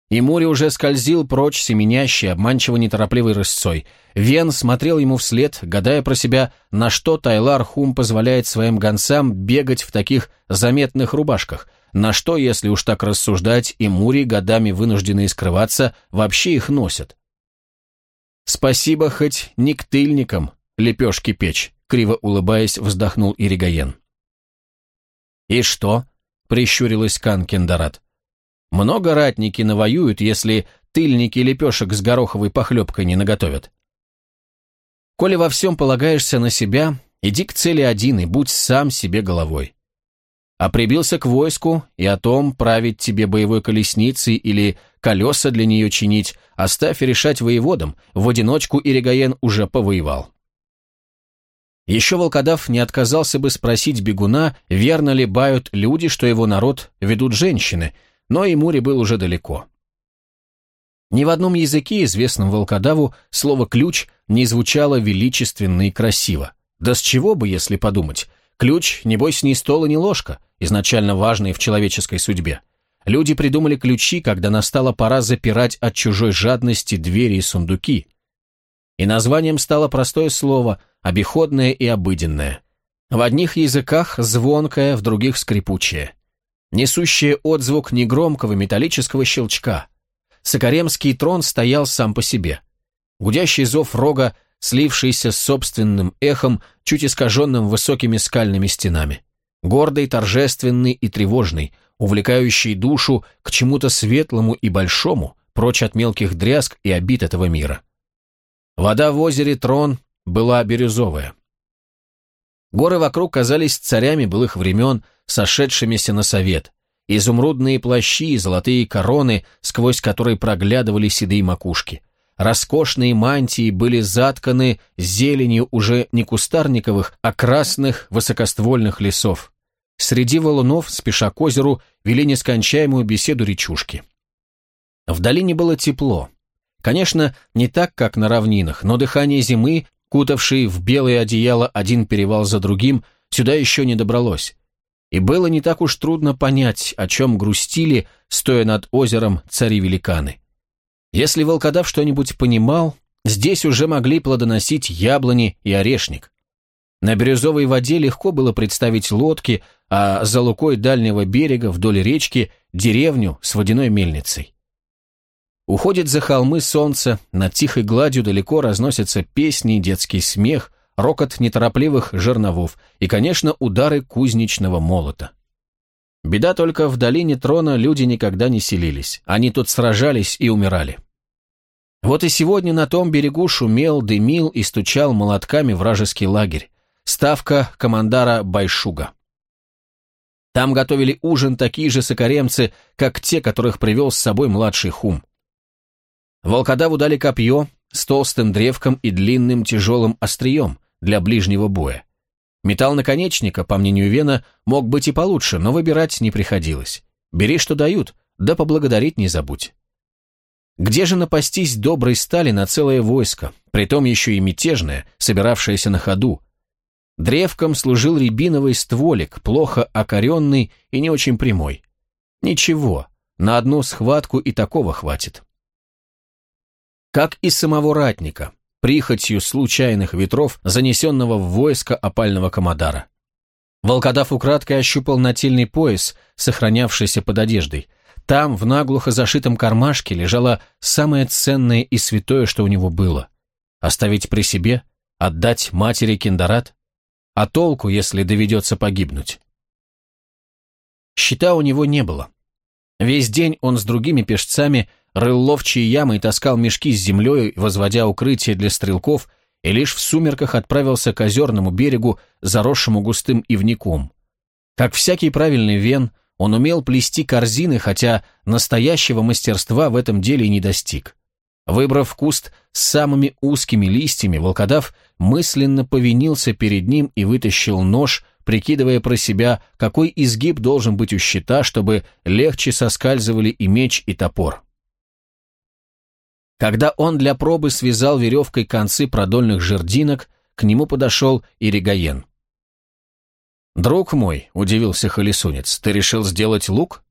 И Мури уже скользил прочь семенящей, обманчиво неторопливой рысцой. Вен смотрел ему вслед, гадая про себя, на что Тайлар Хум позволяет своим гонцам бегать в таких заметных рубашках, на что, если уж так рассуждать, и Мури, годами вынужденные скрываться, вообще их носят. «Спасибо хоть не к тыльникам, лепешки печь», — криво улыбаясь, вздохнул Иригаен. «И что?» — прищурилась Кан Кендарат. «Много ратники навоюют, если тыльники лепешек с гороховой похлебкой не наготовят». «Коли во всем полагаешься на себя, иди к цели один и будь сам себе головой. А прибился к войску, и о том, править тебе боевой колесницей или колеса для нее чинить, оставь решать воеводам, в одиночку Иригаен уже повоевал. Еще волкодав не отказался бы спросить бегуна, верно ли бают люди, что его народ ведут женщины, но и Мури был уже далеко. Ни в одном языке, известном волкодаву, слово «ключ» не звучало величественно и красиво. Да с чего бы, если подумать, Ключ, небось, ни стол и ни ложка, изначально важные в человеческой судьбе. Люди придумали ключи, когда настала пора запирать от чужой жадности двери и сундуки. И названием стало простое слово, обиходное и обыденное. В одних языках звонкое, в других скрипучее. Несущее отзвук негромкого металлического щелчка. Сокаремский трон стоял сам по себе. Гудящий зов рога слившийся с собственным эхом, чуть искаженным высокими скальными стенами. Гордый, торжественный и тревожный, увлекающий душу к чему-то светлому и большому, прочь от мелких дрязг и обид этого мира. Вода в озере Трон была бирюзовая. Горы вокруг казались царями былых времен, сошедшимися на совет. Изумрудные плащи и золотые короны, сквозь которые проглядывали седые макушки. Роскошные мантии были затканы зеленью уже не кустарниковых, а красных высокоствольных лесов. Среди валунов, спеша к озеру, вели нескончаемую беседу речушки. В долине было тепло. Конечно, не так, как на равнинах, но дыхание зимы, кутавшей в белое одеяло один перевал за другим, сюда еще не добралось. И было не так уж трудно понять, о чем грустили, стоя над озером цари-великаны. Если волкодав что-нибудь понимал, здесь уже могли плодоносить яблони и орешник. На бирюзовой воде легко было представить лодки, а за лукой дальнего берега вдоль речки деревню с водяной мельницей. Уходит за холмы солнце, над тихой гладью далеко разносятся песни, детский смех, рокот неторопливых жерновов и, конечно, удары кузнечного молота. Беда только в долине трона люди никогда не селились, они тут сражались и умирали. Вот и сегодня на том берегу шумел, дымил и стучал молотками вражеский лагерь. Ставка командара Байшуга. Там готовили ужин такие же сокаремцы, как те, которых привел с собой младший хум. Волкодаву дали копье с толстым древком и длинным тяжелым острием для ближнего боя. Металл наконечника, по мнению Вена, мог быть и получше, но выбирать не приходилось. Бери, что дают, да поблагодарить не забудь. Где же напастись доброй стали на целое войско, притом еще и мятежное, собиравшееся на ходу? Древком служил рябиновый стволик, плохо окоренный и не очень прямой. Ничего, на одну схватку и такого хватит. Как и самого ратника, прихотью случайных ветров, занесенного в войско опального комодара. Волкодав украдкой ощупал нательный пояс, сохранявшийся под одеждой. Там, в наглухо зашитом кармашке, лежало самое ценное и святое, что у него было. Оставить при себе? Отдать матери Киндарат? А толку, если доведется погибнуть? Щита у него не было. Весь день он с другими пешцами рыл ловчие ямы и таскал мешки с землей, возводя укрытие для стрелков, и лишь в сумерках отправился к озерному берегу, заросшему густым ивником. Как всякий правильный вен, он умел плести корзины, хотя настоящего мастерства в этом деле и не достиг. Выбрав куст с самыми узкими листьями, волкодав мысленно повинился перед ним и вытащил нож, прикидывая про себя, какой изгиб должен быть у щита, чтобы легче соскальзывали и меч, и топор. Когда он для пробы связал веревкой концы продольных жердинок, к нему подошел Иригаен. «Друг мой», — удивился Холесунец, — «ты решил сделать лук?»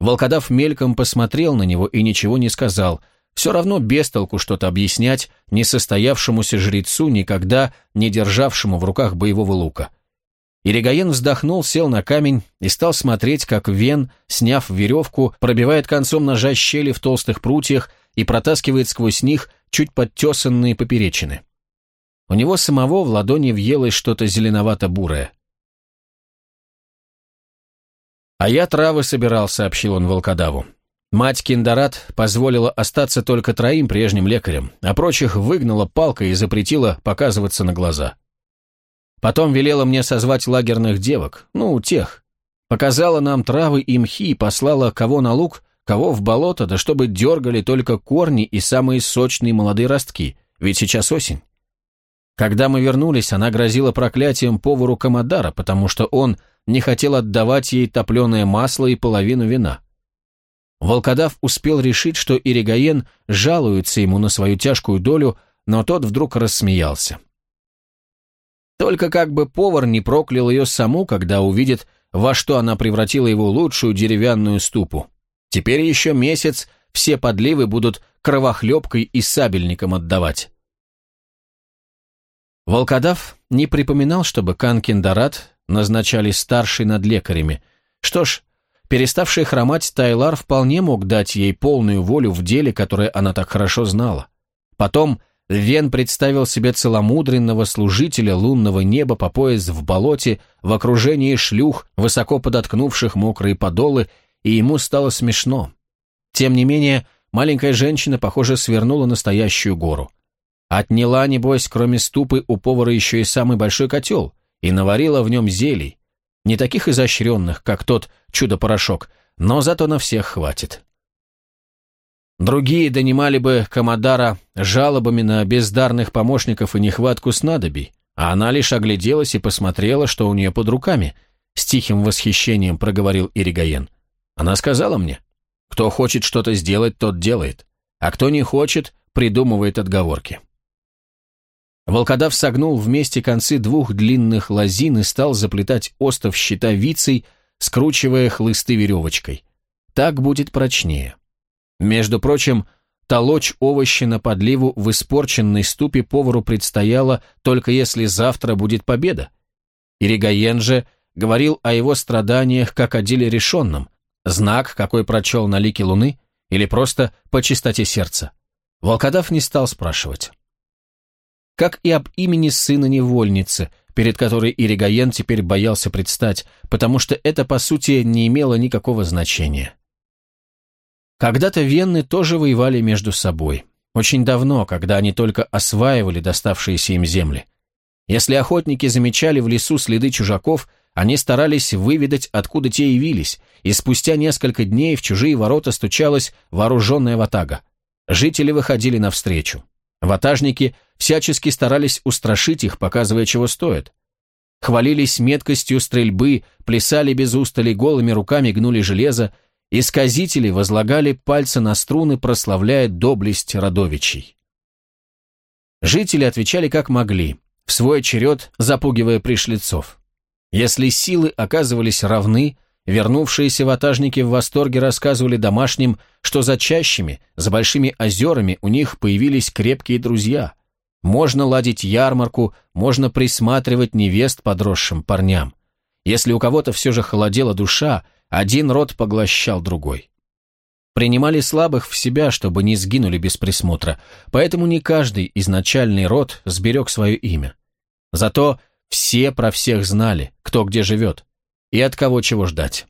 Волкодав мельком посмотрел на него и ничего не сказал. Все равно без толку что-то объяснять несостоявшемуся жрецу, никогда не державшему в руках боевого лука. Иригаен вздохнул, сел на камень и стал смотреть, как Вен, сняв веревку, пробивает концом ножа щели в толстых прутьях и протаскивает сквозь них чуть подтесанные поперечины. У него самого в ладони въелось что-то зеленовато-бурое. «А я травы собирал», — сообщил он волкодаву. Мать Киндарат позволила остаться только троим прежним лекарям, а прочих выгнала палкой и запретила показываться на глаза. Потом велела мне созвать лагерных девок, ну, тех. Показала нам травы и мхи, послала кого на луг, кого в болото, да чтобы дергали только корни и самые сочные молодые ростки, ведь сейчас осень. Когда мы вернулись, она грозила проклятием повару Камадара, потому что он не хотел отдавать ей топленое масло и половину вина. Волкодав успел решить, что Иригаен жалуется ему на свою тяжкую долю, но тот вдруг рассмеялся. Только как бы повар не проклял ее саму, когда увидит, во что она превратила его лучшую деревянную ступу. Теперь еще месяц все подливы будут кровохлебкой и сабельником отдавать. Волкодав не припоминал, чтобы Канкин-Дарат назначали старшей над лекарями. Что ж, переставший хромать Тайлар вполне мог дать ей полную волю в деле, которое она так хорошо знала. Потом Вен представил себе целомудренного служителя лунного неба по пояс в болоте, в окружении шлюх, высоко подоткнувших мокрые подолы, и ему стало смешно. Тем не менее, маленькая женщина, похоже, свернула настоящую гору. Отняла, небось, кроме ступы, у повара еще и самый большой котел, и наварила в нем зелий, не таких изощренных, как тот чудо-порошок, но зато на всех хватит. Другие донимали бы Камадара жалобами на бездарных помощников и нехватку снадобий, а она лишь огляделась и посмотрела, что у нее под руками, с тихим восхищением проговорил Иригаен. Она сказала мне, кто хочет что-то сделать, тот делает, а кто не хочет, придумывает отговорки. Волкодав согнул вместе концы двух длинных лозин и стал заплетать остов щита вицей, скручивая хлысты веревочкой. Так будет прочнее. Между прочим, толочь овощи на подливу в испорченной ступе повару предстояло только если завтра будет победа. Иригаен же говорил о его страданиях как о деле решенном, Знак, какой прочел на лике луны, или просто по чистоте сердца? Волкодав не стал спрашивать. Как и об имени сына невольницы, перед которой Иригаен теперь боялся предстать, потому что это, по сути, не имело никакого значения. Когда-то венны тоже воевали между собой. Очень давно, когда они только осваивали доставшиеся им земли. Если охотники замечали в лесу следы чужаков – они старались выведать, откуда те явились, и спустя несколько дней в чужие ворота стучалась вооруженная ватага. Жители выходили навстречу. Ватажники всячески старались устрашить их, показывая, чего стоят. хвалились меткостью стрельбы, плясали без устали голыми руками, гнули железо, Исказители возлагали пальцы на струны, прославляя доблесть родовичей. Жители отвечали как могли, в свой черед запугивая пришлицов. Если силы оказывались равны, вернувшиеся ватажники в восторге рассказывали домашним, что за чащами, за большими озерами у них появились крепкие друзья. Можно ладить ярмарку, можно присматривать невест подросшим парням. Если у кого-то все же холодела душа, один род поглощал другой. Принимали слабых в себя, чтобы не сгинули без присмотра, поэтому не каждый изначальный род сберег свое имя. Зато все про всех знали, кто где живет и от кого чего ждать.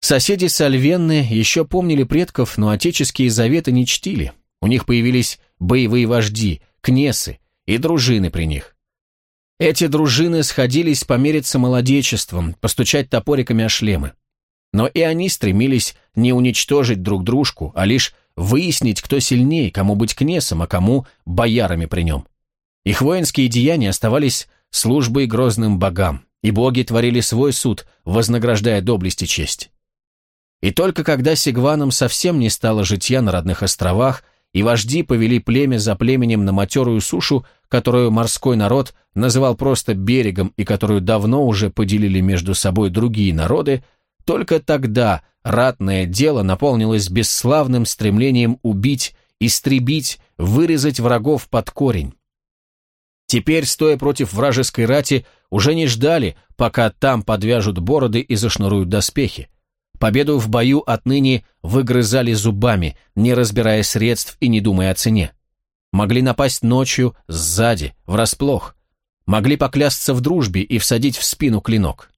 Соседи Сальвенны еще помнили предков, но отеческие заветы не чтили. У них появились боевые вожди, кнесы и дружины при них. Эти дружины сходились помериться молодечеством, постучать топориками о шлемы. Но и они стремились не уничтожить друг дружку, а лишь выяснить, кто сильнее, кому быть кнесом, а кому боярами при нем. Их воинские деяния оставались службой грозным богам, и боги творили свой суд, вознаграждая доблесть и честь. И только когда Сигванам совсем не стало житья на родных островах, и вожди повели племя за племенем на матерую сушу, которую морской народ называл просто берегом и которую давно уже поделили между собой другие народы, только тогда ратное дело наполнилось бесславным стремлением убить, истребить, вырезать врагов под корень. Теперь, стоя против вражеской рати, уже не ждали, пока там подвяжут бороды и зашнуруют доспехи. Победу в бою отныне выгрызали зубами, не разбирая средств и не думая о цене. Могли напасть ночью, сзади, врасплох. Могли поклясться в дружбе и всадить в спину клинок.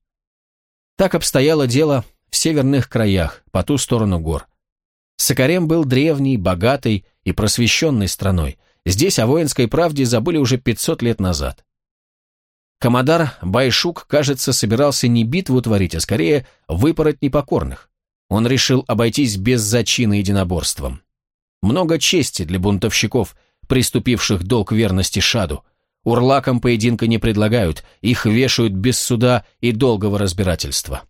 Так обстояло дело в северных краях, по ту сторону гор. Сакарем был древней, богатой и просвещенной страной. Здесь о воинской правде забыли уже 500 лет назад. Комодар Байшук, кажется, собирался не битву творить, а скорее выпороть непокорных. Он решил обойтись без зачина единоборством. Много чести для бунтовщиков, приступивших долг верности Шаду. Урлакам поединка не предлагают, их вешают без суда и долгого разбирательства.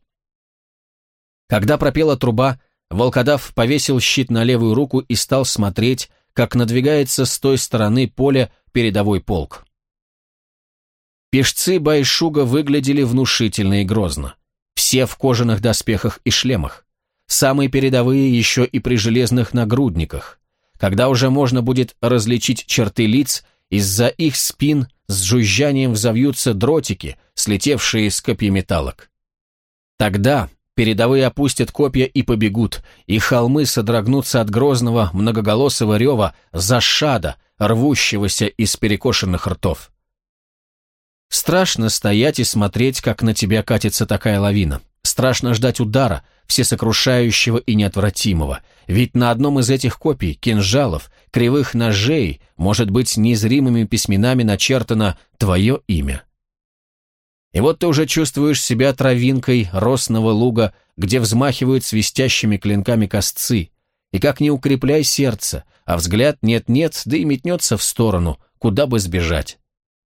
Когда пропела труба, волкодав повесил щит на левую руку и стал смотреть, как надвигается с той стороны поля передовой полк. Пешцы Байшуга выглядели внушительно и грозно. Все в кожаных доспехах и шлемах. Самые передовые еще и при железных нагрудниках. Когда уже можно будет различить черты лиц, из-за их спин с жужжанием взовьются дротики, слетевшие с копьеметалок. Тогда передовые опустят копья и побегут, и холмы содрогнутся от грозного многоголосого рева зашада, рвущегося из перекошенных ртов. Страшно стоять и смотреть, как на тебя катится такая лавина. Страшно ждать удара, всесокрушающего и неотвратимого. Ведь на одном из этих копий, кинжалов, кривых ножей, может быть, незримыми письменами начертано твое имя. И вот ты уже чувствуешь себя травинкой росного луга, где взмахивают свистящими клинками косцы, и как не укрепляй сердце, а взгляд нет-нет, да и метнется в сторону, куда бы сбежать.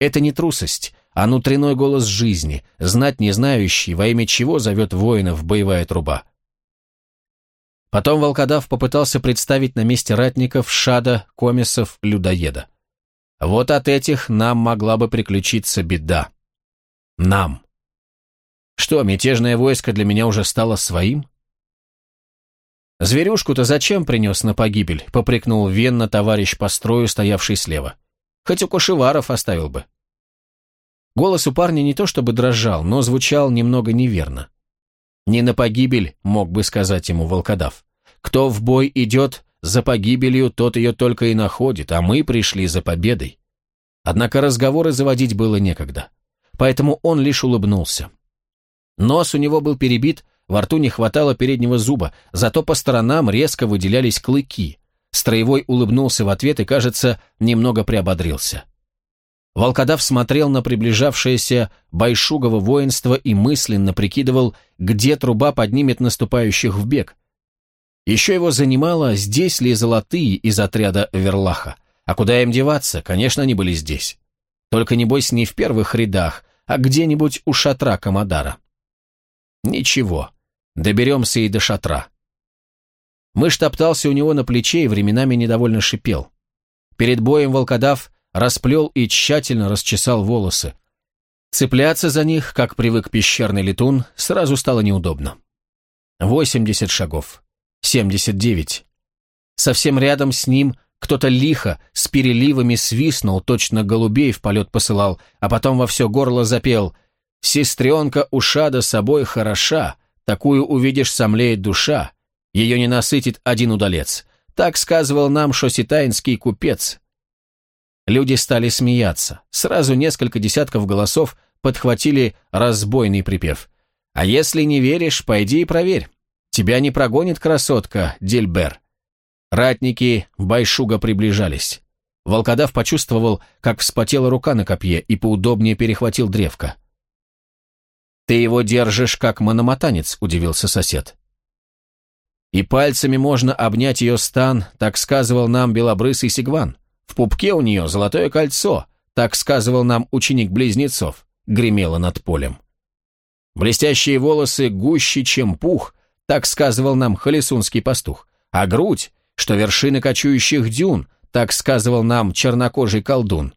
Это не трусость, а внутренной голос жизни, знать не знающий, во имя чего зовет воинов боевая труба. Потом волкодав попытался представить на месте ратников Шада, Комисов, Людоеда. Вот от этих нам могла бы приключиться беда. Нам. Что, мятежное войско для меня уже стало своим? «Зверюшку-то зачем принес на погибель?» — попрекнул Венна товарищ по строю, стоявший слева. «Хоть у кошеваров оставил бы». Голос у парня не то чтобы дрожал, но звучал немного неверно. «Не на погибель», — мог бы сказать ему волкодав. «Кто в бой идет за погибелью, тот ее только и находит, а мы пришли за победой». Однако разговоры заводить было некогда. Поэтому он лишь улыбнулся. Нос у него был перебит, во рту не хватало переднего зуба, зато по сторонам резко выделялись клыки. Строевой улыбнулся в ответ и, кажется, немного приободрился. Волкодав смотрел на приближавшееся Байшугово воинство и мысленно прикидывал, где труба поднимет наступающих в бег. Еще его занимало, здесь ли золотые из отряда Верлаха. А куда им деваться? Конечно, они были здесь. Только, небось, не в первых рядах, а где-нибудь у шатра Камадара. Ничего, доберемся и до шатра. Мышь топтался у него на плече и временами недовольно шипел. Перед боем волкодав расплел и тщательно расчесал волосы. Цепляться за них, как привык пещерный летун, сразу стало неудобно. Восемьдесят шагов. Семьдесят девять. Совсем рядом с ним кто-то лихо, с переливами свистнул, точно голубей в полет посылал, а потом во все горло запел «Сестренка Ушада собой хороша, такую увидишь, сомлеет душа, ее не насытит один удалец». Так сказывал нам шоситаинский купец. Люди стали смеяться. Сразу несколько десятков голосов подхватили разбойный припев. «А если не веришь, пойди и проверь. Тебя не прогонит красотка, Дельбер». Ратники Байшуга приближались. Волкодав почувствовал, как вспотела рука на копье и поудобнее перехватил древко. «Ты его держишь, как мономатанец», — удивился сосед. «И пальцами можно обнять ее стан», — так сказывал нам белобрысый Сигван. «В пупке у нее золотое кольцо», — так сказывал нам ученик близнецов, гремело над полем. Блестящие волосы гуще, чем пух, так сказывал нам холесунский пастух, а грудь что вершины кочующих дюн, так сказывал нам чернокожий колдун.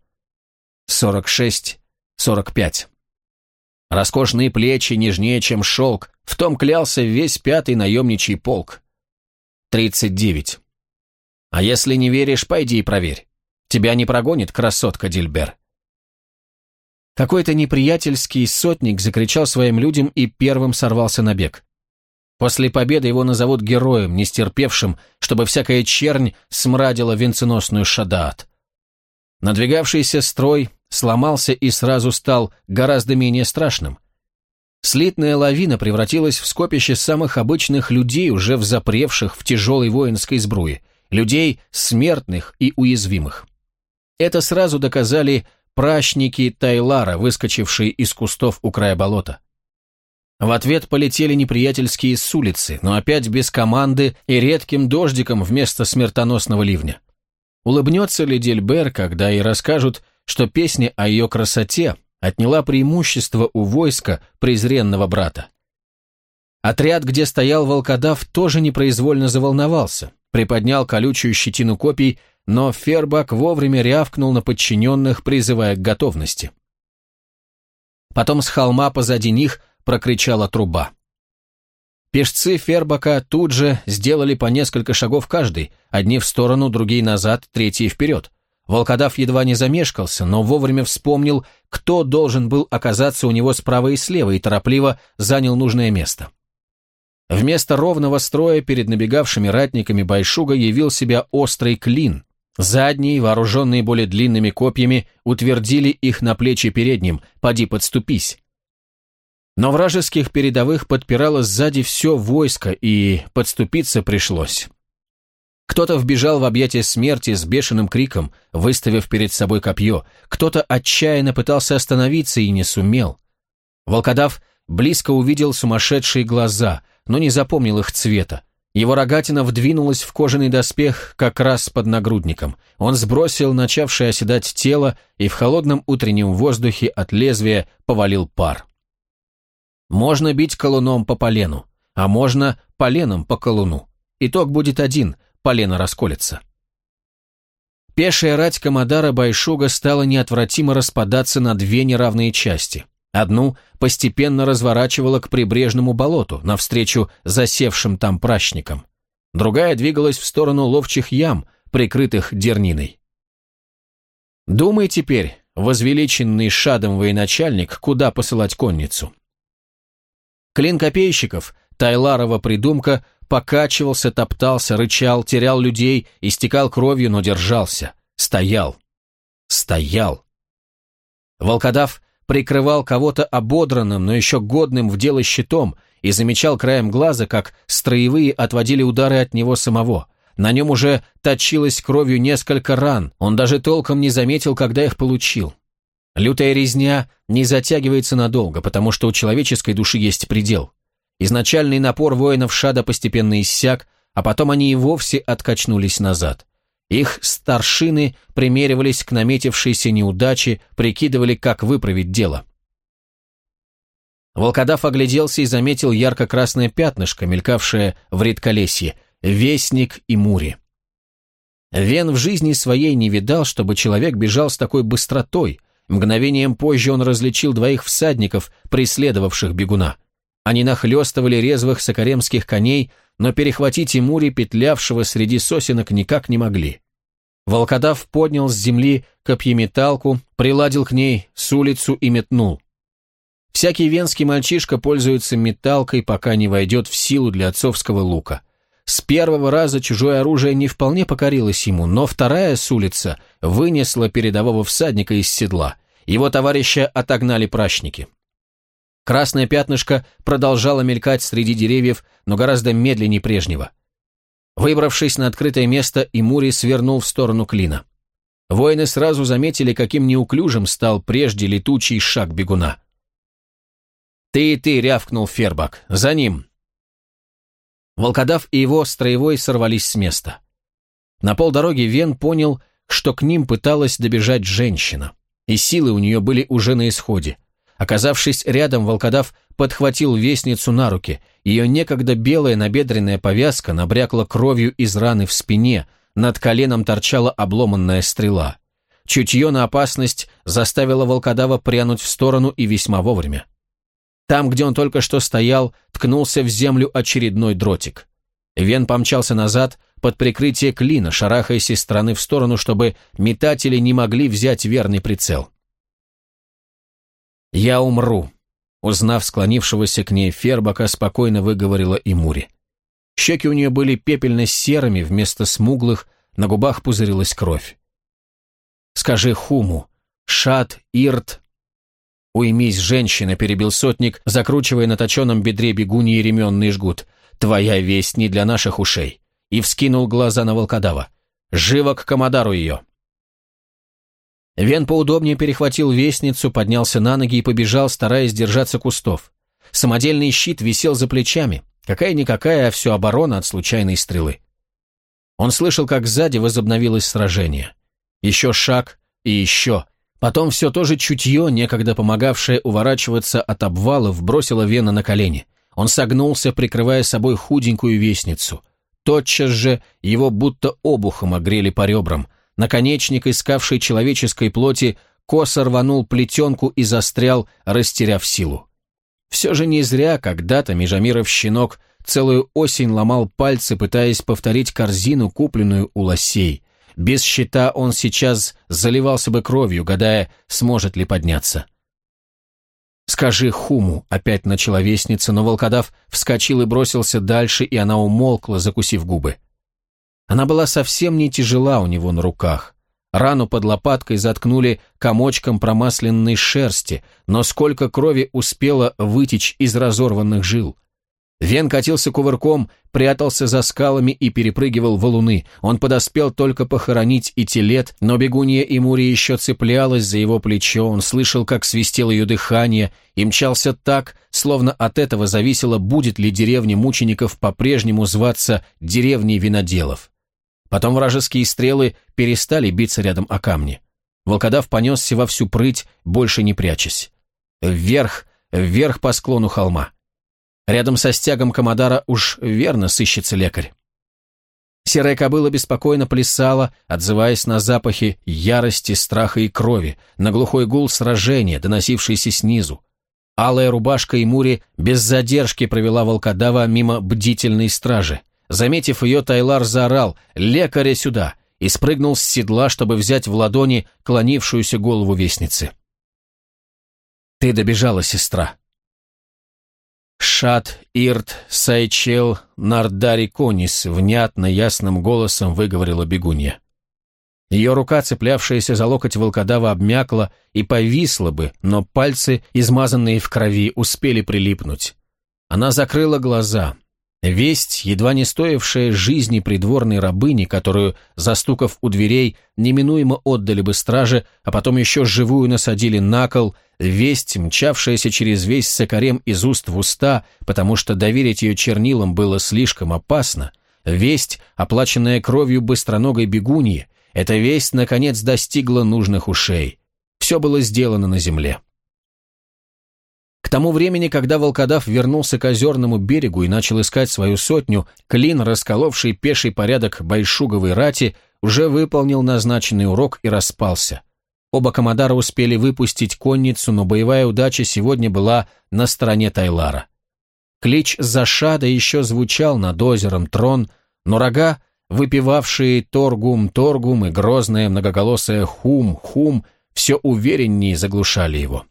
46, 45. Роскошные плечи нежнее, чем шелк, в том клялся весь пятый наемничий полк. 39. А если не веришь, пойди и проверь. Тебя не прогонит красотка Дильбер. Какой-то неприятельский сотник закричал своим людям и первым сорвался на бег. После победы его назовут героем, не стерпевшим, чтобы всякая чернь смрадила венценосную шадаат. Надвигавшийся строй сломался и сразу стал гораздо менее страшным. Слитная лавина превратилась в скопище самых обычных людей, уже взапревших в тяжелой воинской сбруе, людей смертных и уязвимых. Это сразу доказали пращники Тайлара, выскочившие из кустов у края болота. В ответ полетели неприятельские с улицы, но опять без команды и редким дождиком вместо смертоносного ливня. Улыбнется ли Дельбер, когда ей расскажут, что песня о ее красоте отняла преимущество у войска презренного брата? Отряд, где стоял волкодав, тоже непроизвольно заволновался, приподнял колючую щетину копий, но Фербак вовремя рявкнул на подчиненных, призывая к готовности. Потом с холма позади них прокричала труба. Пешцы Фербака тут же сделали по несколько шагов каждый, одни в сторону, другие назад, третьи вперед. Волкодав едва не замешкался, но вовремя вспомнил, кто должен был оказаться у него справа и слева, и торопливо занял нужное место. Вместо ровного строя перед набегавшими ратниками Байшуга явил себя острый клин. Задние, вооруженные более длинными копьями, утвердили их на плечи передним, поди подступись. Но вражеских передовых подпирало сзади все войско, и подступиться пришлось. Кто-то вбежал в объятия смерти с бешеным криком, выставив перед собой копье, кто-то отчаянно пытался остановиться и не сумел. Волкодав близко увидел сумасшедшие глаза, но не запомнил их цвета. Его рогатина вдвинулась в кожаный доспех как раз под нагрудником. Он сбросил начавшее оседать тело, и в холодном утреннем воздухе от лезвия повалил пар. Можно бить колуном по полену, а можно поленом по колуну. Итог будет один, полено расколется. Пешая рать Камадара Байшуга стала неотвратимо распадаться на две неравные части. Одну постепенно разворачивала к прибрежному болоту, навстречу засевшим там пращникам. Другая двигалась в сторону ловчих ям, прикрытых дерниной. Думай теперь, возвеличенный шадом военачальник, куда посылать конницу. Клин копейщиков, Тайларова придумка, покачивался, топтался, рычал, терял людей, истекал кровью, но держался. Стоял. Стоял. Волкодав прикрывал кого-то ободранным, но еще годным в дело щитом, и замечал краем глаза, как строевые отводили удары от него самого. На нем уже точилось кровью несколько ран, он даже толком не заметил, когда их получил. Лютая резня не затягивается надолго, потому что у человеческой души есть предел. Изначальный напор воинов Шада постепенно иссяк, а потом они и вовсе откачнулись назад. Их старшины примеривались к наметившейся неудаче, прикидывали, как выправить дело. Волкодав огляделся и заметил ярко-красное пятнышко, мелькавшее в редколесье, вестник и мури. Вен в жизни своей не видал, чтобы человек бежал с такой быстротой. Мгновением позже он различил двоих всадников, преследовавших бегуна. Они нахлестывали резвых сокаремских коней, но перехватить и петлявшего среди сосенок, никак не могли. Волкодав поднял с земли копьеметалку, приладил к ней с улицу и метнул. Всякий венский мальчишка пользуется металкой, пока не войдет в силу для отцовского лука. С первого раза чужое оружие не вполне покорилось ему, но вторая с улица вынесла передового всадника из седла. Его товарища отогнали прачники. Красное пятнышко продолжало мелькать среди деревьев, но гораздо медленнее прежнего. Выбравшись на открытое место, Имури свернул в сторону клина. Воины сразу заметили, каким неуклюжим стал прежде летучий шаг бегуна. «Ты и ты!» — рявкнул Фербак. «За ним!» Волкодав и его строевой сорвались с места. На полдороги Вен понял, что к ним пыталась добежать женщина, и силы у нее были уже на исходе. Оказавшись рядом, волкодав подхватил вестницу на руки. Ее некогда белая набедренная повязка набрякла кровью из раны в спине, над коленом торчала обломанная стрела. Чутье на опасность заставило волкодава прянуть в сторону и весьма вовремя. Там, где он только что стоял, ткнулся в землю очередной дротик. Вен помчался назад под прикрытие клина, шарахаясь из стороны в сторону, чтобы метатели не могли взять верный прицел. «Я умру», — узнав склонившегося к ней Фербака, спокойно выговорила и Мури. Щеки у нее были пепельно-серыми вместо смуглых, на губах пузырилась кровь. «Скажи Хуму, Шат, Ирт...» «Уймись, женщина», — перебил сотник, закручивая на точенном бедре бегуньи ременный жгут. «Твоя весть не для наших ушей». И вскинул глаза на волкодава. «Живо к Комодару ее!» Вен поудобнее перехватил вестницу, поднялся на ноги и побежал, стараясь держаться кустов. Самодельный щит висел за плечами. Какая-никакая, а все оборона от случайной стрелы. Он слышал, как сзади возобновилось сражение. Еще шаг и еще. Потом все то же чутье, некогда помогавшее уворачиваться от обвалов, бросило Вена на колени. Он согнулся, прикрывая собой худенькую вестницу. Тотчас же его будто обухом огрели по ребрам – Наконечник, искавший человеческой плоти, косо рванул плетенку и застрял, растеряв силу. Все же не зря когда-то Межамиров щенок целую осень ломал пальцы, пытаясь повторить корзину, купленную у лосей. Без щита он сейчас заливался бы кровью, гадая, сможет ли подняться. «Скажи Хуму», — опять начала вестница, но волкодав вскочил и бросился дальше, и она умолкла, закусив губы. Она была совсем не тяжела у него на руках. Рану под лопаткой заткнули комочком промасленной шерсти, но сколько крови успело вытечь из разорванных жил. Вен катился кувырком, прятался за скалами и перепрыгивал валуны. Он подоспел только похоронить и телет, но бегунья и Мури еще цеплялась за его плечо, он слышал, как свистело ее дыхание, и мчался так, словно от этого зависело, будет ли деревня мучеников по-прежнему зваться деревней виноделов. Потом вражеские стрелы перестали биться рядом о камни. Волкодав понесся во всю прыть, больше не прячась. Вверх, вверх по склону холма. Рядом со стягом Камадара уж верно сыщется лекарь. Серая кобыла беспокойно плясала, отзываясь на запахи ярости, страха и крови, на глухой гул сражения, доносившийся снизу. Алая рубашка и Мури без задержки провела волкодава мимо бдительной стражи. Заметив ее, Тайлар заорал «Лекаря сюда!» и спрыгнул с седла, чтобы взять в ладони клонившуюся голову вестницы. «Ты добежала, сестра!» Шат, Ирт, Сайчел, Нардари Конис внятно, ясным голосом выговорила бегунья. Ее рука, цеплявшаяся за локоть волкодава, обмякла и повисла бы, но пальцы, измазанные в крови, успели прилипнуть. Она закрыла глаза, Весть, едва не стоившая жизни придворной рабыни, которую, застукав у дверей, неминуемо отдали бы страже, а потом еще живую насадили на кол, весть, мчавшаяся через весь сокарем из уст в уста, потому что доверить ее чернилам было слишком опасно, весть, оплаченная кровью быстроногой бегуньи, эта весть, наконец, достигла нужных ушей. Все было сделано на земле. К тому времени, когда волкодав вернулся к озерному берегу и начал искать свою сотню, клин, расколовший пеший порядок Большуговой рати, уже выполнил назначенный урок и распался. Оба комодара успели выпустить конницу, но боевая удача сегодня была на стороне Тайлара. Клич Зашада еще звучал над озером Трон, но рога, выпивавшие Торгум-Торгум и грозное многоголосое Хум-Хум, все увереннее заглушали его.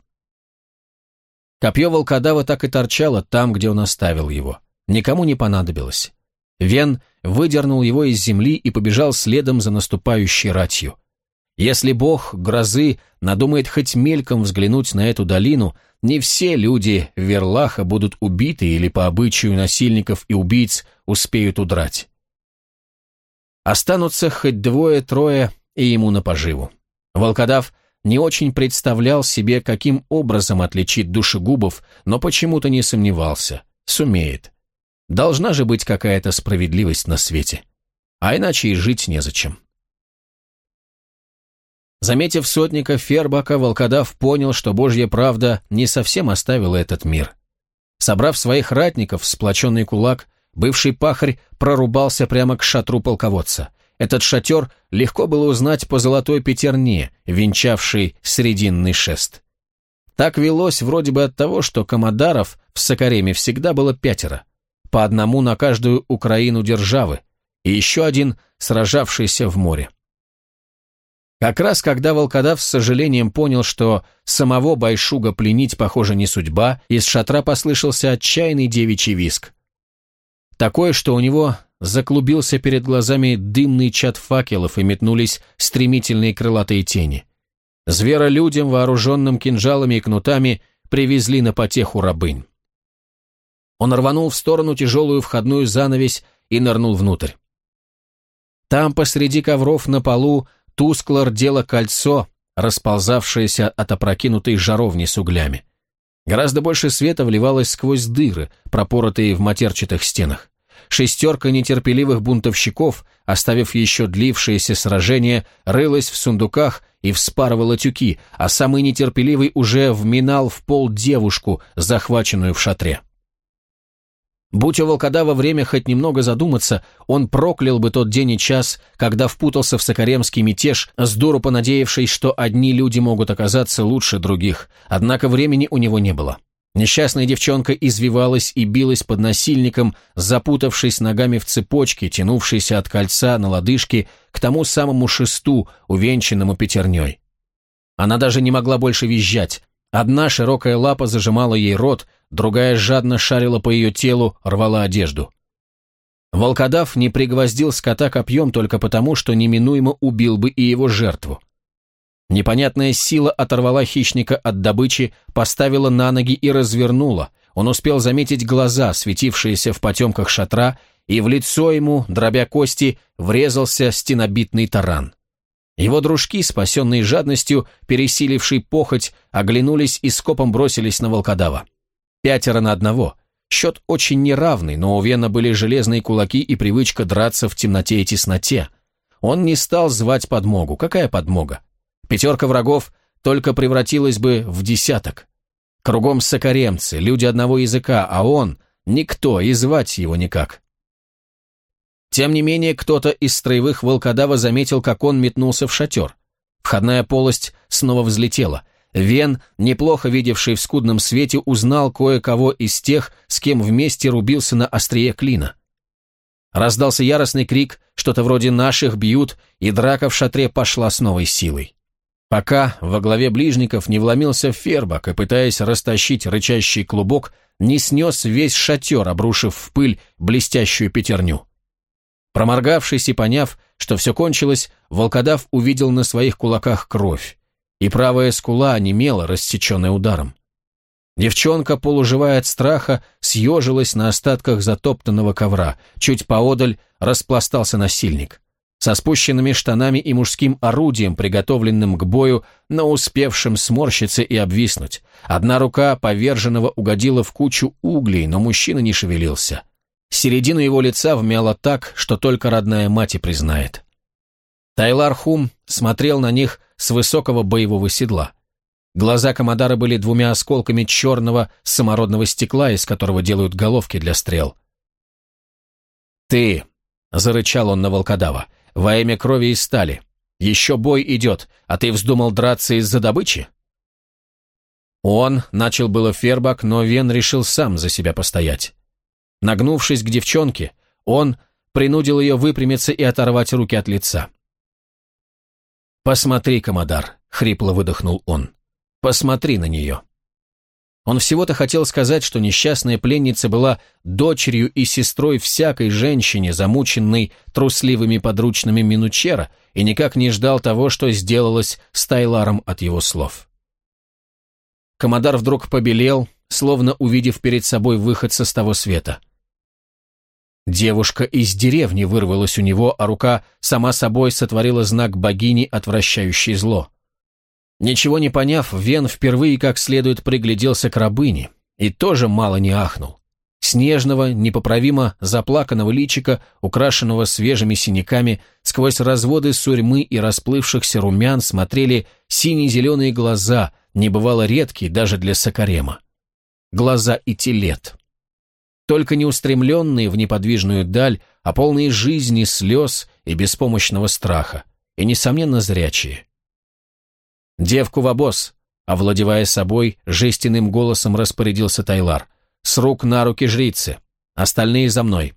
Копье волкодава так и торчало там, где он оставил его. Никому не понадобилось. Вен выдернул его из земли и побежал следом за наступающей ратью. Если бог грозы надумает хоть мельком взглянуть на эту долину, не все люди Верлаха будут убиты или по обычаю насильников и убийц успеют удрать. Останутся хоть двое-трое и ему на поживу. Волкодав не очень представлял себе, каким образом отличить душегубов, но почему-то не сомневался. Сумеет. Должна же быть какая-то справедливость на свете. А иначе и жить незачем. Заметив сотника Фербака, волкодав понял, что божья правда не совсем оставила этот мир. Собрав своих ратников, сплоченный кулак, бывший пахарь прорубался прямо к шатру полководца. Этот шатер легко было узнать по золотой пятерне, венчавшей срединный шест. Так велось вроде бы от того, что комодаров в Сокареме всегда было пятеро, по одному на каждую Украину державы, и еще один, сражавшийся в море. Как раз когда волкодав с сожалением понял, что самого Байшуга пленить, похоже, не судьба, из шатра послышался отчаянный девичий виск. Такое, что у него заклубился перед глазами дымный чат факелов и метнулись стремительные крылатые тени. Зверолюдям, вооруженным кинжалами и кнутами, привезли на потеху рабынь. Он рванул в сторону тяжелую входную занавесь и нырнул внутрь. Там посреди ковров на полу тускло рдело кольцо, расползавшееся от опрокинутой жаровни с углями. Гораздо больше света вливалось сквозь дыры, пропоротые в матерчатых стенах. Шестерка нетерпеливых бунтовщиков, оставив еще длившееся сражение, рылась в сундуках и вспарывала тюки, а самый нетерпеливый уже вминал в пол девушку, захваченную в шатре. Будь у волкодава время хоть немного задуматься, он проклял бы тот день и час, когда впутался в сокаремский мятеж, с дуру понадеявшись, что одни люди могут оказаться лучше других, однако времени у него не было. Несчастная девчонка извивалась и билась под насильником, запутавшись ногами в цепочке, тянувшейся от кольца на лодыжке к тому самому шесту, увенчанному пятерней. Она даже не могла больше визжать, Одна широкая лапа зажимала ей рот, другая жадно шарила по ее телу, рвала одежду. Волкодав не пригвоздил скота копьем только потому, что неминуемо убил бы и его жертву. Непонятная сила оторвала хищника от добычи, поставила на ноги и развернула. Он успел заметить глаза, светившиеся в потемках шатра, и в лицо ему, дробя кости, врезался стенобитный таран. Его дружки, спасенные жадностью, пересиливший похоть, оглянулись и скопом бросились на волкодава. Пятеро на одного. Счет очень неравный, но у Вена были железные кулаки и привычка драться в темноте и тесноте. Он не стал звать подмогу. Какая подмога? Пятерка врагов только превратилась бы в десяток. Кругом сокаремцы, люди одного языка, а он — никто, и звать его никак. Тем не менее, кто-то из строевых волкодава заметил, как он метнулся в шатер. Входная полость снова взлетела. Вен, неплохо видевший в скудном свете, узнал кое-кого из тех, с кем вместе рубился на острие клина. Раздался яростный крик, что-то вроде «наших бьют», и драка в шатре пошла с новой силой. Пока во главе ближников не вломился Фербак и, пытаясь растащить рычащий клубок, не снес весь шатер, обрушив в пыль блестящую пятерню. Проморгавшись и поняв, что все кончилось, волкодав увидел на своих кулаках кровь, и правая скула онемела, рассеченная ударом. Девчонка, полуживая от страха, съежилась на остатках затоптанного ковра, чуть поодаль распластался насильник. Со спущенными штанами и мужским орудием, приготовленным к бою, но успевшим сморщиться и обвиснуть. Одна рука поверженного угодила в кучу углей, но мужчина не шевелился. Середину его лица вмяло так, что только родная мать и признает. Тайлар Хум смотрел на них с высокого боевого седла. Глаза Камадара были двумя осколками черного самородного стекла, из которого делают головки для стрел. «Ты!» — зарычал он на волкодава. «Во имя крови и стали. Еще бой идет, а ты вздумал драться из-за добычи?» Он, начал было Фербак, но Вен решил сам за себя постоять. Нагнувшись к девчонке, он принудил ее выпрямиться и оторвать руки от лица. «Посмотри, Комодар», — хрипло выдохнул он. «Посмотри на нее». Он всего-то хотел сказать, что несчастная пленница была дочерью и сестрой всякой женщине, замученной трусливыми подручными Минучера, и никак не ждал того, что сделалось с Тайларом от его слов. Комодар вдруг побелел, словно увидев перед собой выход со того света. Девушка из деревни вырвалась у него, а рука сама собой сотворила знак богини, отвращающей зло. Ничего не поняв, Вен впервые как следует пригляделся к рабыне и тоже мало не ахнул. Снежного, непоправимо заплаканного личика, украшенного свежими синяками, сквозь разводы сурьмы и расплывшихся румян смотрели сине-зеленые глаза, небывало редкие даже для сокарема. Глаза и телет только не устремленные в неподвижную даль, а полные жизни, слез и беспомощного страха, и, несомненно, зрячие. «Девку в обоз!» — овладевая собой, жестяным голосом распорядился Тайлар. «С рук на руки жрицы! Остальные за мной!»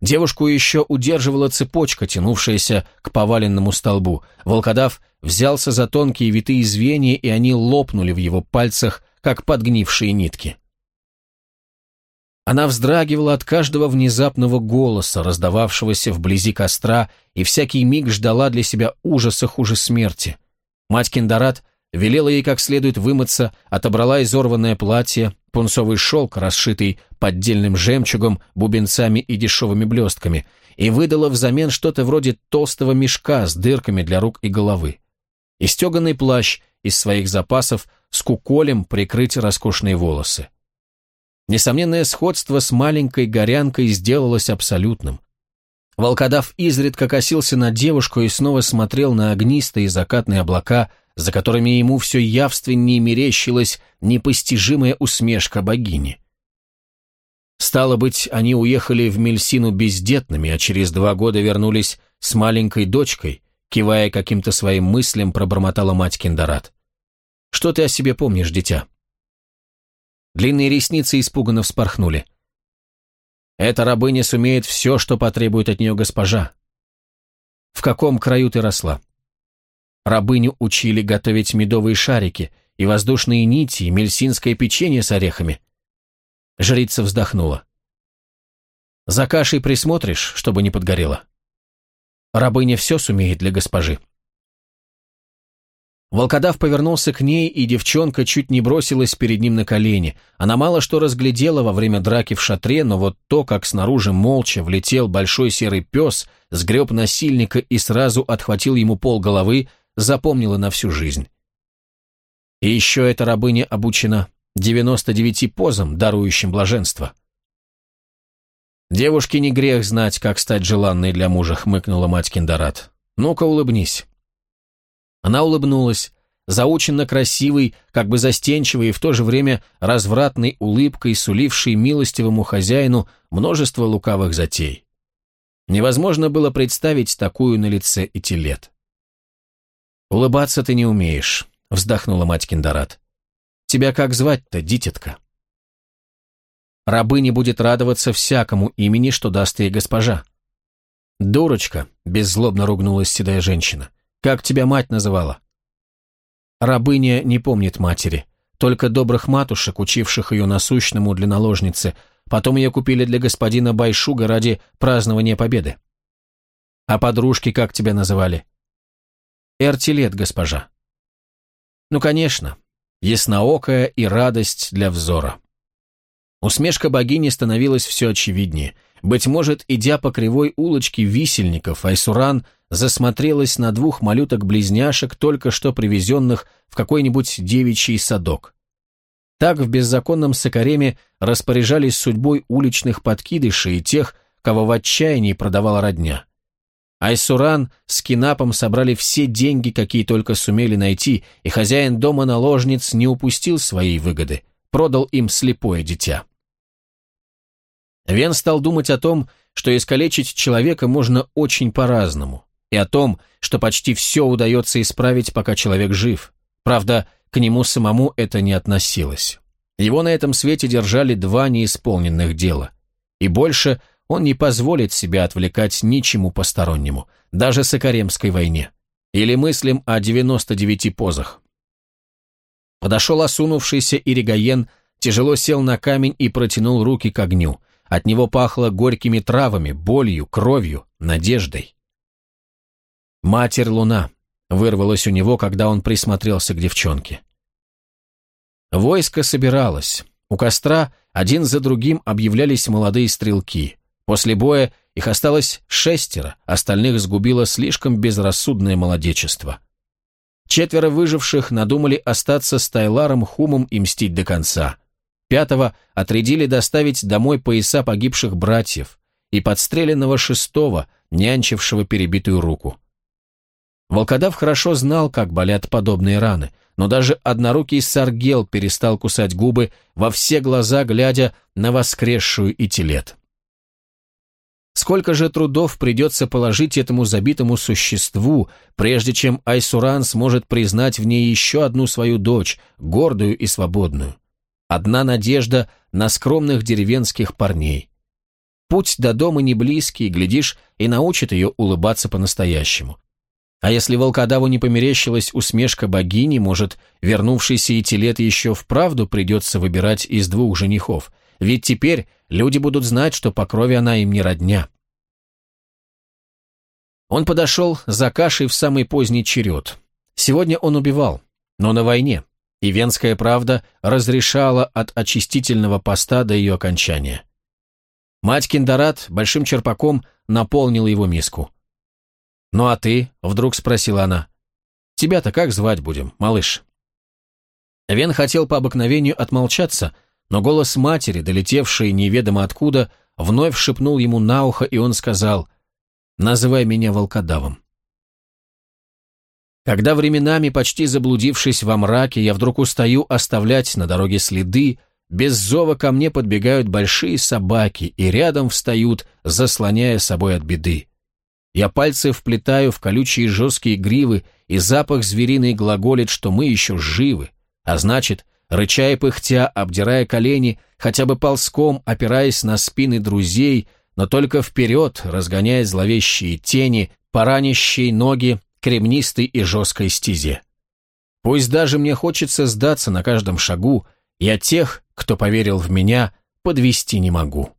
Девушку еще удерживала цепочка, тянувшаяся к поваленному столбу. Волкодав взялся за тонкие витые звенья, и они лопнули в его пальцах, как подгнившие нитки. Она вздрагивала от каждого внезапного голоса, раздававшегося вблизи костра, и всякий миг ждала для себя ужаса хуже смерти. Мать Кендарат велела ей как следует вымыться, отобрала изорванное платье, пунцовый шелк, расшитый поддельным жемчугом, бубенцами и дешевыми блестками, и выдала взамен что-то вроде толстого мешка с дырками для рук и головы. И стеганый плащ из своих запасов с куколем прикрыть роскошные волосы. Несомненное сходство с маленькой горянкой сделалось абсолютным. Волкодав изредка косился на девушку и снова смотрел на огнистые закатные облака, за которыми ему все явственнее мерещилась непостижимая усмешка богини. Стало быть, они уехали в Мельсину бездетными, а через два года вернулись с маленькой дочкой, кивая каким-то своим мыслям, пробормотала мать Киндарат. «Что ты о себе помнишь, дитя?» Длинные ресницы испуганно вспорхнули. «Эта рабыня сумеет все, что потребует от нее госпожа». «В каком краю ты росла?» Рабыню учили готовить медовые шарики и воздушные нити, и мельсинское печенье с орехами. Жрица вздохнула. «За кашей присмотришь, чтобы не подгорело?» «Рабыня все сумеет для госпожи». Волкодав повернулся к ней, и девчонка чуть не бросилась перед ним на колени. Она мало что разглядела во время драки в шатре, но вот то, как снаружи молча влетел большой серый пес, сгреб насильника и сразу отхватил ему пол головы, запомнила на всю жизнь. И еще эта рабыня обучена 99 позам, дарующим блаженство. «Девушке не грех знать, как стать желанной для мужа», — хмыкнула мать Киндарат. «Ну-ка, улыбнись». Она улыбнулась, заученно красивой, как бы застенчивой и в то же время развратной улыбкой, сулившей милостивому хозяину множество лукавых затей. Невозможно было представить такую на лице и телет. «Улыбаться ты не умеешь», — вздохнула мать Киндарат. «Тебя как звать-то, дитятка?» «Рабыня будет радоваться всякому имени, что даст ей госпожа». «Дурочка», — беззлобно ругнулась седая женщина. Как тебя мать называла?» Рабыня не помнит матери, только добрых матушек, учивших ее насущному для наложницы. Потом ее купили для господина Байшуга ради празднования победы. А подружки как тебя называли? Эртилет, госпожа. Ну, конечно, ясноокая и радость для взора. Усмешка богини становилась все очевиднее. Быть может, идя по кривой улочке висельников, Айсуран засмотрелась на двух малюток-близняшек, только что привезенных в какой-нибудь девичий садок. Так в беззаконном Сокареме распоряжались судьбой уличных подкидышей и тех, кого в отчаянии продавала родня. Айсуран с Кинапом собрали все деньги, какие только сумели найти, и хозяин дома наложниц не упустил своей выгоды, продал им слепое дитя. Вен стал думать о том, что искалечить человека можно очень по-разному, и о том, что почти все удается исправить, пока человек жив. Правда, к нему самому это не относилось. Его на этом свете держали два неисполненных дела. И больше он не позволит себя отвлекать ничему постороннему, даже с Акаремской войне. Или мыслям о 99 позах. Подошел осунувшийся Иригаен, тяжело сел на камень и протянул руки к огню. От него пахло горькими травами, болью, кровью, надеждой. «Матерь Луна», — вырвалось у него, когда он присмотрелся к девчонке. Войско собиралось. У костра один за другим объявлялись молодые стрелки. После боя их осталось шестеро, остальных сгубило слишком безрассудное молодечество. Четверо выживших надумали остаться с Тайларом, Хумом и мстить до конца. Пятого отрядили доставить домой пояса погибших братьев и подстреленного шестого, нянчившего перебитую руку. Волкодав хорошо знал, как болят подобные раны, но даже однорукий Саргел перестал кусать губы, во все глаза глядя на воскресшую Итилет. Сколько же трудов придется положить этому забитому существу, прежде чем Айсуран сможет признать в ней еще одну свою дочь, гордую и свободную. Одна надежда на скромных деревенских парней. Путь до дома не близкий, глядишь, и научит ее улыбаться по-настоящему. А если волкодаву не померещилась усмешка богини, может, вернувшийся Итилет еще вправду придется выбирать из двух женихов, ведь теперь люди будут знать, что по крови она им не родня. Он подошел за кашей в самый поздний черед. Сегодня он убивал, но на войне, и Венская правда разрешала от очистительного поста до ее окончания. Мать Киндарат большим черпаком наполнила его миску. «Ну а ты?» — вдруг спросила она. «Тебя-то как звать будем, малыш?» Вен хотел по обыкновению отмолчаться, но голос матери, долетевший неведомо откуда, вновь шепнул ему на ухо, и он сказал «Называй меня волкодавом». Когда временами, почти заблудившись во мраке, я вдруг устаю оставлять на дороге следы, без зова ко мне подбегают большие собаки и рядом встают, заслоняя собой от беды. Я пальцы вплетаю в колючие жесткие гривы, и запах звериный глаголит, что мы еще живы, а значит, рыча и пыхтя, обдирая колени, хотя бы ползком, опираясь на спины друзей, но только вперед, разгоняя зловещие тени, поранящие ноги кремнистой и жесткой стезе. Пусть даже мне хочется сдаться на каждом шагу, я тех, кто поверил в меня, подвести не могу.